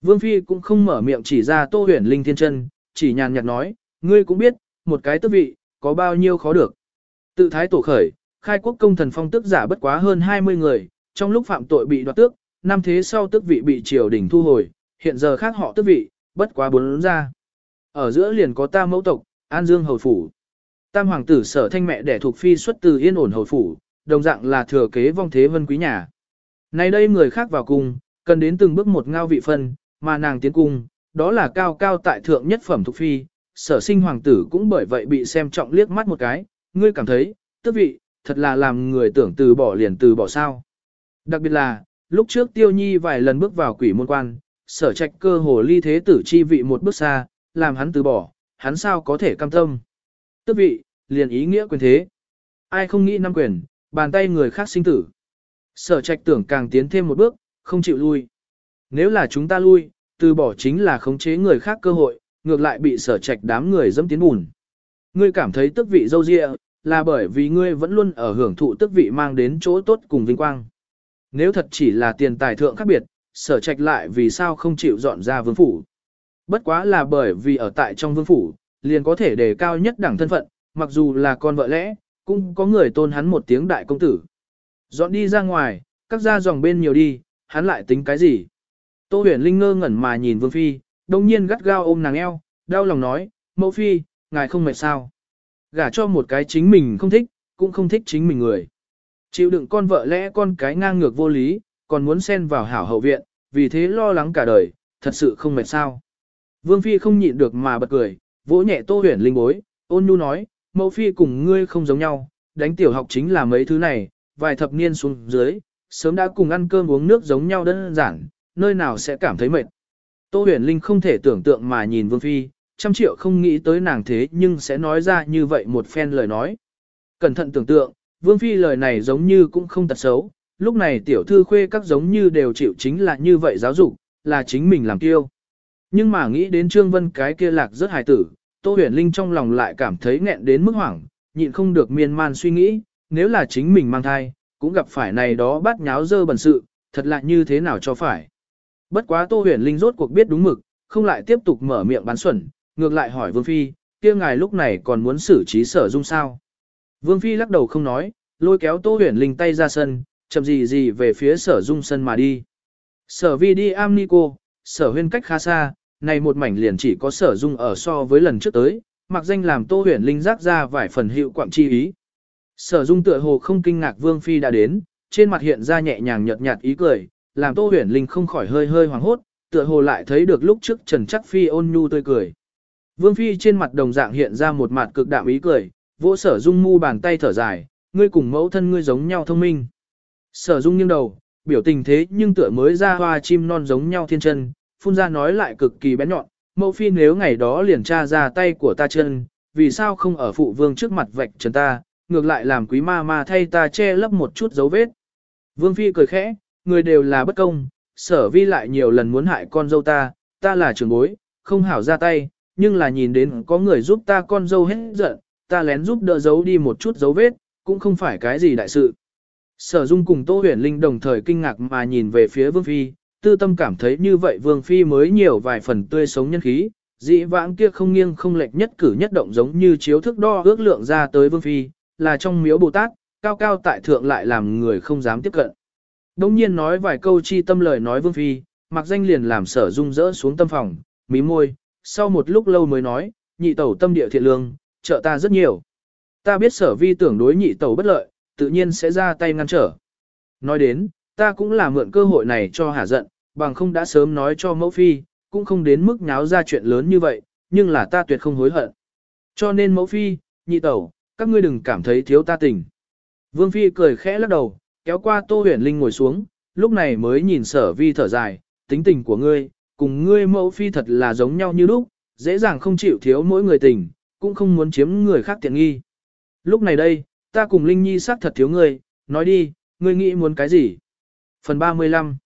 Vương Phi cũng không mở miệng chỉ ra Tô Huyền Linh thiên chân, chỉ nhàn nhạt nói, ngươi cũng biết, một cái tước vị, có bao nhiêu khó được. Tự thái tổ khởi, khai quốc công thần phong tước giả bất quá hơn 20 người, trong lúc phạm tội bị đoạt tước, năm thế sau tước vị bị triều đình thu hồi, hiện giờ khác họ tước vị, bất quá bốn ra. Ở giữa liền có ta mẫu tộc, An Dương Hầu Phủ. Tam hoàng tử sở thanh mẹ đẻ thuộc phi xuất từ yên ổn Hầu Phủ, đồng dạng là thừa kế vong thế vân quý nhà. Nay đây người khác vào cung, cần đến từng bước một ngao vị phân, mà nàng tiến cung, đó là cao cao tại thượng nhất phẩm thuộc phi, sở sinh hoàng tử cũng bởi vậy bị xem trọng liếc mắt một cái, ngươi cảm thấy, tước vị, thật là làm người tưởng từ bỏ liền từ bỏ sao. Đặc biệt là, lúc trước tiêu nhi vài lần bước vào quỷ môn quan, sở trạch cơ hồ ly thế tử chi vị một bước xa, làm hắn từ bỏ, hắn sao có thể cam tâm. Tước vị, liền ý nghĩa quyền thế. Ai không nghĩ năm quyền, bàn tay người khác sinh tử. Sở trạch tưởng càng tiến thêm một bước, không chịu lui. Nếu là chúng ta lui, từ bỏ chính là khống chế người khác cơ hội, ngược lại bị sở trạch đám người dẫm tiến bùn. Ngươi cảm thấy tức vị dâu dịa, là bởi vì ngươi vẫn luôn ở hưởng thụ tức vị mang đến chỗ tốt cùng vinh quang. Nếu thật chỉ là tiền tài thượng khác biệt, sở trạch lại vì sao không chịu dọn ra vương phủ. Bất quá là bởi vì ở tại trong vương phủ, liền có thể đề cao nhất đẳng thân phận, mặc dù là con vợ lẽ, cũng có người tôn hắn một tiếng đại công tử. Dọn đi ra ngoài, các gia dòng bên nhiều đi, hắn lại tính cái gì? Tô huyền linh ngơ ngẩn mà nhìn vương phi, đồng nhiên gắt gao ôm nàng eo, đau lòng nói, mẫu phi, ngài không mệt sao? Gả cho một cái chính mình không thích, cũng không thích chính mình người. Chịu đựng con vợ lẽ con cái ngang ngược vô lý, còn muốn xen vào hảo hậu viện, vì thế lo lắng cả đời, thật sự không mệt sao. Vương Phi không nhịn được mà bật cười, vỗ nhẹ Tô Huyền Linh bối, ôn nhu nói, mẫu Phi cùng ngươi không giống nhau, đánh tiểu học chính là mấy thứ này, vài thập niên xuống dưới, sớm đã cùng ăn cơm uống nước giống nhau đơn giản, nơi nào sẽ cảm thấy mệt. Tô huyền linh không thể tưởng tượng mà nhìn Vương Phi, trăm triệu không nghĩ tới nàng thế nhưng sẽ nói ra như vậy một phen lời nói. Cẩn thận tưởng tượng, Vương Phi lời này giống như cũng không tật xấu, lúc này tiểu thư khuê các giống như đều chịu chính là như vậy giáo dục, là chính mình làm tiêu. Nhưng mà nghĩ đến Trương Vân cái kia lạc rất hài tử, Tô huyền linh trong lòng lại cảm thấy nghẹn đến mức hoảng, nhịn không được miên man suy nghĩ, nếu là chính mình mang thai, cũng gặp phải này đó bắt nháo dơ bẩn sự, thật là như thế nào cho phải. Bất quá Tô Huyền Linh rốt cuộc biết đúng mực, không lại tiếp tục mở miệng bán xuẩn, ngược lại hỏi Vương Phi, kia ngài lúc này còn muốn xử trí sở dung sao. Vương Phi lắc đầu không nói, lôi kéo Tô Huyền Linh tay ra sân, chậm gì gì về phía sở dung sân mà đi. Sở vi đi am ni cô, sở huyên cách khá xa, này một mảnh liền chỉ có sở dung ở so với lần trước tới, mặc danh làm Tô Huyền Linh rác ra vài phần hiệu quạng chi ý. Sở dung tựa hồ không kinh ngạc Vương Phi đã đến, trên mặt hiện ra nhẹ nhàng nhợt nhạt ý cười, làm Tô Huyền Linh không khỏi hơi hơi hoảng hốt, tựa hồ lại thấy được lúc trước Trần Chắc Phi ôn nhu tươi cười. Vương Phi trên mặt đồng dạng hiện ra một mặt cực đạm ý cười, vỗ sở dung mu bàn tay thở dài, ngươi cùng mẫu thân ngươi giống nhau thông minh. Sở dung nghiêng đầu, biểu tình thế nhưng tựa mới ra hoa chim non giống nhau thiên chân, phun ra nói lại cực kỳ bén nhọn, mẫu phi nếu ngày đó liền tra ra tay của ta chân, vì sao không ở phụ vương trước mặt vạch trần ta, ngược lại làm quý ma ma thay ta che lấp một chút dấu vết. Vương phi cười khẽ, người đều là bất công, sở vi lại nhiều lần muốn hại con dâu ta, ta là trưởng bối, không hảo ra tay, nhưng là nhìn đến có người giúp ta con dâu hết giận, ta lén giúp đỡ giấu đi một chút dấu vết, cũng không phải cái gì đại sự. Sở Dung cùng Tô Huyền Linh đồng thời kinh ngạc mà nhìn về phía Vương Phi, tư tâm cảm thấy như vậy Vương Phi mới nhiều vài phần tươi sống nhân khí, dị vãng kia không nghiêng không lệch nhất cử nhất động giống như chiếu thức đo ước lượng ra tới Vương Phi, là trong miếu Bồ Tát, cao cao tại thượng lại làm người không dám tiếp cận. Đông nhiên nói vài câu chi tâm lời nói vương phi, mặc danh liền làm sở dung rỡ xuống tâm phòng, mí môi, sau một lúc lâu mới nói, nhị tẩu tâm địa thiện lương, trợ ta rất nhiều. Ta biết sở vi tưởng đối nhị tẩu bất lợi, tự nhiên sẽ ra tay ngăn trở. Nói đến, ta cũng là mượn cơ hội này cho hả giận, bằng không đã sớm nói cho mẫu phi, cũng không đến mức nháo ra chuyện lớn như vậy, nhưng là ta tuyệt không hối hận. Cho nên mẫu phi, nhị tẩu, các ngươi đừng cảm thấy thiếu ta tình. Vương phi cười khẽ lắc đầu, kéo qua Tô Huyền Linh ngồi xuống, lúc này mới nhìn sở vi thở dài, tính tình của ngươi, cùng ngươi mẫu phi thật là giống nhau như lúc, dễ dàng không chịu thiếu mỗi người tình, cũng không muốn chiếm người khác tiện nghi. Lúc này đây, ta cùng Linh Nhi xác thật thiếu ngươi, nói đi, ngươi nghĩ muốn cái gì? Phần 35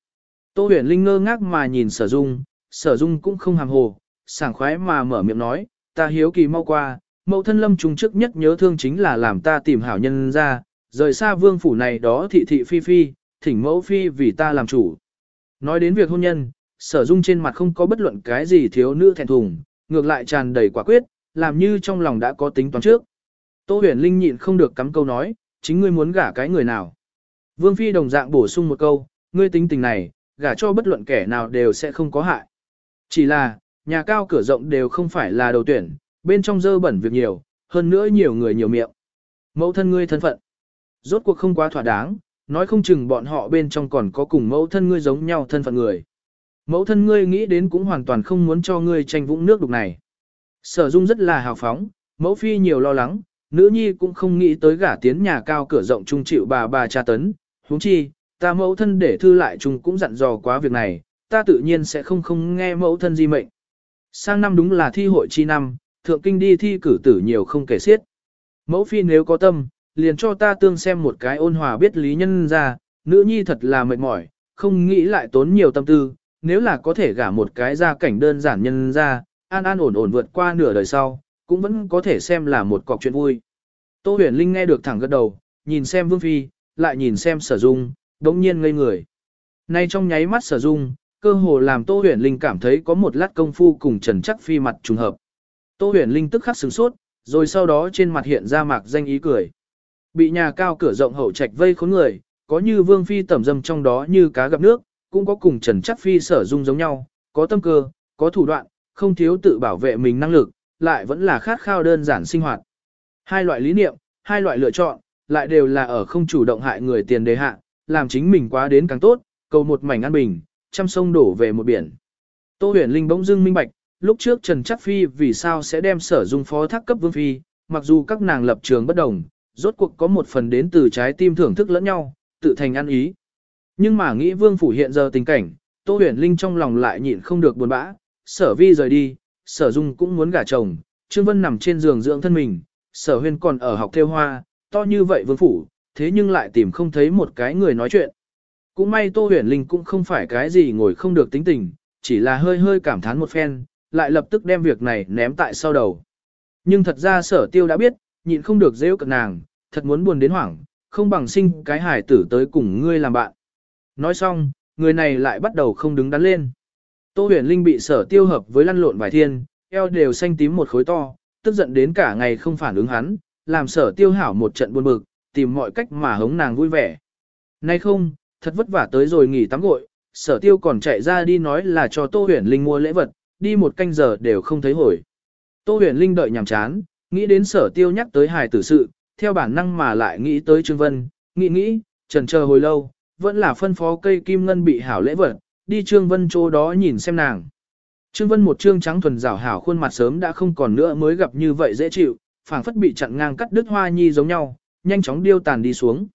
Tô huyền Linh ngơ ngác mà nhìn sở dung, sở dung cũng không hàm hồ, sảng khoái mà mở miệng nói, ta hiếu kỳ mau qua, mẫu thân lâm trùng trước nhất nhớ thương chính là làm ta tìm hảo nhân ra, rời xa vương phủ này đó thị thị phi phi, thỉnh mẫu phi vì ta làm chủ. Nói đến việc hôn nhân, sở dung trên mặt không có bất luận cái gì thiếu nữ thẹn thùng, ngược lại tràn đầy quả quyết, làm như trong lòng đã có tính toán trước. Tô huyền linh nhịn không được cắm câu nói, chính ngươi muốn gả cái người nào. Vương Phi đồng dạng bổ sung một câu, ngươi tính tình này, gả cho bất luận kẻ nào đều sẽ không có hại. Chỉ là, nhà cao cửa rộng đều không phải là đầu tuyển, bên trong dơ bẩn việc nhiều, hơn nữa nhiều người nhiều miệng. Mẫu thân ngươi thân phận, rốt cuộc không quá thỏa đáng, nói không chừng bọn họ bên trong còn có cùng mẫu thân ngươi giống nhau thân phận người. Mẫu thân ngươi nghĩ đến cũng hoàn toàn không muốn cho ngươi tranh vũng nước đục này. Sở dung rất là hào phóng, mẫu phi nhiều lo lắng, nữ nhi cũng không nghĩ tới gả tiến nhà cao cửa rộng trung chịu bà bà cha tấn. huống chi, ta mẫu thân để thư lại chung cũng dặn dò quá việc này, ta tự nhiên sẽ không không nghe mẫu thân di mệnh. Sang năm đúng là thi hội chi năm, thượng kinh đi thi cử tử nhiều không kể xiết. Mẫu phi nếu có tâm, liền cho ta tương xem một cái ôn hòa biết lý nhân ra, nữ nhi thật là mệt mỏi, không nghĩ lại tốn nhiều tâm tư, nếu là có thể gả một cái gia cảnh đơn giản nhân ra, an an ổn ổn vượt qua nửa đời sau, cũng vẫn có thể xem là một cọc chuyện vui. Tô huyền linh nghe được thẳng gật đầu, nhìn xem vương phi, lại nhìn xem sở dung, đống nhiên ngây người. Nay trong nháy mắt sở dung, cơ hồ làm Tô huyền linh cảm thấy có một lát công phu cùng trần chắc phi mặt trùng hợp. Tô huyền linh tức khắc sửng sốt, rồi sau đó trên mặt hiện ra mạc danh ý cười. Bị nhà cao cửa rộng hậu trạch vây khốn người, có như vương phi tẩm dâm trong đó như cá gặp nước, cũng có cùng Trần Chắc Phi sở dung giống nhau, có tâm cơ, có thủ đoạn, không thiếu tự bảo vệ mình năng lực, lại vẫn là khát khao đơn giản sinh hoạt. Hai loại lý niệm, hai loại lựa chọn, lại đều là ở không chủ động hại người tiền đề hạ, làm chính mình quá đến càng tốt, cầu một mảnh an bình, trăm sông đổ về một biển. Tô huyền linh bỗng dưng minh bạch, lúc trước Trần Chắc Phi vì sao sẽ đem sở dung phó thác cấp vương phi, mặc dù các nàng lập trường bất đồng, rốt cuộc có một phần đến từ trái tim thưởng thức lẫn nhau, tự thành ăn ý. Nhưng mà nghĩ vương phủ hiện giờ tình cảnh, Tô huyền linh trong lòng lại nhịn không được buồn bã, sở vi rời đi, sở dung cũng muốn gả chồng, Trương Vân nằm trên giường dưỡng thân mình, sở huyên còn ở học theo hoa, to như vậy vương phủ, thế nhưng lại tìm không thấy một cái người nói chuyện. Cũng may Tô huyền linh cũng không phải cái gì ngồi không được tính tình, chỉ là hơi hơi cảm thán một phen, lại lập tức đem việc này ném tại sau đầu. Nhưng thật ra sở tiêu đã biết, nhịn không được dễ cận nàng, thật muốn buồn đến hoảng, không bằng sinh cái hải tử tới cùng ngươi làm bạn. Nói xong, người này lại bắt đầu không đứng đắn lên. Tô huyền linh bị sở tiêu hợp với lăn lộn vài thiên, eo đều xanh tím một khối to, tức giận đến cả ngày không phản ứng hắn, làm sở tiêu hảo một trận buồn bực, tìm mọi cách mà hống nàng vui vẻ. Nay không, thật vất vả tới rồi nghỉ tắm gội, sở tiêu còn chạy ra đi nói là cho Tô huyền linh mua lễ vật, đi một canh giờ đều không thấy hồi. Tô huyền linh đợi nhàm chán, nghĩ đến sở tiêu nhắc tới hài tử sự, theo bản năng mà lại nghĩ tới Trương Vân, nghĩ nghĩ, trần chờ hồi lâu, vẫn là phân phó cây kim ngân bị hảo lễ vật, đi Trương Vân chỗ đó nhìn xem nàng. Trương Vân một trương trắng thuần rảo hảo khuôn mặt sớm đã không còn nữa mới gặp như vậy dễ chịu, phảng phất bị chặn ngang cắt đứt hoa nhi giống nhau, nhanh chóng điêu tàn đi xuống.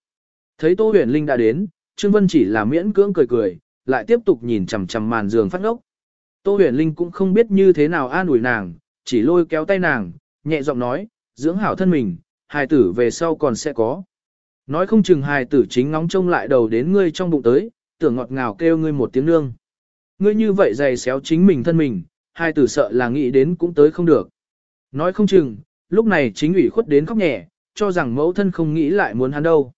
Thấy Tô Huyền Linh đã đến, Trương Vân chỉ là miễn cưỡng cười cười, lại tiếp tục nhìn chằm chằm màn giường phát ngốc. Tô Huyền Linh cũng không biết như thế nào an ủi nàng, chỉ lôi kéo tay nàng, nhẹ giọng nói, dưỡng hảo thân mình, hài tử về sau còn sẽ có. Nói không chừng hài tử chính ngóng trông lại đầu đến ngươi trong bụng tới, tưởng ngọt ngào kêu ngươi một tiếng nương. Ngươi như vậy dày xéo chính mình thân mình, hai tử sợ là nghĩ đến cũng tới không được. Nói không chừng, lúc này chính ủy khuất đến khóc nhẹ, cho rằng mẫu thân không nghĩ lại muốn hắn đâu.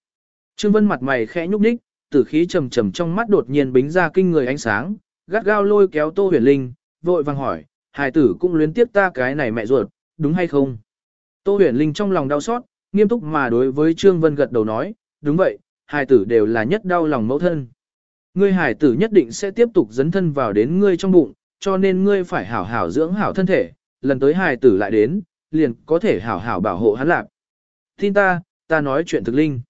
Trương Vân mặt mày khẽ nhúc nhích, tử khí trầm trầm trong mắt đột nhiên bính ra kinh người ánh sáng, gắt gao lôi kéo Tô Huyền Linh, vội vàng hỏi, hài tử cũng luyến tiếp ta cái này mẹ ruột, đúng hay không? Tô Huyền Linh trong lòng đau xót, nghiêm túc mà đối với Trương Vân gật đầu nói, đúng vậy, hài tử đều là nhất đau lòng mẫu thân. Ngươi hải tử nhất định sẽ tiếp tục dấn thân vào đến ngươi trong bụng, cho nên ngươi phải hảo hảo dưỡng hảo thân thể, lần tới hải tử lại đến, liền có thể hảo hảo bảo hộ hắn lạc. Tin ta, ta nói chuyện thực linh.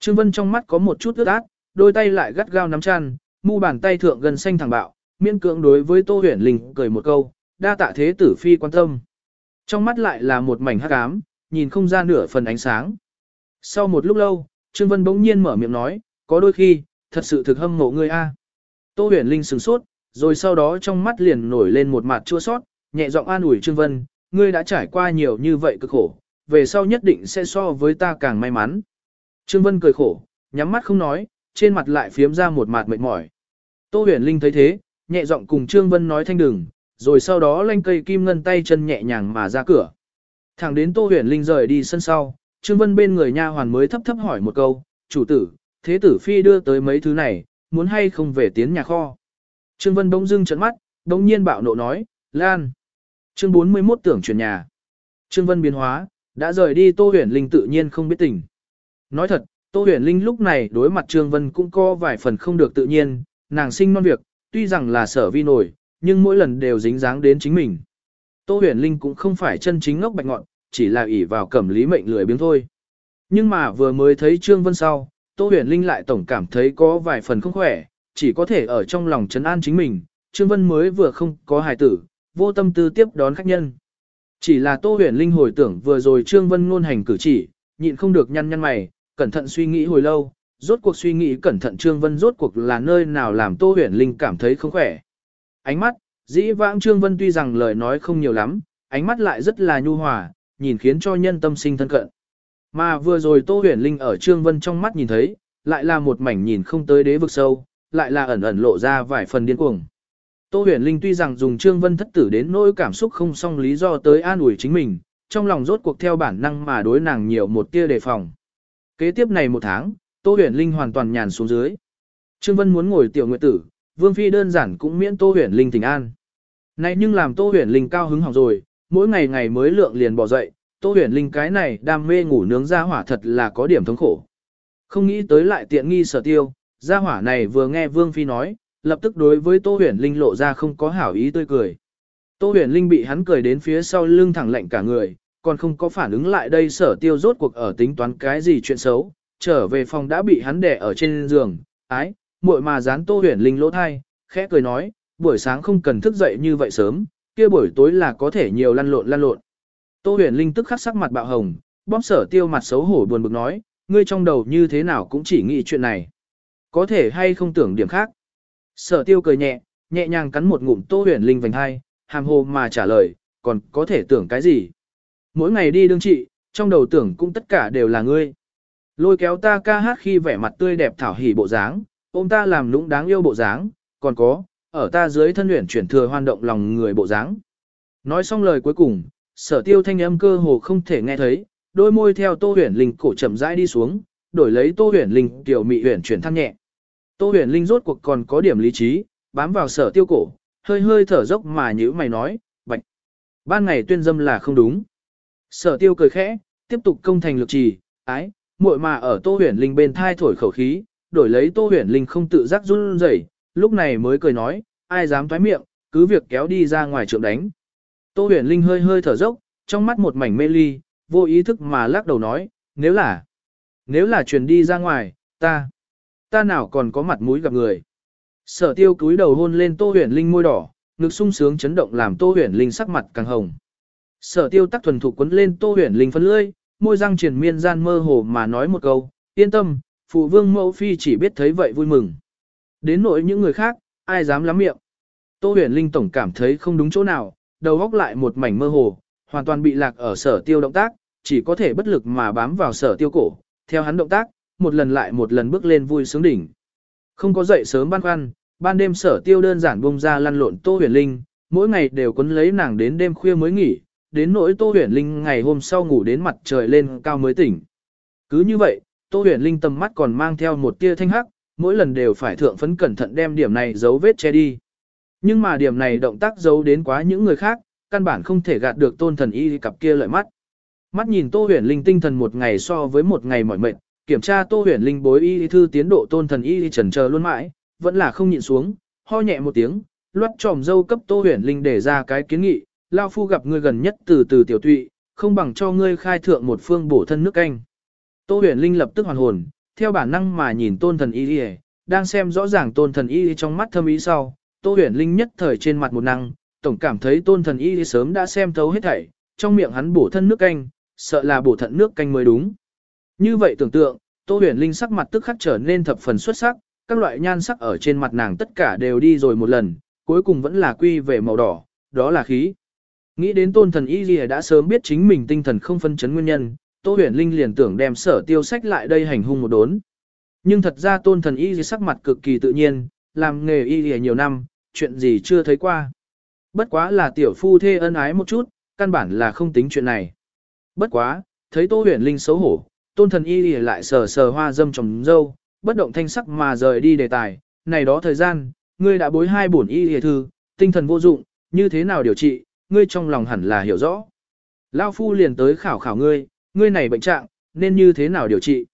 Trương Vân trong mắt có một chút ướt át, đôi tay lại gắt gao nắm chăn, mu bàn tay thượng gần xanh thẳng bạo, miễn cưỡng đối với Tô Huyền Linh cười một câu, đa tạ thế tử phi quan tâm. Trong mắt lại là một mảnh hắc ám, nhìn không ra nửa phần ánh sáng. Sau một lúc lâu, Trương Vân bỗng nhiên mở miệng nói, có đôi khi, thật sự thực hâm mộ ngươi a. Tô huyền linh sửng sốt, rồi sau đó trong mắt liền nổi lên một mặt chua sót, nhẹ giọng an ủi Trương Vân, ngươi đã trải qua nhiều như vậy cực khổ, về sau nhất định sẽ so với ta càng may mắn. Trương Vân cười khổ, nhắm mắt không nói, trên mặt lại phiếm ra một mặt mệt mỏi. Tô huyền linh thấy thế, nhẹ giọng cùng Trương Vân nói thanh đừng, rồi sau đó lanh cây kim ngân tay chân nhẹ nhàng mà ra cửa. Thẳng đến Tô Huyền Linh rời đi sân sau, Trương Vân bên người nha hoàn mới thấp thấp hỏi một câu, chủ tử, thế tử phi đưa tới mấy thứ này, muốn hay không về tiến nhà kho. Trương Vân bỗng dưng trợn mắt, bỗng nhiên bạo nộ nói, Lan. Chương 41 tưởng chuyển nhà. Trương Vân biến hóa, đã rời đi Tô Huyền Linh tự nhiên không biết tình. Nói thật, Tô Huyền Linh lúc này đối mặt Trương Vân cũng có vài phần không được tự nhiên, nàng sinh non việc, tuy rằng là sở vi nổi, nhưng mỗi lần đều dính dáng đến chính mình. Tô Huyền Linh cũng không phải chân chính ngốc bạch ngọn, chỉ là ỷ vào cẩm lý mệnh lười biếng thôi. Nhưng mà vừa mới thấy Trương Vân sau, Tô Huyền Linh lại tổng cảm thấy có vài phần không khỏe, chỉ có thể ở trong lòng trấn an chính mình, Trương Vân mới vừa không có hài tử, vô tâm tư tiếp đón khách nhân. Chỉ là Tô Huyền Linh hồi tưởng vừa rồi Trương Vân ngôn hành cử chỉ, nhịn không được nhăn nhăn mày, cẩn thận suy nghĩ hồi lâu, rốt cuộc suy nghĩ cẩn thận Trương Vân rốt cuộc là nơi nào làm Tô Huyền Linh cảm thấy không khỏe. Ánh mắt, dĩ vãng Trương Vân tuy rằng lời nói không nhiều lắm, ánh mắt lại rất là nhu hòa, nhìn khiến cho nhân tâm sinh thân cận. Mà vừa rồi Tô Huyền Linh ở Trương Vân trong mắt nhìn thấy, lại là một mảnh nhìn không tới đế vực sâu, lại là ẩn ẩn lộ ra vài phần điên cuồng. Tô huyền linh tuy rằng dùng Trương Vân thất tử đến nỗi cảm xúc không song lý do tới an ủi chính mình, trong lòng rốt cuộc theo bản năng mà đối nàng nhiều một tia đề phòng. Kế tiếp này một tháng, Tô huyền linh hoàn toàn nhàn xuống dưới. Trương Vân muốn ngồi tiểu nguyệt tử, Vương Phi đơn giản cũng miễn Tô huyền linh tình an. Này nhưng làm Tô huyền linh cao hứng hỏng rồi, mỗi ngày ngày mới lượng liền bỏ dậy, Tô huyền linh cái này đam mê ngủ nướng ra hỏa thật là có điểm thống khổ. Không nghĩ tới lại tiện nghi sở tiêu, gia hỏa này vừa nghe Vương Phi nói, lập tức đối với Tô Huyền Linh lộ ra không có hảo ý tươi cười. Tô Huyền Linh bị hắn cười đến phía sau lưng thẳng lạnh cả người, còn không có phản ứng lại đây sở tiêu rốt cuộc ở tính toán cái gì chuyện xấu, trở về phòng đã bị hắn đè ở trên giường, ái, muội mà dán Tô Huyền Linh lỗ thai, khẽ cười nói, buổi sáng không cần thức dậy như vậy sớm, kia buổi tối là có thể nhiều lăn lộn lăn lộn. Tô Huyền Linh tức khắc sắc mặt bạo hồng, bóp sở tiêu mặt xấu hổ buồn bực nói, ngươi trong đầu như thế nào cũng chỉ nghĩ chuyện này. Có thể hay không tưởng điểm khác. Sở tiêu cười nhẹ, nhẹ nhàng cắn một ngụm tô huyền linh vành hai, hàm hồ mà trả lời, còn có thể tưởng cái gì. Mỗi ngày đi đương trị, trong đầu tưởng cũng tất cả đều là ngươi. Lôi kéo ta ca hát khi vẻ mặt tươi đẹp thảo hỉ bộ dáng, ôm ta làm nũng đáng yêu bộ dáng, còn có, ở ta dưới thân luyện chuyển thừa hoan động lòng người bộ dáng. Nói xong lời cuối cùng, sở tiêu thanh âm cơ hồ không thể nghe thấy, đôi môi theo tô huyền linh cổ chậm rãi đi xuống, đổi lấy tô huyền linh tiểu mị huyền chuyển thăng nhẹ. Tô huyền linh rốt cuộc còn có điểm lý trí, bám vào sở tiêu cổ, hơi hơi thở dốc mà như mày nói, bạch. Ban ngày tuyên dâm là không đúng. Sở tiêu cười khẽ, tiếp tục công thành lực trì, ái, muội mà ở tô huyền linh bên thai thổi khẩu khí, đổi lấy tô huyền linh không tự giác run rẩy, lúc này mới cười nói, ai dám thoái miệng, cứ việc kéo đi ra ngoài trượng đánh. Tô huyền linh hơi hơi thở dốc, trong mắt một mảnh mê ly, vô ý thức mà lắc đầu nói, nếu là, nếu là truyền đi ra ngoài, ta, ta nào còn có mặt mũi gặp người. Sở tiêu cúi đầu hôn lên Tô Huyền Linh môi đỏ, ngực sung sướng chấn động làm Tô Huyền Linh sắc mặt càng hồng. Sở tiêu tắc thuần thục quấn lên Tô Huyền Linh phân lưỡi, môi răng triển miên gian mơ hồ mà nói một câu, yên tâm, phụ vương mẫu phi chỉ biết thấy vậy vui mừng. Đến nỗi những người khác, ai dám lắm miệng. Tô huyền linh tổng cảm thấy không đúng chỗ nào, đầu góc lại một mảnh mơ hồ, hoàn toàn bị lạc ở sở tiêu động tác, chỉ có thể bất lực mà bám vào sở tiêu cổ, theo hắn động tác, một lần lại một lần bước lên vui sướng đỉnh. Không có dậy sớm ban khoăn, ban đêm sở tiêu đơn giản bông ra lăn lộn Tô Huyền Linh, mỗi ngày đều quấn lấy nàng đến đêm khuya mới nghỉ, đến nỗi Tô Huyền Linh ngày hôm sau ngủ đến mặt trời lên cao mới tỉnh. Cứ như vậy, Tô Huyền Linh tầm mắt còn mang theo một tia thanh hắc, mỗi lần đều phải thượng phấn cẩn thận đem điểm này giấu vết che đi. Nhưng mà điểm này động tác giấu đến quá những người khác, căn bản không thể gạt được tôn thần y cặp kia lợi mắt. Mắt nhìn Tô Huyền Linh tinh thần một ngày so với một ngày mỏi mệt, kiểm tra Tô Huyền Linh bối y thư tiến độ tôn thần y trần chờ luôn mãi, vẫn là không nhịn xuống, ho nhẹ một tiếng, loát tròm dâu cấp Tô Huyền Linh để ra cái kiến nghị, lao phu gặp ngươi gần nhất từ từ tiểu tụy, không bằng cho ngươi khai thượng một phương bổ thân nước canh. Tô Huyền Linh lập tức hoàn hồn, theo bản năng mà nhìn tôn thần y đang xem rõ ràng tôn thần y trong mắt thâm ý sau, Tô Huyền Linh nhất thời trên mặt một năng, tổng cảm thấy tôn thần y sớm đã xem thấu hết thảy, trong miệng hắn bổ thân nước canh, sợ là bổ thận nước canh mới đúng. Như vậy tưởng tượng, Tô Huyền Linh sắc mặt tức khắc trở nên thập phần xuất sắc, các loại nhan sắc ở trên mặt nàng tất cả đều đi rồi một lần, cuối cùng vẫn là quy về màu đỏ, đó là khí. Nghĩ đến tôn thần y gì đã sớm biết chính mình tinh thần không phân chấn nguyên nhân, Tô Huyền Linh liền tưởng đem sở tiêu sách lại đây hành hung một đốn. Nhưng thật ra tôn thần y gì sắc mặt cực kỳ tự nhiên, làm nghề y gì nhiều năm, chuyện gì chưa thấy qua. Bất quá là tiểu phu thê ân ái một chút, căn bản là không tính chuyện này. Bất quá, thấy Tô Huyền Linh xấu hổ, tôn thần y lại sờ sờ hoa dâm trồng dâu, bất động thanh sắc mà rời đi đề tài. Này đó thời gian, ngươi đã bối hai bổn y y thư, tinh thần vô dụng, như thế nào điều trị, ngươi trong lòng hẳn là hiểu rõ. Lao phu liền tới khảo khảo ngươi, ngươi này bệnh trạng, nên như thế nào điều trị.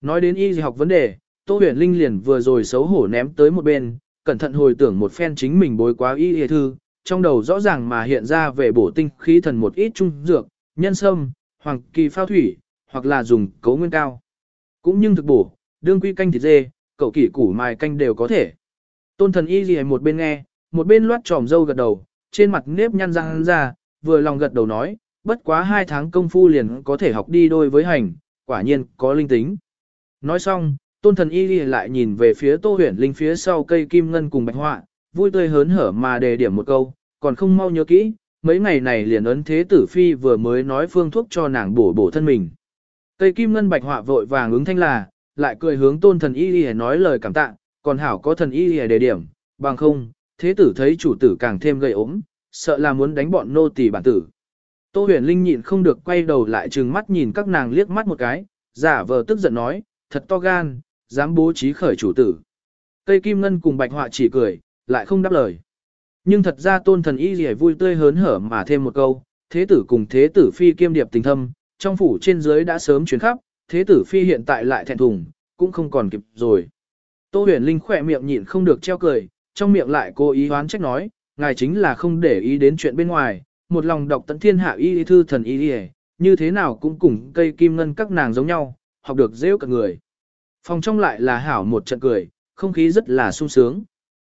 Nói đến y học vấn đề, Tô huyền linh liền vừa rồi xấu hổ ném tới một bên, cẩn thận hồi tưởng một phen chính mình bối quá y y thư, trong đầu rõ ràng mà hiện ra về bổ tinh khí thần một ít trung dược, nhân sâm, hoàng kỳ phao thủy, hoặc là dùng cấu nguyên cao. Cũng nhưng thực bổ, đương quy canh thịt dê, cậu kỷ củ mài canh đều có thể. Tôn thần y gì một bên nghe, một bên loát tròm dâu gật đầu, trên mặt nếp nhăn răng ra, vừa lòng gật đầu nói, bất quá hai tháng công phu liền có thể học đi đôi với hành, quả nhiên có linh tính. Nói xong, tôn thần y lại nhìn về phía tô huyền linh phía sau cây kim ngân cùng bạch họa, vui tươi hớn hở mà đề điểm một câu, còn không mau nhớ kỹ, mấy ngày này liền ấn thế tử phi vừa mới nói phương thuốc cho nàng bổ bổ thân mình. Cây kim ngân bạch họa vội vàng ứng thanh là, lại cười hướng tôn thần y y nói lời cảm tạ, còn hảo có thần y y đề điểm, bằng không, thế tử thấy chủ tử càng thêm gây ốm, sợ là muốn đánh bọn nô tỳ bản tử. Tô huyền linh nhịn không được quay đầu lại trừng mắt nhìn các nàng liếc mắt một cái, giả vờ tức giận nói, thật to gan, dám bố trí khởi chủ tử. Cây kim ngân cùng bạch họa chỉ cười, lại không đáp lời. Nhưng thật ra tôn thần y gì vui tươi hớn hở mà thêm một câu, thế tử cùng thế tử phi kiêm điệp tình thâm, trong phủ trên dưới đã sớm chuyến khắp, thế tử phi hiện tại lại thẹn thùng, cũng không còn kịp rồi. Tô huyền linh khỏe miệng nhịn không được treo cười, trong miệng lại cố ý hoán trách nói, ngài chính là không để ý đến chuyện bên ngoài, một lòng đọc tận thiên hạ y thư thần y như thế nào cũng cùng cây kim ngân các nàng giống nhau, học được rêu cả người. Phòng trong lại là hảo một trận cười, không khí rất là sung sướng.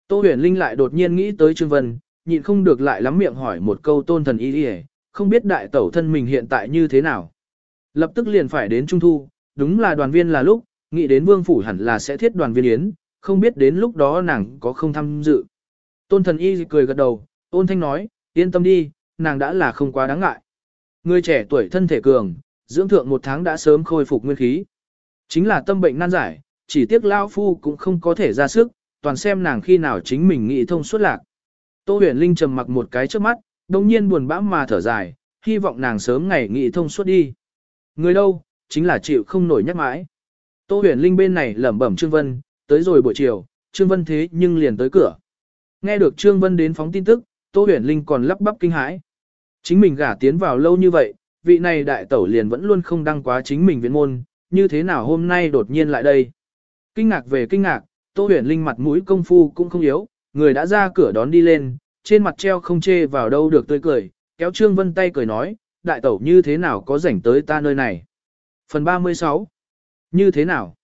Tô huyền linh lại đột nhiên nghĩ tới Trương Vân, nhịn không được lại lắm miệng hỏi một câu tôn thần y không biết đại tẩu thân mình hiện tại như thế nào. Lập tức liền phải đến Trung Thu, đúng là đoàn viên là lúc, nghĩ đến vương phủ hẳn là sẽ thiết đoàn viên yến, không biết đến lúc đó nàng có không tham dự. Tôn thần y cười gật đầu, ôn thanh nói, yên tâm đi, nàng đã là không quá đáng ngại. Người trẻ tuổi thân thể cường, dưỡng thượng một tháng đã sớm khôi phục nguyên khí. Chính là tâm bệnh nan giải, chỉ tiếc lao phu cũng không có thể ra sức, toàn xem nàng khi nào chính mình nghĩ thông suốt lạc. Tô huyền linh trầm mặc một cái trước mắt, đồng nhiên buồn bã mà thở dài, hy vọng nàng sớm ngày nghĩ thông suốt đi. Người đâu, chính là chịu không nổi nhắc mãi. Tô huyền linh bên này lẩm bẩm Trương Vân, tới rồi buổi chiều, Trương Vân thế nhưng liền tới cửa. Nghe được Trương Vân đến phóng tin tức, Tô huyền linh còn lắp bắp kinh hãi. Chính mình gả tiến vào lâu như vậy, vị này đại tẩu liền vẫn luôn không đăng quá chính mình viện môn, như thế nào hôm nay đột nhiên lại đây. Kinh ngạc về kinh ngạc, Tô huyền linh mặt mũi công phu cũng không yếu, người đã ra cửa đón đi lên, trên mặt treo không chê vào đâu được tươi cười, kéo Trương Vân tay cười nói, đại tẩu như thế nào có rảnh tới ta nơi này. Phần 36 Như thế nào?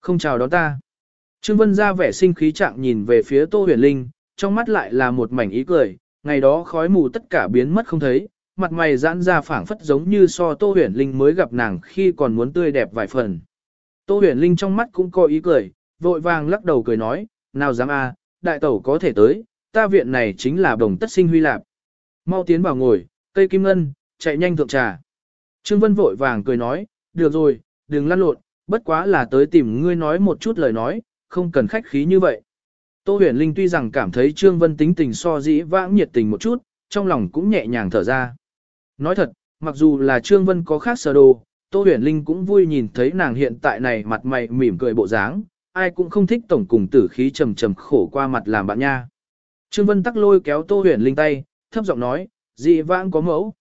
Không chào đón ta. Trương Vân ra vẻ sinh khí trạng nhìn về phía Tô huyền linh, trong mắt lại là một mảnh ý cười, ngày đó khói mù tất cả biến mất không thấy, mặt mày giãn ra phảng phất giống như so Tô huyền linh mới gặp nàng khi còn muốn tươi đẹp vài phần. Tô huyền linh trong mắt cũng có ý cười, vội vàng lắc đầu cười nói, nào dám a, đại tẩu có thể tới, ta viện này chính là đồng tất sinh huy lạp. Mau tiến vào ngồi, cây kim ngân, chạy nhanh thượng trà. Trương Vân vội vàng cười nói, được rồi, đừng lăn lộn, bất quá là tới tìm ngươi nói một chút lời nói, không cần khách khí như vậy. Tô huyền linh tuy rằng cảm thấy Trương Vân tính tình so dĩ vãng nhiệt tình một chút, trong lòng cũng nhẹ nhàng thở ra. Nói thật, mặc dù là Trương Vân có khác sở đồ, Tô huyền linh cũng vui nhìn thấy nàng hiện tại này mặt mày mỉm cười bộ dáng, ai cũng không thích tổng cùng tử khí trầm trầm khổ qua mặt làm bạn nha. Trương Vân tắc lôi kéo Tô huyền linh tay, thấp giọng nói, dị vãng có mẫu.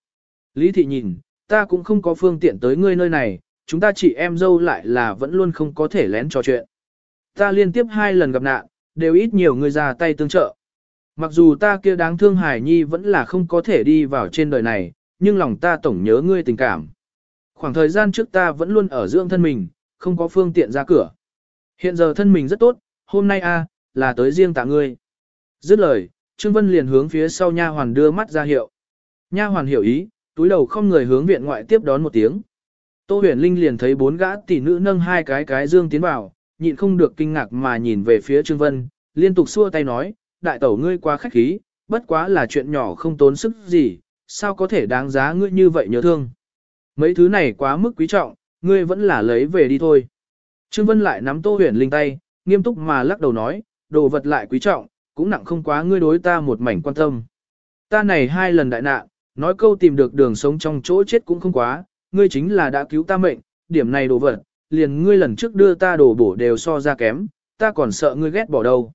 Lý thị nhìn, ta cũng không có phương tiện tới ngươi nơi này, chúng ta chị em dâu lại là vẫn luôn không có thể lén trò chuyện. Ta liên tiếp hai lần gặp nạn, đều ít nhiều người ra tay tương trợ. Mặc dù ta kia đáng thương Hải Nhi vẫn là không có thể đi vào trên đời này, nhưng lòng ta tổng nhớ ngươi tình cảm. Khoảng thời gian trước ta vẫn luôn ở dưỡng thân mình, không có phương tiện ra cửa. Hiện giờ thân mình rất tốt, hôm nay a là tới riêng tạ ngươi. Dứt lời, Trương Vân liền hướng phía sau nha hoàn đưa mắt ra hiệu. Nha hoàn hiểu ý, túi đầu không người hướng viện ngoại tiếp đón một tiếng. Tô huyền linh liền thấy bốn gã tỷ nữ nâng hai cái cái dương tiến vào, nhịn không được kinh ngạc mà nhìn về phía Trương Vân, liên tục xua tay nói, đại tẩu ngươi quá khách khí, bất quá là chuyện nhỏ không tốn sức gì, sao có thể đáng giá ngươi như vậy nhớ thương. Mấy thứ này quá mức quý trọng, ngươi vẫn là lấy về đi thôi. Trương Vân lại nắm Tô huyền linh tay, nghiêm túc mà lắc đầu nói, đồ vật lại quý trọng, cũng nặng không quá ngươi đối ta một mảnh quan tâm. Ta này hai lần đại nạn, nói câu tìm được đường sống trong chỗ chết cũng không quá, ngươi chính là đã cứu ta mệnh, điểm này đồ vật, liền ngươi lần trước đưa ta đồ bổ đều so ra kém, ta còn sợ ngươi ghét bỏ đâu.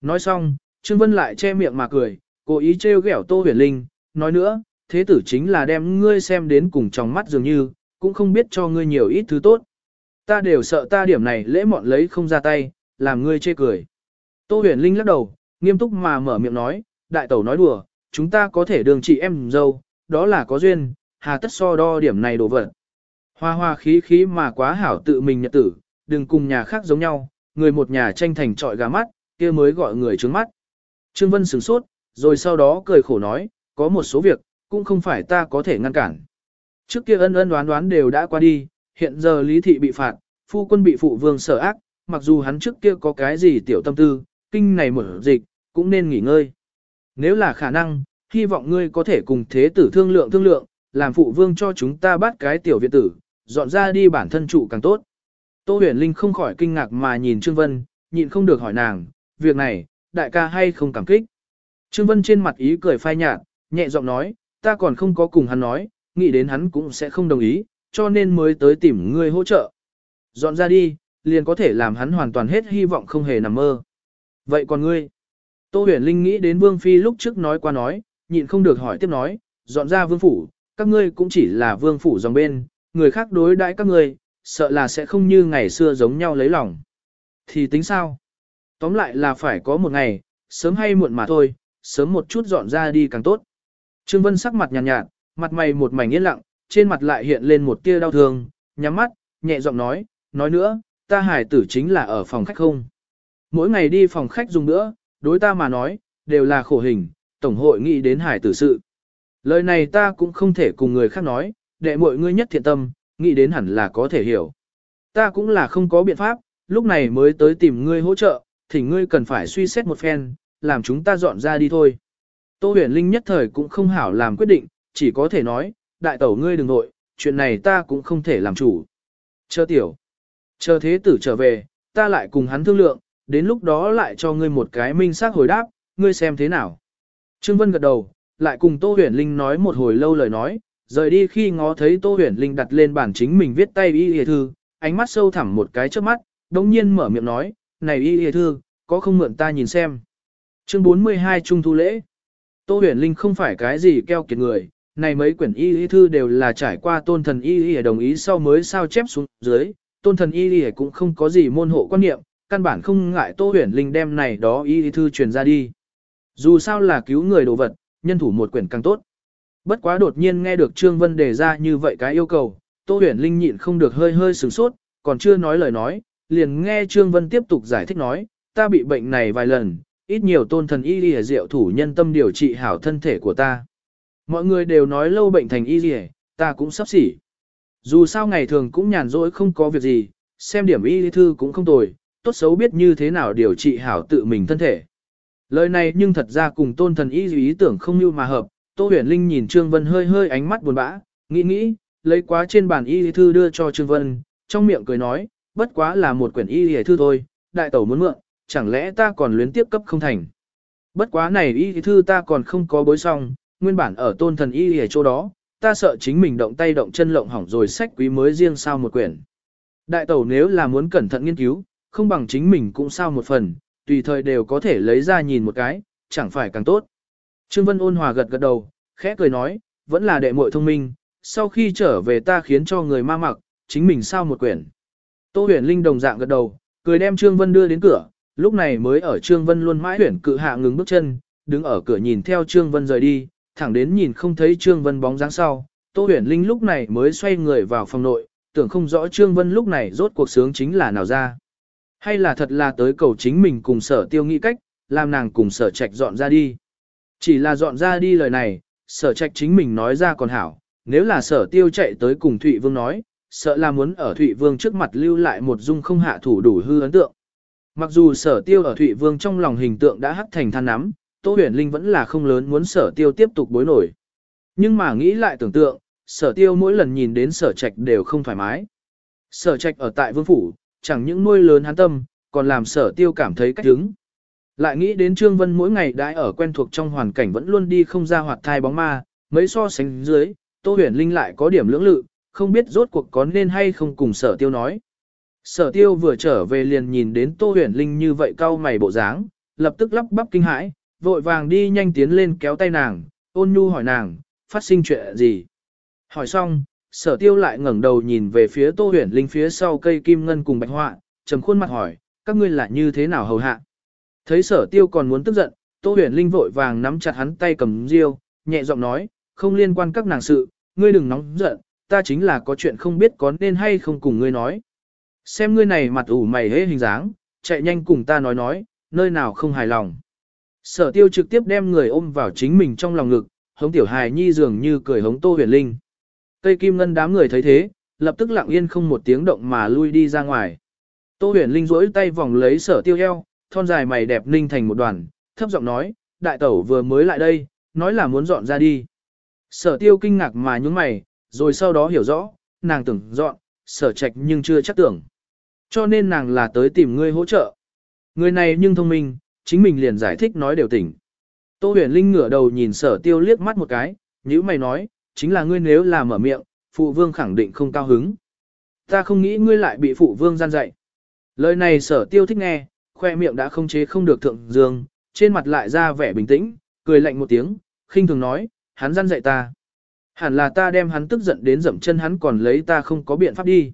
Nói xong, Trương Vân lại che miệng mà cười, cố ý trêu ghẹo Tô Huyền Linh, nói nữa, thế tử chính là đem ngươi xem đến cùng trong mắt dường như, cũng không biết cho ngươi nhiều ít thứ tốt. Ta đều sợ ta điểm này lễ mọn lấy không ra tay, làm ngươi chê cười. Tô huyền linh lắc đầu, nghiêm túc mà mở miệng nói, đại tẩu nói đùa, chúng ta có thể đường chị em dâu, đó là có duyên, hà tất so đo điểm này đồ vật. Hoa hoa khí khí mà quá hảo tự mình nhật tử, đừng cùng nhà khác giống nhau, người một nhà tranh thành trọi gà mắt, kia mới gọi người trướng mắt. Trương Vân sửng sốt, rồi sau đó cười khổ nói, có một số việc, cũng không phải ta có thể ngăn cản. Trước kia ân ân đoán đoán đều đã qua đi, hiện giờ lý thị bị phạt, phu quân bị phụ vương sở ác, mặc dù hắn trước kia có cái gì tiểu tâm tư, kinh này mở dịch, cũng nên nghỉ ngơi. Nếu là khả năng, hy vọng ngươi có thể cùng thế tử thương lượng thương lượng, làm phụ vương cho chúng ta bắt cái tiểu viện tử, dọn ra đi bản thân trụ càng tốt. Tô huyền linh không khỏi kinh ngạc mà nhìn Trương Vân, nhịn không được hỏi nàng, việc này, đại ca hay không cảm kích. Trương Vân trên mặt ý cười phai nhạt, nhẹ giọng nói, ta còn không có cùng hắn nói, nghĩ đến hắn cũng sẽ không đồng ý, cho nên mới tới tìm ngươi hỗ trợ. Dọn ra đi, liền có thể làm hắn hoàn toàn hết hy vọng không hề nằm mơ. Vậy còn ngươi? Tô huyền linh nghĩ đến Vương Phi lúc trước nói qua nói, nhịn không được hỏi tiếp nói, dọn ra Vương Phủ, các ngươi cũng chỉ là Vương Phủ dòng bên, người khác đối đãi các ngươi, sợ là sẽ không như ngày xưa giống nhau lấy lòng. Thì tính sao? Tóm lại là phải có một ngày, sớm hay muộn mà thôi, sớm một chút dọn ra đi càng tốt. Trương Vân sắc mặt nhàn nhạt, nhạt, mặt mày một mảnh yên lặng, trên mặt lại hiện lên một tia đau thương, nhắm mắt, nhẹ giọng nói, nói nữa, ta hải tử chính là ở phòng khách không. Mỗi ngày đi phòng khách dùng nữa, đối ta mà nói, đều là khổ hình, tổng hội nghĩ đến hải tử sự. Lời này ta cũng không thể cùng người khác nói, để mọi người nhất thiện tâm, nghĩ đến hẳn là có thể hiểu. Ta cũng là không có biện pháp, lúc này mới tới tìm ngươi hỗ trợ, thì ngươi cần phải suy xét một phen, làm chúng ta dọn ra đi thôi. Tô huyền linh nhất thời cũng không hảo làm quyết định, chỉ có thể nói, đại tẩu ngươi đừng nội, chuyện này ta cũng không thể làm chủ. Chờ tiểu, chờ thế tử trở về, ta lại cùng hắn thương lượng, đến lúc đó lại cho ngươi một cái minh xác hồi đáp, ngươi xem thế nào. Trương Vân gật đầu, lại cùng Tô huyền linh nói một hồi lâu lời nói, rời đi khi ngó thấy Tô huyền linh đặt lên bản chính mình viết tay y hề thư, ánh mắt sâu thẳm một cái trước mắt, đồng nhiên mở miệng nói, này y hề thư, có không mượn ta nhìn xem. Chương 42 Trung Thu Lễ Tô huyền linh không phải cái gì keo kiệt người, này mấy quyển y y thư đều là trải qua tôn thần y y đồng ý sau mới sao chép xuống dưới, tôn thần y y cũng không có gì môn hộ quan niệm, căn bản không ngại tô huyền linh đem này đó y y thư truyền ra đi. Dù sao là cứu người đồ vật, nhân thủ một quyển càng tốt. Bất quá đột nhiên nghe được Trương Vân đề ra như vậy cái yêu cầu, Tô Huyền Linh nhịn không được hơi hơi sửng sốt, còn chưa nói lời nói, liền nghe Trương Vân tiếp tục giải thích nói, ta bị bệnh này vài lần, ít nhiều tôn thần y lìa diệu thủ nhân tâm điều trị hảo thân thể của ta. Mọi người đều nói lâu bệnh thành y lìa, ta cũng sắp xỉ. Dù sao ngày thường cũng nhàn rỗi không có việc gì, xem điểm y lý thư cũng không tồi, tốt xấu biết như thế nào điều trị hảo tự mình thân thể. Lời này nhưng thật ra cùng tôn thần y ý tưởng không như mà hợp, Tô huyền linh nhìn Trương Vân hơi hơi ánh mắt buồn bã, nghĩ nghĩ, lấy quá trên bàn y lý thư đưa cho Trương Vân, trong miệng cười nói, bất quá là một quyển y lý thư thôi, đại tẩu muốn mượn, chẳng lẽ ta còn luyến tiếp cấp không thành. Bất quá này y thư ta còn không có bối xong, nguyên bản ở tôn thần y ở chỗ đó, ta sợ chính mình động tay động chân lộng hỏng rồi sách quý mới riêng sao một quyển. Đại tẩu nếu là muốn cẩn thận nghiên cứu, không bằng chính mình cũng sao một phần, tùy thời đều có thể lấy ra nhìn một cái, chẳng phải càng tốt. Trương Vân ôn hòa gật gật đầu, khẽ cười nói, vẫn là đệ muội thông minh, sau khi trở về ta khiến cho người ma mặc, chính mình sao một quyển. Tô huyền linh đồng dạng gật đầu, cười đem Trương Vân đưa đến cửa, lúc này mới ở Trương Vân luôn mãi huyển cự hạ ngừng bước chân, đứng ở cửa nhìn theo Trương Vân rời đi, thẳng đến nhìn không thấy Trương Vân bóng dáng sau, Tô Huyền Linh lúc này mới xoay người vào phòng nội, tưởng không rõ Trương Vân lúc này rốt cuộc sướng chính là nào ra. Hay là thật là tới cầu chính mình cùng sở tiêu nghĩ cách, làm nàng cùng sở trạch dọn ra đi. Chỉ là dọn ra đi lời này, sở trạch chính mình nói ra còn hảo, nếu là sở tiêu chạy tới cùng Thụy Vương nói, sợ là muốn ở Thụy Vương trước mặt lưu lại một dung không hạ thủ đủ hư ấn tượng. Mặc dù sở tiêu ở Thụy Vương trong lòng hình tượng đã hắc thành than nắm, Tô huyền linh vẫn là không lớn muốn sở tiêu tiếp tục bối nổi. Nhưng mà nghĩ lại tưởng tượng, sở tiêu mỗi lần nhìn đến sở trạch đều không thoải mái. Sở trạch ở tại vương phủ, chẳng những nuôi lớn hắn tâm, còn làm sở tiêu cảm thấy cách đứng. Lại nghĩ đến Trương Vân mỗi ngày đã ở quen thuộc trong hoàn cảnh vẫn luôn đi không ra hoạt thai bóng ma, mấy so sánh dưới, Tô huyền linh lại có điểm lưỡng lự, không biết rốt cuộc có nên hay không cùng sở tiêu nói. Sở tiêu vừa trở về liền nhìn đến Tô huyền linh như vậy cau mày bộ dáng, lập tức lắp bắp kinh hãi, vội vàng đi nhanh tiến lên kéo tay nàng, ôn nhu hỏi nàng, phát sinh chuyện gì. Hỏi xong, sở tiêu lại ngẩng đầu nhìn về phía tô huyền linh phía sau cây kim ngân cùng bạch họa, trầm khuôn mặt hỏi, các ngươi là như thế nào hầu hạ. Thấy sở tiêu còn muốn tức giận, tô huyền linh vội vàng nắm chặt hắn tay cầm riêu, nhẹ giọng nói, không liên quan các nàng sự, ngươi đừng nóng giận, ta chính là có chuyện không biết có nên hay không cùng ngươi nói. Xem ngươi này mặt ủ mày hế hình dáng, chạy nhanh cùng ta nói nói, nơi nào không hài lòng. Sở tiêu trực tiếp đem người ôm vào chính mình trong lòng ngực, hống tiểu hài nhi dường như cười hống tô huyền linh. Cây kim ngân đám người thấy thế, lập tức lặng yên không một tiếng động mà lui đi ra ngoài. Tô huyền linh rỗi tay vòng lấy sở tiêu eo, thon dài mày đẹp ninh thành một đoàn, thấp giọng nói, đại tẩu vừa mới lại đây, nói là muốn dọn ra đi. Sở tiêu kinh ngạc mà nhúng mày, rồi sau đó hiểu rõ, nàng tưởng dọn, sở trạch nhưng chưa chắc tưởng. Cho nên nàng là tới tìm ngươi hỗ trợ. Người này nhưng thông minh, chính mình liền giải thích nói đều tỉnh. Tô huyền linh ngửa đầu nhìn sở tiêu liếc mắt một cái, như mày nói, chính là ngươi nếu là mở miệng, phụ vương khẳng định không cao hứng. Ta không nghĩ ngươi lại bị phụ vương gian dạy. Lời này sở tiêu thích nghe, khoe miệng đã không chế không được thượng dương, trên mặt lại ra vẻ bình tĩnh, cười lạnh một tiếng, khinh thường nói, hắn gian dạy ta. Hẳn là ta đem hắn tức giận đến dậm chân hắn còn lấy ta không có biện pháp đi.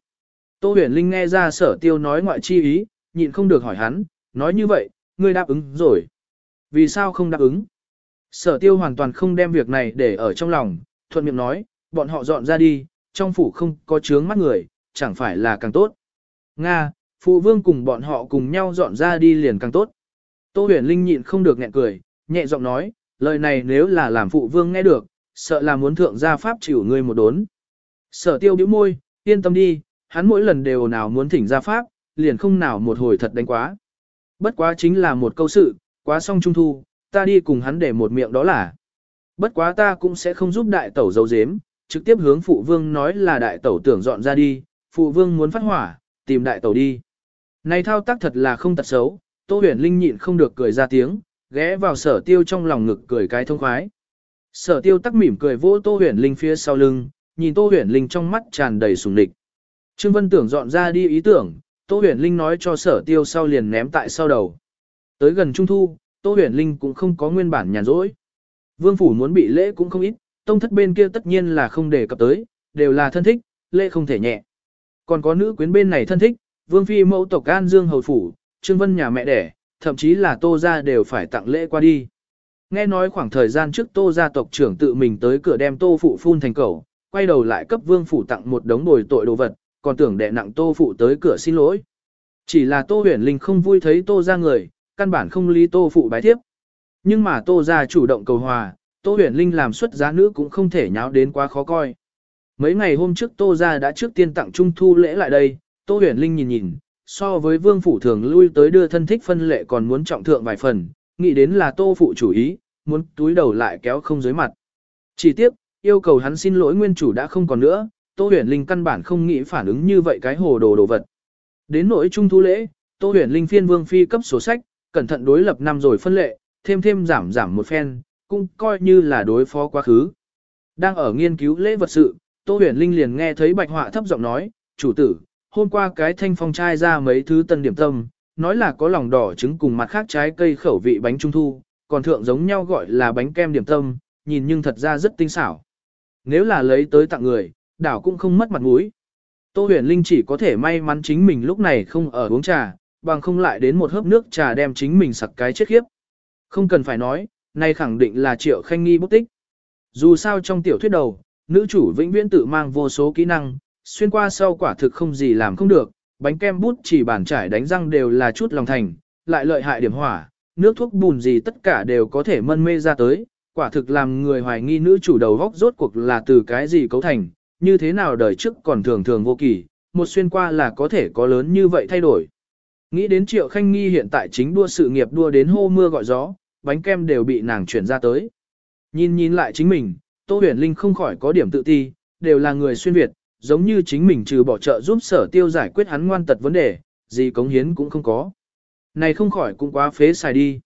Tô huyền linh nghe ra sở tiêu nói ngoại chi ý, nhịn không được hỏi hắn, nói như vậy, ngươi đáp ứng rồi. Vì sao không đáp ứng? Sở tiêu hoàn toàn không đem việc này để ở trong lòng, thuận miệng nói, bọn họ dọn ra đi, trong phủ không có chướng mắt người, chẳng phải là càng tốt. Nga, phụ vương cùng bọn họ cùng nhau dọn ra đi liền càng tốt. Tô huyền linh nhịn không được nghẹn cười, nhẹ giọng nói, lời này nếu là làm phụ vương nghe được, sợ là muốn thượng gia pháp chịu ngươi một đốn. Sở tiêu bĩu môi, yên tâm đi, hắn mỗi lần đều nào muốn thỉnh gia pháp, liền không nào một hồi thật đánh quá. Bất quá chính là một câu sự, quá xong trung thu, ta đi cùng hắn để một miệng đó là. Bất quá ta cũng sẽ không giúp đại tẩu dấu dếm, trực tiếp hướng phụ vương nói là đại tẩu tưởng dọn ra đi, phụ vương muốn phát hỏa, tìm đại tẩu đi. Này thao tác thật là không tật xấu, Tô huyền linh nhịn không được cười ra tiếng, ghé vào sở tiêu trong lòng ngực cười cái thông khoái. Sở tiêu tắc mỉm cười vỗ Tô huyền linh phía sau lưng, nhìn Tô huyền linh trong mắt tràn đầy sùng địch. Trương Vân tưởng dọn ra đi ý tưởng, Tô huyền linh nói cho sở tiêu sau liền ném tại sau đầu. Tới gần trung thu, Tô huyền linh cũng không có nguyên bản nhàn rỗi. Vương phủ muốn bị lễ cũng không ít, tông thất bên kia tất nhiên là không đề cập tới, đều là thân thích, lễ không thể nhẹ. Còn có nữ quyến bên này thân thích, vương phi mẫu tộc An Dương hầu phủ, Trương Vân nhà mẹ đẻ, thậm chí là tô gia đều phải tặng lễ qua đi. Nghe nói khoảng thời gian trước tô gia tộc trưởng tự mình tới cửa đem tô phụ phun thành cầu, quay đầu lại cấp vương phủ tặng một đống bồi tội đồ vật, còn tưởng đệ nặng tô phụ tới cửa xin lỗi. Chỉ là tô huyền linh không vui thấy tô ra người, căn bản không lý tô phụ bái tiếp. Nhưng mà tô ra chủ động cầu hòa, tô huyền linh làm xuất giá nữ cũng không thể nháo đến quá khó coi. Mấy ngày hôm trước tô ra đã trước tiên tặng trung thu lễ lại đây, tô huyền linh nhìn nhìn, so với vương phủ thường lui tới đưa thân thích phân lệ còn muốn trọng thượng vài phần, nghĩ đến là tô phụ chủ ý, muốn túi đầu lại kéo không dưới mặt. Chỉ tiếc, yêu cầu hắn xin lỗi nguyên chủ đã không còn nữa, tô huyền linh căn bản không nghĩ phản ứng như vậy cái hồ đồ đồ vật. Đến nỗi trung thu lễ, tô huyền linh phiên vương phi cấp sổ sách, cẩn thận đối lập năm rồi phân lệ, thêm thêm giảm giảm một phen, cũng coi như là đối phó quá khứ. Đang ở nghiên cứu lễ vật sự, Tô Huyền Linh liền nghe thấy Bạch Họa thấp giọng nói, chủ tử, hôm qua cái thanh phong trai ra mấy thứ tân điểm tâm, nói là có lòng đỏ trứng cùng mặt khác trái cây khẩu vị bánh trung thu, còn thượng giống nhau gọi là bánh kem điểm tâm, nhìn nhưng thật ra rất tinh xảo. Nếu là lấy tới tặng người, đảo cũng không mất mặt mũi. Tô huyền linh chỉ có thể may mắn chính mình lúc này không ở uống trà, bằng không lại đến một hớp nước trà đem chính mình sặc cái chết khiếp. Không cần phải nói, nay khẳng định là triệu khanh nghi bút tích. Dù sao trong tiểu thuyết đầu, nữ chủ vĩnh viễn tự mang vô số kỹ năng, xuyên qua sau quả thực không gì làm không được, bánh kem bút chỉ bản trải đánh răng đều là chút lòng thành, lại lợi hại điểm hỏa, nước thuốc bùn gì tất cả đều có thể mân mê ra tới, quả thực làm người hoài nghi nữ chủ đầu góc rốt cuộc là từ cái gì cấu thành, như thế nào đời trước còn thường thường vô kỳ, một xuyên qua là có thể có lớn như vậy thay đổi. Nghĩ đến Triệu Khanh Nghi hiện tại chính đua sự nghiệp đua đến hô mưa gọi gió, bánh kem đều bị nàng chuyển ra tới. Nhìn nhìn lại chính mình, Tô Huyền Linh không khỏi có điểm tự ti, đều là người xuyên Việt, giống như chính mình trừ bỏ trợ giúp sở tiêu giải quyết hắn ngoan tật vấn đề, gì cống hiến cũng không có. Này không khỏi cũng quá phế xài đi.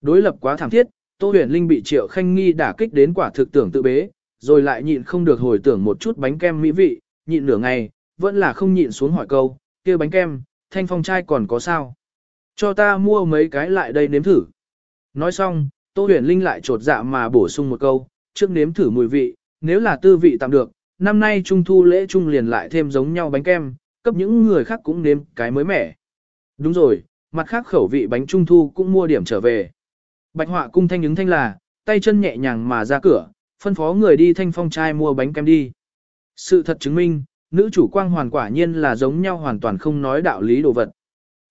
Đối lập quá thảm thiết, Tô Huyền Linh bị Triệu Khanh Nghi đả kích đến quả thực tưởng tự bế, rồi lại nhịn không được hồi tưởng một chút bánh kem mỹ vị, nhịn nửa ngày, vẫn là không nhịn xuống hỏi câu, kia bánh kem, thanh phong trai còn có sao? Cho ta mua mấy cái lại đây nếm thử. Nói xong, Tô Huyền Linh lại trột dạ mà bổ sung một câu, trước nếm thử mùi vị, nếu là tư vị tạm được, năm nay trung thu lễ trung liền lại thêm giống nhau bánh kem, cấp những người khác cũng nếm cái mới mẻ. Đúng rồi, mặt khác khẩu vị bánh trung thu cũng mua điểm trở về. Bạch họa cung thanh ứng thanh là, tay chân nhẹ nhàng mà ra cửa, phân phó người đi thanh phong trai mua bánh kem đi. Sự thật chứng minh, nữ chủ quang hoàn quả nhiên là giống nhau hoàn toàn không nói đạo lý đồ vật.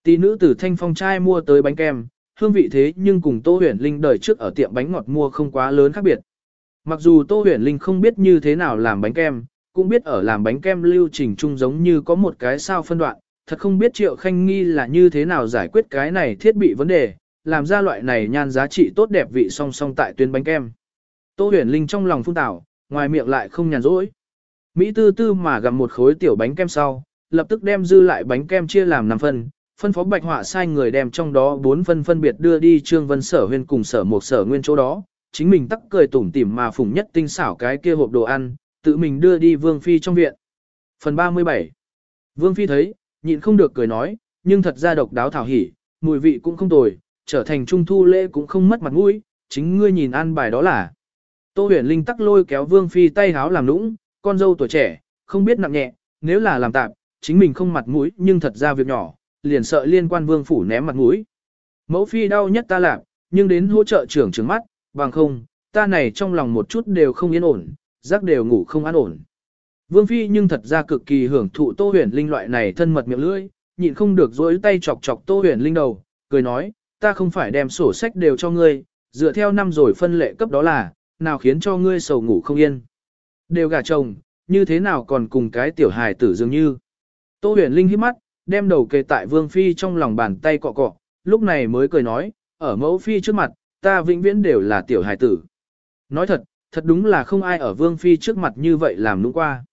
Tỷ nữ từ thanh phong trai mua tới bánh kem, hương vị thế nhưng cùng Tô Huyền Linh đời trước ở tiệm bánh ngọt mua không quá lớn khác biệt. Mặc dù Tô Huyền Linh không biết như thế nào làm bánh kem, cũng biết ở làm bánh kem lưu trình chung giống như có một cái sao phân đoạn, thật không biết Triệu Khanh Nghi là như thế nào giải quyết cái này thiết bị vấn đề, làm ra loại này nhan giá trị tốt đẹp vị song song tại tuyến bánh kem. Tô huyền linh trong lòng phun tảo, ngoài miệng lại không nhàn rỗi. Mỹ tư tư mà gặm một khối tiểu bánh kem sau, lập tức đem dư lại bánh kem chia làm 5 phần, phân phó bạch họa sai người đem trong đó 4 phân phân biệt đưa đi trương vân sở huyên cùng sở một sở nguyên chỗ đó, chính mình tắc cười tủm tỉm mà phủng nhất tinh xảo cái kia hộp đồ ăn, tự mình đưa đi vương phi trong viện. Phần 37 Vương phi thấy, nhịn không được cười nói, nhưng thật ra độc đáo thảo hỉ, mùi vị cũng không tồi, trở thành trung thu lễ cũng không mất mặt mũi, chính ngươi nhìn ăn bài đó là. Tô huyền linh tắc lôi kéo vương phi tay háo làm nũng, con dâu tuổi trẻ, không biết nặng nhẹ, nếu là làm tạm, chính mình không mặt mũi nhưng thật ra việc nhỏ, liền sợ liên quan vương phủ ném mặt mũi. Mẫu phi đau nhất ta làm, nhưng đến hỗ trợ trưởng trứng mắt, bằng không, ta này trong lòng một chút đều không yên ổn, giấc đều ngủ không an ổn. Vương phi nhưng thật ra cực kỳ hưởng thụ tô huyền linh loại này thân mật miệng lưỡi, nhịn không được dối tay chọc chọc tô huyền linh đầu, cười nói, ta không phải đem sổ sách đều cho ngươi, dựa theo năm rồi phân lệ cấp đó là, nào khiến cho ngươi sầu ngủ không yên. Đều gả chồng, như thế nào còn cùng cái tiểu hài tử dường như. Tô huyền linh hít mắt, đem đầu kề tại vương phi trong lòng bàn tay cọ cọ, lúc này mới cười nói, ở mẫu phi trước mặt, ta vĩnh viễn đều là tiểu hài tử. Nói thật, thật đúng là không ai ở vương phi trước mặt như vậy làm nũng qua.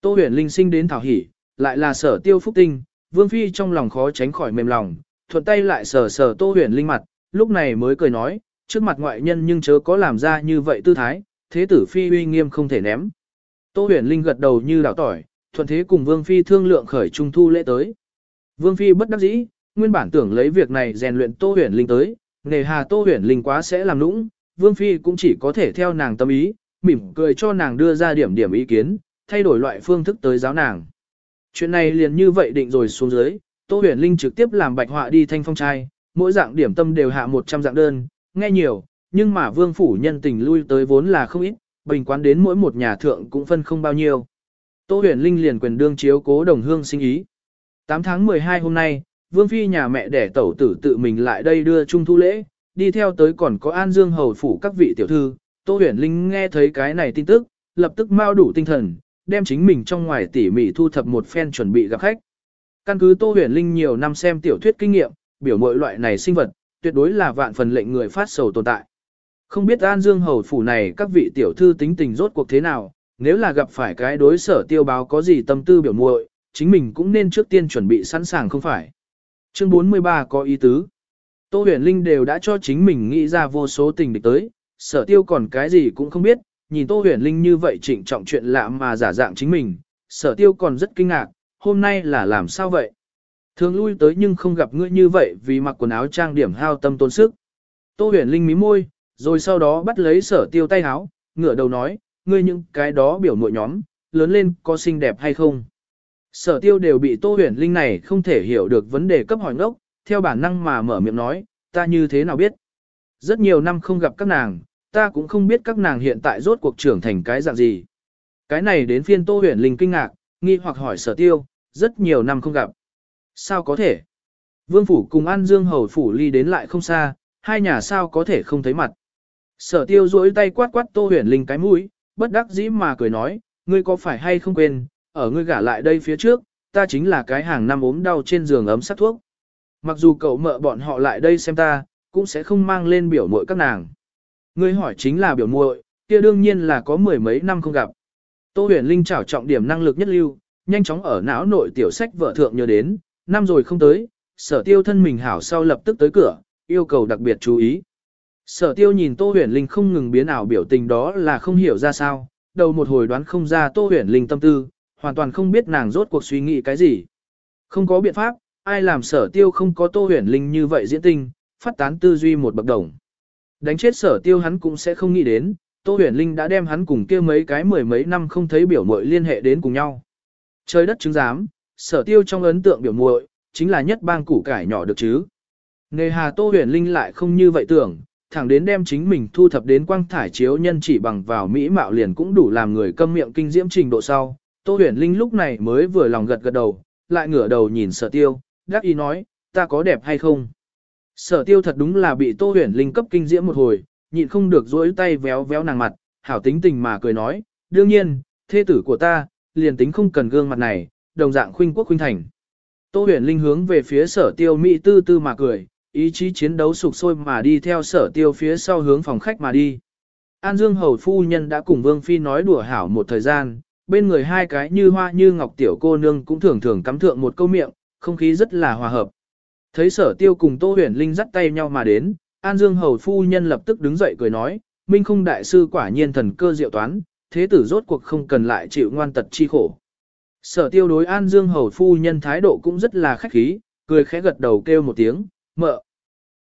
Tô huyền linh sinh đến thảo hỉ, lại là sở tiêu phúc tinh, vương phi trong lòng khó tránh khỏi mềm lòng, thuận tay lại sờ sờ tô huyền linh mặt, lúc này mới cười nói, trước mặt ngoại nhân nhưng chớ có làm ra như vậy tư thái, thế tử phi uy nghiêm không thể ném. Tô huyền linh gật đầu như đảo tỏi, thuận thế cùng vương phi thương lượng khởi trung thu lễ tới. Vương phi bất đắc dĩ, nguyên bản tưởng lấy việc này rèn luyện tô huyền linh tới, nề hà tô huyền linh quá sẽ làm lũng vương phi cũng chỉ có thể theo nàng tâm ý, mỉm cười cho nàng đưa ra điểm điểm ý kiến, thay đổi loại phương thức tới giáo nàng. Chuyện này liền như vậy định rồi xuống dưới, Tô Huyền Linh trực tiếp làm bạch họa đi thanh phong trai, mỗi dạng điểm tâm đều hạ 100 dạng đơn, nghe nhiều, nhưng mà vương phủ nhân tình lui tới vốn là không ít, bình quán đến mỗi một nhà thượng cũng phân không bao nhiêu. Tô huyền linh liền quyền đương chiếu cố đồng hương sinh ý. 8 tháng 12 hôm nay, vương phi nhà mẹ đẻ tẩu tử tự mình lại đây đưa trung thu lễ, đi theo tới còn có an dương hầu phủ các vị tiểu thư. Tô huyền linh nghe thấy cái này tin tức, lập tức mau đủ tinh thần, đem chính mình trong ngoài tỉ mỉ thu thập một phen chuẩn bị gặp khách. Căn cứ Tô huyền linh nhiều năm xem tiểu thuyết kinh nghiệm, biểu mọi loại này sinh vật, tuyệt đối là vạn phần lệnh người phát sầu tồn tại. Không biết An Dương Hầu Phủ này các vị tiểu thư tính tình rốt cuộc thế nào, nếu là gặp phải cái đối sở tiêu báo có gì tâm tư biểu muội, chính mình cũng nên trước tiên chuẩn bị sẵn sàng không phải. Chương 43 có ý tứ. Tô huyền linh đều đã cho chính mình nghĩ ra vô số tình địch tới, sở tiêu còn cái gì cũng không biết, nhìn Tô huyền linh như vậy trịnh trọng chuyện lạ mà giả dạng chính mình, sở tiêu còn rất kinh ngạc, hôm nay là làm sao vậy? Thường lui tới nhưng không gặp ngươi như vậy vì mặc quần áo trang điểm hao tâm tốn sức. Tô huyền linh mí môi, rồi sau đó bắt lấy sở tiêu tay áo, ngửa đầu nói, ngươi những cái đó biểu mội nhóm, lớn lên có xinh đẹp hay không? Sở tiêu đều bị tô huyền linh này không thể hiểu được vấn đề cấp hỏi ngốc, theo bản năng mà mở miệng nói, ta như thế nào biết? Rất nhiều năm không gặp các nàng, ta cũng không biết các nàng hiện tại rốt cuộc trưởng thành cái dạng gì. Cái này đến phiên tô huyền linh kinh ngạc, nghi hoặc hỏi sở tiêu, rất nhiều năm không gặp. Sao có thể? Vương phủ cùng An Dương hầu phủ ly đến lại không xa, hai nhà sao có thể không thấy mặt. Sở tiêu duỗi tay quát quát tô huyền linh cái mũi, bất đắc dĩ mà cười nói, ngươi có phải hay không quên, ở ngươi gả lại đây phía trước, ta chính là cái hàng năm ốm đau trên giường ấm sát thuốc. Mặc dù cậu mợ bọn họ lại đây xem ta, cũng sẽ không mang lên biểu muội các nàng. Ngươi hỏi chính là biểu muội, kia đương nhiên là có mười mấy năm không gặp. Tô huyền linh trảo trọng điểm năng lực nhất lưu, nhanh chóng ở não nội tiểu sách vợ thượng nhớ đến, năm rồi không tới, sở tiêu thân mình hảo sau lập tức tới cửa, yêu cầu đặc biệt chú ý. Sở tiêu nhìn Tô Huyền Linh không ngừng biến ảo biểu tình đó là không hiểu ra sao, đầu một hồi đoán không ra Tô Huyền Linh tâm tư, hoàn toàn không biết nàng rốt cuộc suy nghĩ cái gì. Không có biện pháp, ai làm sở tiêu không có Tô Huyền Linh như vậy diễn tinh, phát tán tư duy một bậc đồng. Đánh chết sở tiêu hắn cũng sẽ không nghĩ đến, Tô Huyền Linh đã đem hắn cùng kia mấy cái mười mấy năm không thấy biểu mội liên hệ đến cùng nhau. Trời đất chứng giám, sở tiêu trong ấn tượng biểu muội chính là nhất bang củ cải nhỏ được chứ. Nề hà Tô Huyền Linh lại không như vậy tưởng, thẳng đến đem chính mình thu thập đến quang thải chiếu nhân chỉ bằng vào mỹ mạo liền cũng đủ làm người câm miệng kinh diễm trình độ sau. Tô huyền linh lúc này mới vừa lòng gật gật đầu, lại ngửa đầu nhìn sở tiêu, gác ý nói, ta có đẹp hay không? Sở tiêu thật đúng là bị tô huyền linh cấp kinh diễm một hồi, nhịn không được duỗi tay véo véo nàng mặt, hảo tính tình mà cười nói, đương nhiên, thê tử của ta, liền tính không cần gương mặt này, đồng dạng khuynh quốc khuynh thành. Tô huyền linh hướng về phía sở tiêu mỹ tư tư mà cười, ý chí chiến đấu sục sôi mà đi theo sở tiêu phía sau hướng phòng khách mà đi. An Dương Hầu Phu Nhân đã cùng Vương Phi nói đùa hảo một thời gian, bên người hai cái như hoa như ngọc tiểu cô nương cũng thường thường cắm thượng một câu miệng, không khí rất là hòa hợp. Thấy sở tiêu cùng Tô Huyền Linh dắt tay nhau mà đến, An Dương Hầu Phu Nhân lập tức đứng dậy cười nói, Minh không đại sư quả nhiên thần cơ diệu toán, thế tử rốt cuộc không cần lại chịu ngoan tật chi khổ. Sở tiêu đối An Dương Hầu Phu Nhân thái độ cũng rất là khách khí, cười khẽ gật đầu kêu một tiếng, mợ.